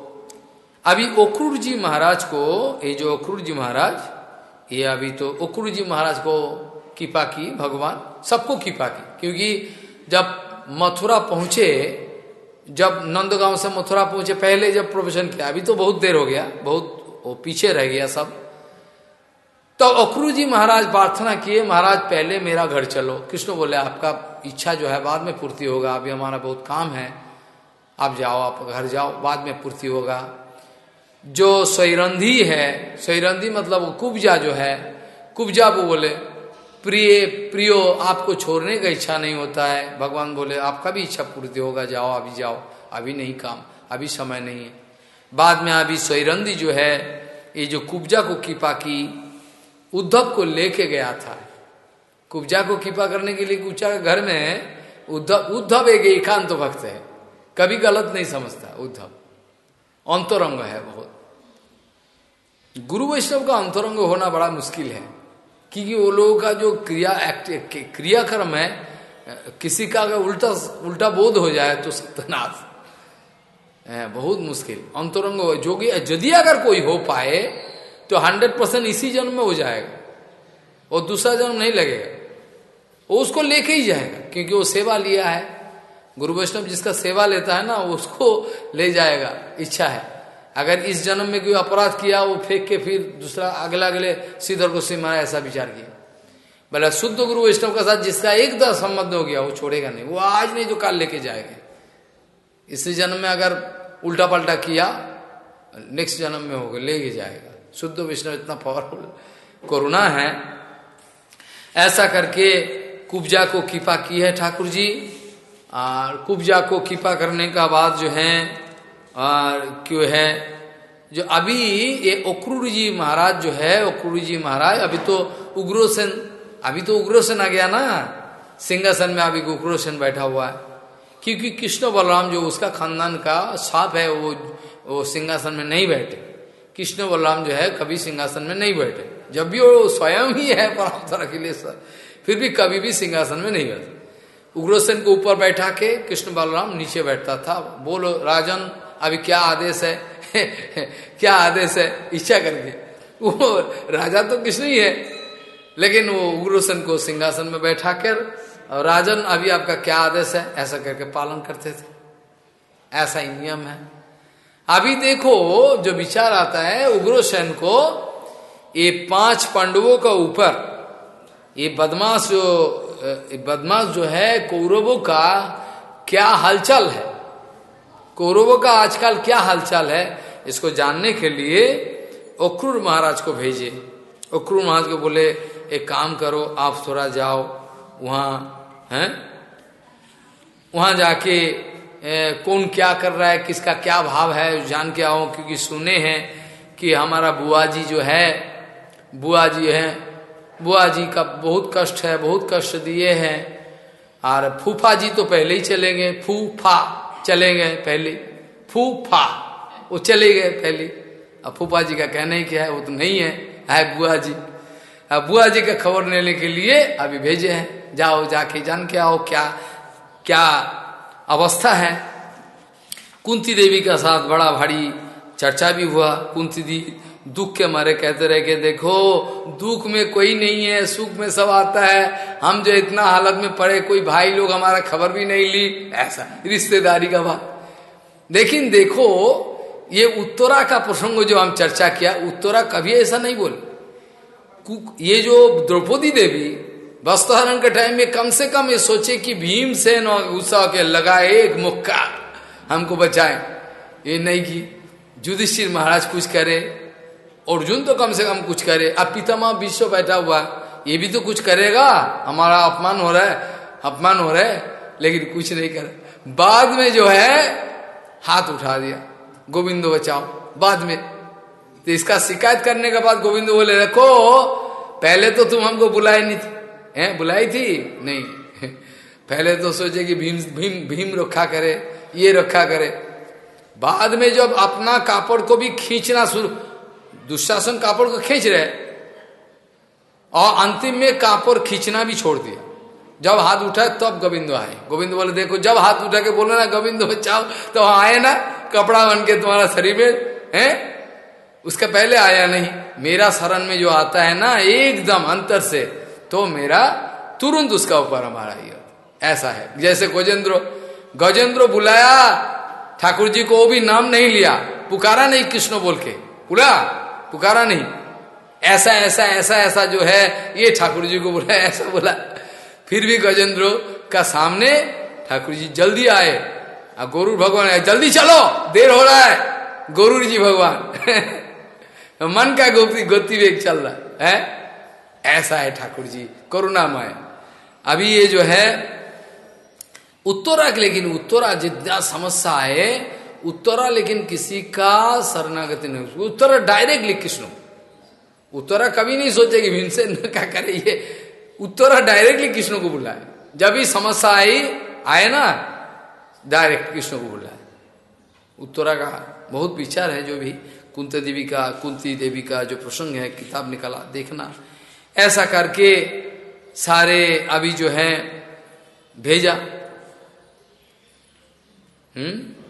अभी ओक्रूर जी महाराज को, ये जो ओक्रूर जी महाराज, ये अभी तो ओक्रूर जी महाराज को कृपा की, भगवान, सबको कृपा की। क्योंकि जब मथुरा पहुँचे, जब नंदगांव से मथुरा पहुँचे, पहले जब प्रोफेशन किया, अभी तो बहुत देर हो गया, बहुत वो पीछे रह गया सब। तो अखरू जी महाराज प्रार्थना किए, महाराज पहले मेरा घर चलो। कृष्ण बोले, आपका इच्छा जो है बाद में पूर्ति होगा, अभी हमारा बहुत काम है। आप जाओ, आप घर जाओ, बाद में पूर्ति होगा। जो स्वरंधी है, स्वरंधी मतलब वो कुब्जा जो है, कुब्जा वो बोले, प्रिय, प्रियो, आपको छोड़ने का इच्छा नहीं होता है। भगवान बोले, आपका भी इच्छा पूर्ति होगा, जाओ, अभी जाओ, अभी नहीं काम, अभी समय नहीं है। बाद में अभी स्वरंदी जो है, ये जो कुब्जा को कृपा की, उद्धव को लेके गया था। कुब्जा को कृपा करने के लिए कुब्जा घर में उद्धव उद्धव एक एकांत भक्त है। कभी गलत नहीं समझता, उद्धव। अंतरंग है बहुत। गुरु वैष्णव का अंतरंग होना बड़ा मुश्किल है, क्योंकि वो लोगों का जो क्रिया क्रियाक्रम है, किसी का अगर उल्टा उल्टा बोध हो जाए तो सत्यनाश बहुत मुश्किल। अंतरंग जो कि यदि अगर कोई हो पाए तो हंड्रेड परसेंट इसी जन्म में हो जाएगा, और दूसरा जन्म नहीं लगेगा। वो उसको लेके ही जाएगा, क्योंकि वो सेवा लिया है। गुरु वैष्णव जिसका सेवा लेता है ना, उसको ले जाएगा। इच्छा है। अगर इस जन्म में कोई अपराध किया, वो फेंक के फिर दूसरा, अगला, अगले सीधर को सिमा ऐसा विचार किया बोला शुद्ध गुरु वैष्णव के साथ जिसका एक दस संबंध हो गया, वो छोड़ेगा नहीं। वो आज नहीं जो काल लेके जाएगा। इसी जन्म में अगर उल्टा पल्टा किया नेक्स्ट जन्म में होगा ले जाएगा। शुद्ध वैष्णव इतना पावरफुल कोरोना है। ऐसा करके कुब्जा को कृपा की है ठाकुर जी। और कुब्जा को कृपा करने का बाद जो है, और क्यों है, जो अभी ये उक्रूर जी महाराज जो है उक्रूर जी महाराज, अभी तो उग्रोसेन, अभी तो उग्रोसेन आ गया ना, सिंहासन में अभी उग्रोसेन बैठा हुआ है। क्योंकि कृष्ण बलराम जो उसका खानदान का साप है, वो वो सिंहासन में नहीं बैठे। कृष्ण बलराम जो है, कभी सिंहासन में नहीं बैठे। जब भी वो स्वयं ही है परामतर अखिलेश्वर फिर भी कभी भी सिंहासन में नहीं बैठे। उग्रसेन को ऊपर बैठा के कृष्ण बलराम नीचे बैठता था। बोलो, राजन, अभी क्या आदेश है? क्या आदेश है? इच्छा करके। वो राजा तो कृष्ण ही है। लेकिन वो उग्रसेन को सिंहासन में बैठा कर, और राजन, अभी आपका क्या आदेश है? ऐसा करके पालन करते थे। ऐसा ही नियम है। अभी देखो, जो विचार आता है उग्रसेन को, ये पाँच पांडवों का ऊपर, ये बदमाश जो बदमाश जो है कौरवों का क्या हलचल है? कौरवों का आजकल क्या हलचल है? इसको जानने के लिए अक्रूर महाराज को भेजे अक्रूर महाराज को बोले, एक काम करो, आप थोड़ा जाओ, वहाँ, हैं? वहाँ जाके कौन क्या कर रहा है, किसका क्या भाव है, जान के आओ, क्योंकि सुने हैं कि हमारा बुआ जी जो है, बुआ जी है बुआ जी का बहुत कष्ट है, बहुत कष्ट दिए हैं। और फूफा जी तो पहले ही चलेंगे फूफा चले गए पहले, फूफा, वो चले गए पहले। अब फूफा जी का कहना ही क्या है, वो तो नहीं है है बुआ जी। अब बुआ जी का खबर लेने के लिए अभी भेजे हैं, जाओ जाके जान के आओ क्या क्या अवस्था है। कुंती देवी का साथ बड़ा भारी चर्चा भी हुआ, कुंती दी दुख के मारे कहते रहे कि देखो, दुख में कोई नहीं है, सुख में सब आता है। हम जो इतना हालत में पड़े, कोई भाई लोग हमारा खबर भी नहीं ली। ऐसा रिश्तेदारी का बात। लेकिन देखो, ये उत्तरा का प्रसंग जो हम चर्चा किया, उत्तरा कभी ऐसा नहीं बोले। ये जो द्रौपदी देवी, वस्त्रहरण के टाइम में कम से कम ये सोचे कि भीम से गुस्सा के लगाए एक मुक्का, हमको बचाए। ये नहीं की युधिष्ठिर महाराज कुछ करे अर्जुन तो कम से कम कुछ करे। अब पितामा विश्व बैठा हुआ, ये भी तो कुछ करेगा। हमारा अपमान हो रहा है, अपमान हो रहा है, लेकिन कुछ नहीं करे। बाद में जो है, हाथ उठा दिया। गोविंद बचाओ। बाद में। तो इसका शिकायत करने के बाद गोविंद बोले, रखो, पहले तो तुम हमको बुलाए नहीं थी। हैं, बुलाई थी? नहीं। पहले तो सोचे कि भीम भीम भीम रखा करे, ये रखा करे। बाद में जब अपना कापड़ को भी खींचना शुरू दुशासन कापड़ को खींच रहे और अंतिम में कापड़ खींचना भी छोड़ दिया। जब हाथ उठा तब गोविंद आए। गोविंद बोले, देखो, जब हाथ उठा के बोले ना, गोविंद बचाओ तो आए ना, कपड़ा बन के तुम्हारा शरीर में, है? उसका पहले आया नहीं। मेरा शरण में जो आता है ना, एकदम अंतर से तो मेरा तुरंत उसका ऊपर हमारा ये ऐसा है। जैसे गजेंद्र गजेंद्र बुलाया, ठाकुर जी को वो भी नाम नहीं लिया। पुकारा नहीं कृष्ण बोल के। बोला पुकारा नहीं। ऐसा ऐसा ऐसा ऐसा जो है, ये ठाकुर जी को बोला, ऐसा बोला। फिर भी गजेंद्र का सामने ठाकुर जी जल्दी आए। और गोरु भगवान आए, जल्दी चलो, देर हो रहा है गोरु जी भगवान। मन का गोपी गोती वेग चल रहा है ऐसा है ठाकुर जी, करुणामय। अभी ये जो है, उत्तरा लेकिन उत्तरा जितना समस्या है उत्तरा लेकिन किसी का शरणागति नहीं उत्तरा डायरेक्टली कृष्ण। उत्तरा कभी नहीं सोचेगी भीमसेन क्या करे ये? उत्तरा डायरेक्टली कृष्ण को बुलाए। जब भी समस्या आई, आए ना डायरेक्ट कृष्ण को बुलाए। उत्तरा का बहुत विचार है, जो भी कुंती देवी का, कुंती देवी का जो प्रसंग है, किताब निकाला, देखना। ऐसा करके सारे अभी जो है, भेजा। हम्म?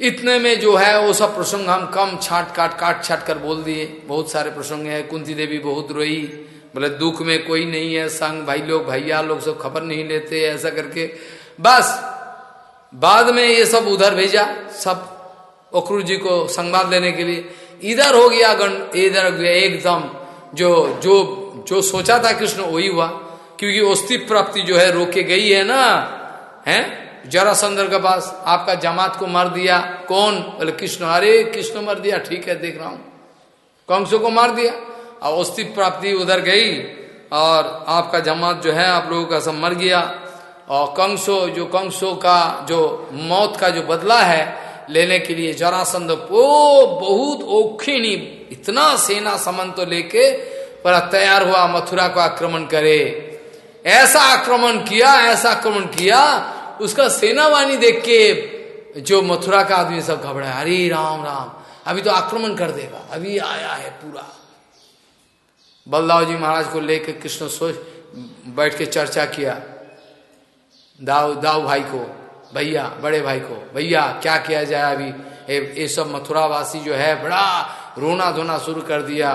इतने में जो है वो सब प्रसंग हम कम छाट काट काट छाट कर बोल दिए। बहुत सारे प्रसंग है। कुंती देवी बहुत रोई। बोले, दुख में कोई नहीं है संग। भाई लोग, भैया लोग सब खबर नहीं लेते ऐसा करके। बस, बाद में ये सब उधर भेजा, सब अक्रूर जी को संवाद लेने के लिए। इधर हो गया गण, इधर गया एकदम। जो जो जो सोचा था कृष्ण, वही हुआ। क्योंकि अस्थि प्राप्ति जो है रोके गई है ना, है? जरासंदर के पास आपका जमात को मार दिया। कौन? बोले, कृष्ण। अरे, कृष्ण मार दिया। ठीक है, देख रहा हूँ। कंसों को मार दिया। और अस्थि प्राप्ति उधर गई और आपका जमात जो है, आप लोगों का सब मर गया। और कंसो, जो कंसो का जो मौत का जो बदला है, लेने के लिए जरासंध वो बहुत ओखिणी इतना सेना समन तो लेके पर तैयार हुआ, मथुरा को आक्रमण करे। ऐसा आक्रमण किया, ऐसा आक्रमण किया उसका सेना सेनावानी देख के जो मथुरा का आदमी सब घबरा हरे राम राम, अभी तो आक्रमण कर देगा, अभी आया है पूरा। बलदाव जी महाराज को लेकर कृष्ण सोच, बैठ के चर्चा किया। दाऊ दाऊ भाई को, भैया, बड़े भाई को, भैया, क्या किया जाए अभी? ये सब मथुरावासी जो है, बड़ा रोना धोना शुरू कर दिया।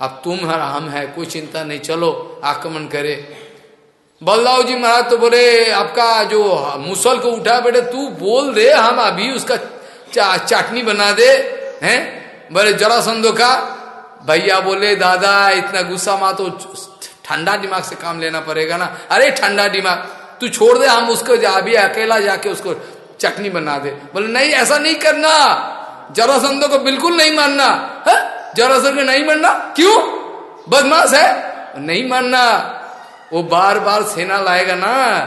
अब तुम है हम है, कोई चिंता नहीं, चलो, आक्रमण करे। बलदाव जी महाराज तो बोले आपका जो मुसल को उठा बेटे तू बोल दे हम अभी उसका चा, चाटनी बना दे हैं? बोले जरा संदो का। भैया बोले दादा इतना गुस्सा मा तो ठंडा दिमाग से काम लेना पड़ेगा ना। अरे ठंडा दिमाग तू छोड़ दे हम उसको अभी अकेला जाके उसको चटनी बना दे। बोले नहीं ऐसा नहीं करना। जरासंधो को बिल्कुल नहीं मानना। जरासंध को नहीं मानना? क्यों? बदमाश है? नहीं मानना। वो बार बार सेना लाएगा ना,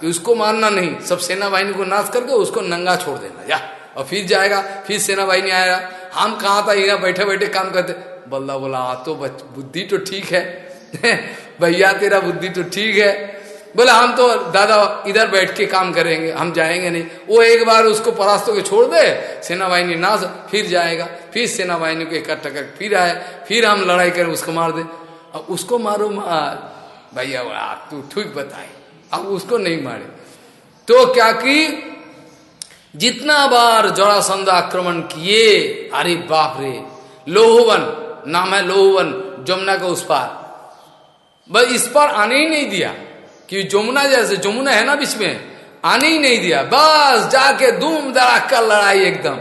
कि उसको मारना नहीं। सब सेना बाहिनी को नाश करके उसको नंगा छोड़ देना। या, और फिर जाएगा, फिर सेना बाहिनी आएगा। हम कहा था? बैठे बैठे काम करते। बल्ला बोला हाँ तो बुद्धि तो ठीक है। भैया, तेरा बुद्धि तो ठीक है। बोला, हम तो दादा इधर बैठ के काम करेंगे, हम जाएँगे नहीं। वो एक बार उसको परास्त के छोड़ दे सेना बाहिनी नाश, फिर जाएगा। फिर सेना बाहिनी को इकट्ठा कर, फिर आए, फिर हम लड़ाई करें उसको मार दे। उसको मारो मार। भैया तू ठीक बताए। अब उसको नहीं मारे। तो क्या कि? जितना बार जड़ासंध आक्रमण किए, अरे बाप रे। लोहवन, नाम है लोहवन, जमुना का उस पार। बस इस पर आने ही नहीं दिया। कि जमुना जैसे, जमुना है ना बीच में? आने ही नहीं दिया। बस जाके धूम धड़ाक कर लड़ाई एकदम।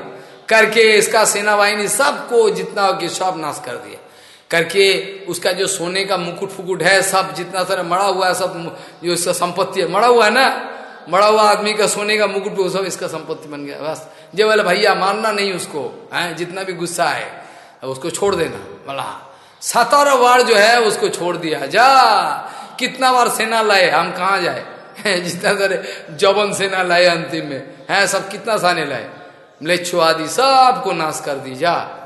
करके इसका सेना वाहिनी सबको जितना हो कि सब नाश कर दिया। करके उसका जो सोने का मुकुट फुकुट है, सब जितना सारा मड़ा हुआ है, सब जो इसका संपत्ति है, मड़ा हुआ है ना? मड़ा हुआ आदमी का सोने का मुकुट वो सब इसका संपत्ति बन गया, बस। जे बोले भैया मारना नहीं उसको, है? जितना भी गुस्सा है उसको छोड़ देना बोला सतारह बार जो है, उसको छोड़ दिया, जा। कितना बार सेना लाए, हम कहा जाए? जितना सारे जवन सेना लाए अंतिम में, है? सब कितना साने लाए? म्लेच्छो आदि सबको नाश कर दी, जा।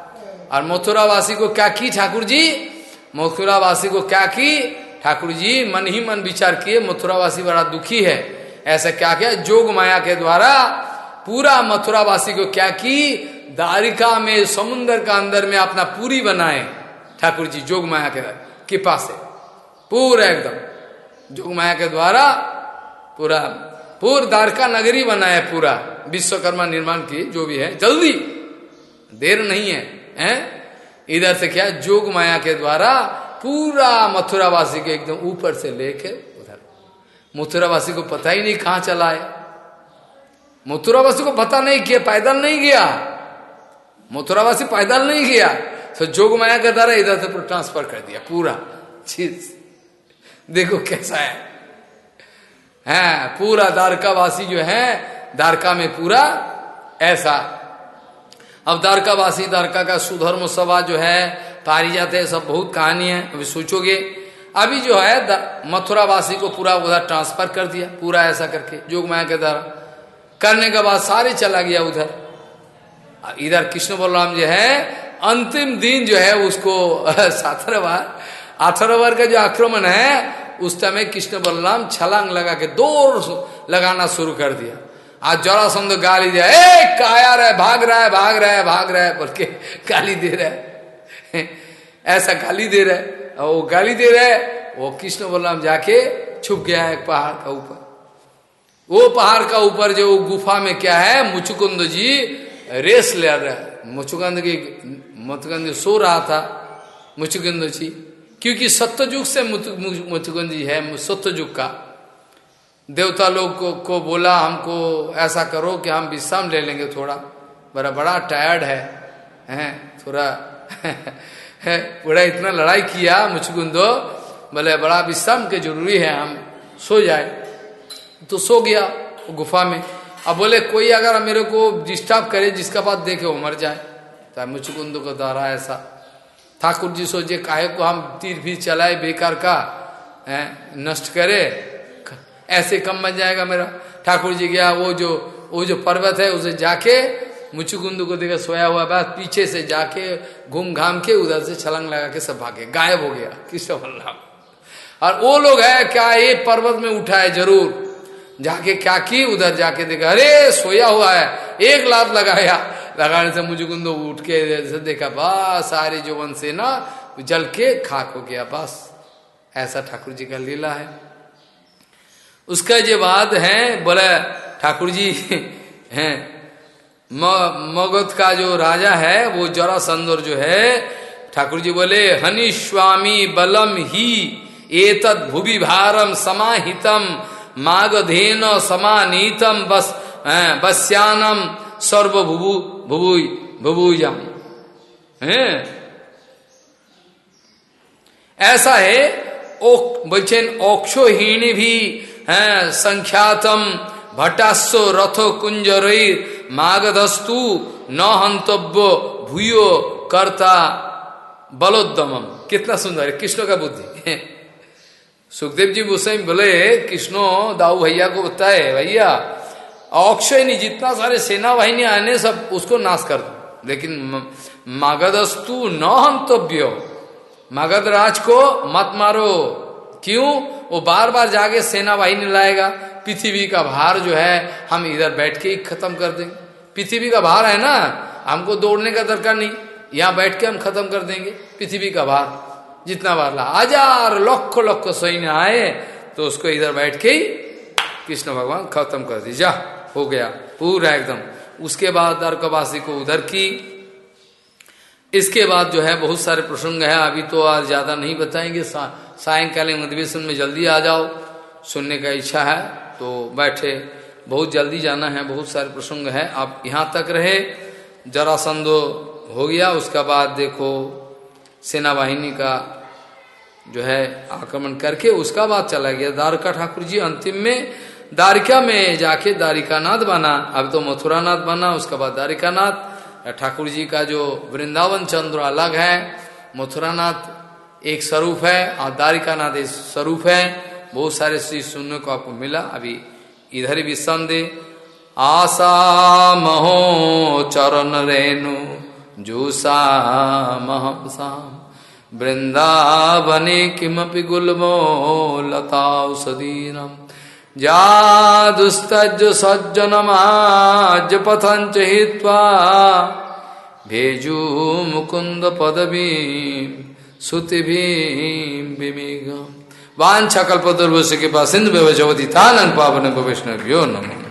और मथुरावासी को क्या की ठाकुर जी मथुरावासी को क्या की? ठाकुर जी मन ही मन विचार किए, मथुरावासी बड़ा दुखी है। ऐसा क्या क्या? जोग माया के द्वारा पूरा मथुरावासी को क्या की? दारिका में समुन्द्र का अंदर में अपना पूरी बनाए। ठाकुर जी जोग माया के कृपा से। पूरा एकदम। जोग माया के द्वारा पूरा पूरा द्वारका नगरी बनाए पूरा। विश्वकर्मा निर्माण की जो भी है, जल्दी। देर नहीं है। हैं? इधर से क्या? जोग माया के द्वारा पूरा मथुरावासी के एकदम ऊपर से लेके उधर। मथुरावासी को पता ही नहीं कहाँ चला है। मथुरावासी को पता नहीं किया, पैदल नहीं गया। मथुरावासी पैदल नहीं गया। तो जोग माया के द्वारा इधर से ट्रांसफ़र कर दिया, पूरा। चीज़। देखो कैसा है। हैं, पूरा द्वारका वासी जो है, द्वारका में पूरा ऐसा अब द्वारका वासी, द्वारका का सुधर्म सभा जो है, पारी जाते हैं, सब बहुत कहानी है, अभी सोचोगे। अभी जो है मथुरा वासी को पूरा उधर ट्रांसफ़र कर दिया, पूरा ऐसा करके, जोग माया के द्वारा। करने के बाद सारे चला गया उधर। इधर कृष्ण बलराम जो है, अंतिम दिन जो है, उसको साथरवार अथरवार का जो आक्रमण है, उस समय कृष्ण बलराम छलांग लगा के दौड़ लगाना शुरू कर दिया। आज जरा समझो गाली ए, काया रहे, भाग रहा है भाग रहा है भाग रहा है बोल के गाली दे रहा। है ऐसा गाली दे रहा। है वो गाली दे रहा है वो कृष्ण बलराम जाके छुप गया है पहाड़ का ऊपर। वो पहाड़ का ऊपर जो गुफा में क्या है, मुचुकुंद जी रेस ले रहा। है मुचुकुंद की, मुचुकुंद सो रहा था, मुचुकुंद जी। क्योंकि सत्यजुग से मुचुकुंद जी है सत्यजुग का। देवता लोग को, को बोला हमको ऐसा करो कि हम विश्राम ले लेंगे थोड़ा। बड़ा बड़ा टायर्ड है हैं थोड़ा है बड़ा इतना लड़ाई किया मुचकुंदो बोले बड़ा विश्राम के ज़रूरी है हम सो जाए। तो सो गया गुफा में। अब बोले कोई अगर मेरे को डिस्टर्ब करे जिसका बात देखे वो मर जाए। तो मुचकुंद को द्वारा ऐसा। ठाकुर जी सोचे काहे को हम तीर भी चलाए बेकार का नष्ट करे? ऐसे कम बन जाएगा मेरा। ठाकुर जी गया, वो जो वो जो पर्वत है, उसे जाके मुचुकुंद को देखा सोया हुआ बस पीछे से जाके घूम घाम के उधर से छलंग लगा के सब भागे। गायब हो गया, कृष्ण बलराम और वो लोग है, क्या ये पर्वत में उठा है? ज़रूर। जाके क्या की? उधर जाके देखा, अरे, सोया हुआ है। एक लात लगाया। लगाने से मुझुकुंद उठ के देखा, बस, सारे जो से ना, जल के खाक हो गया, बस। ऐसा ठाकुर जी का लीला है। उसका जो बाद है, बोला ठाकुर जी है मगध का जो राजा है, वो जरा संदर जो है ठाकुर जी बोले, हनी स्वामी बलम ही, एतद भूवि भारम समाहितम, मागधेन समानीतम, बस बस्यानम सर्व भुभु भुभु भुभुजम है? ऐसा है बोलছেন অক্ষহীণ भी है, संख्यातम भटास्व रथो कुंजर मागधस्तु न हंतव्य भूयो कर्ता बलोद्दम कितना सुंदर है कृष्ण का बुद्धि। सुखदेव जी गोसाई बोले, कृष्णो, दाऊ भैया को बताए, भैया, अक्षय नहीं जितना सारे सेना वाहिनी आने, सब उसको नाश कर दो। लेकिन मागधस्तु न हंतव्य मगध राज को मत मारो। क्यों? वो बार बार जाके सेना वाहिनी लाएगा पृथ्वी का भार जो है, हम इधर बैठ के ही खत्म कर देंगे। पृथ्वी का भार है ना, हमको दौड़ने का दरकार नहीं। यहाँ बैठ के हम खत्म कर देंगे। पृथ्वी का भार, जितना बार ला। हज़ार लख लख सैन्य आए तो उसको इधर बैठ के ही कृष्ण भगवान खत्म कर दी जा, हो गया, पूरा एकदम। उसके बाद दरकवासी को उधर की। इसके बाद जो है, बहुत सारे प्रसंग है, अभी तो आज ज़्यादा नहीं बताएँगे। सायंकालीन अधिवेशन में जल्दी आ जाओ। सुनने का इच्छा है तो बैठे। बहुत जल्दी जाना है, बहुत सारे प्रसंग है। आप यहाँ तक रहे, जरा जरासंदो हो गया, उसका बाद देखो सेना वाहिनी का जो है आक्रमण करके उसका बाद चला गया। द्वारका ठाकुर जी अंतिम में द्वारिका में जाके द्वारिकानाथ बना, अब तो मथुरानाथ बना, उसके बाद द्वारिकानाथ। ठाकुर जी का जो वृंदावन चंद्र अलग है, मथुरानाथ एक स्वरूप है और दारिका नाथ एक स्वरूप है। बहुत सारे चीज़ सुनने को आपको मिला। अभी इधर भी संदेह। आशा महो चरण रेणु, जूसा महसाम वृंदावने किमपि गुलमो लताउसदीनम जादुस्तज सज्जनमाज पथंच हित्वा। भेजू मुकुंद पदवी श्रुतिभिमेघ वाछा कल्पतुर्वश के पास सिंधु व्यवचवती तानन पावन वैष्णव्यो नमो।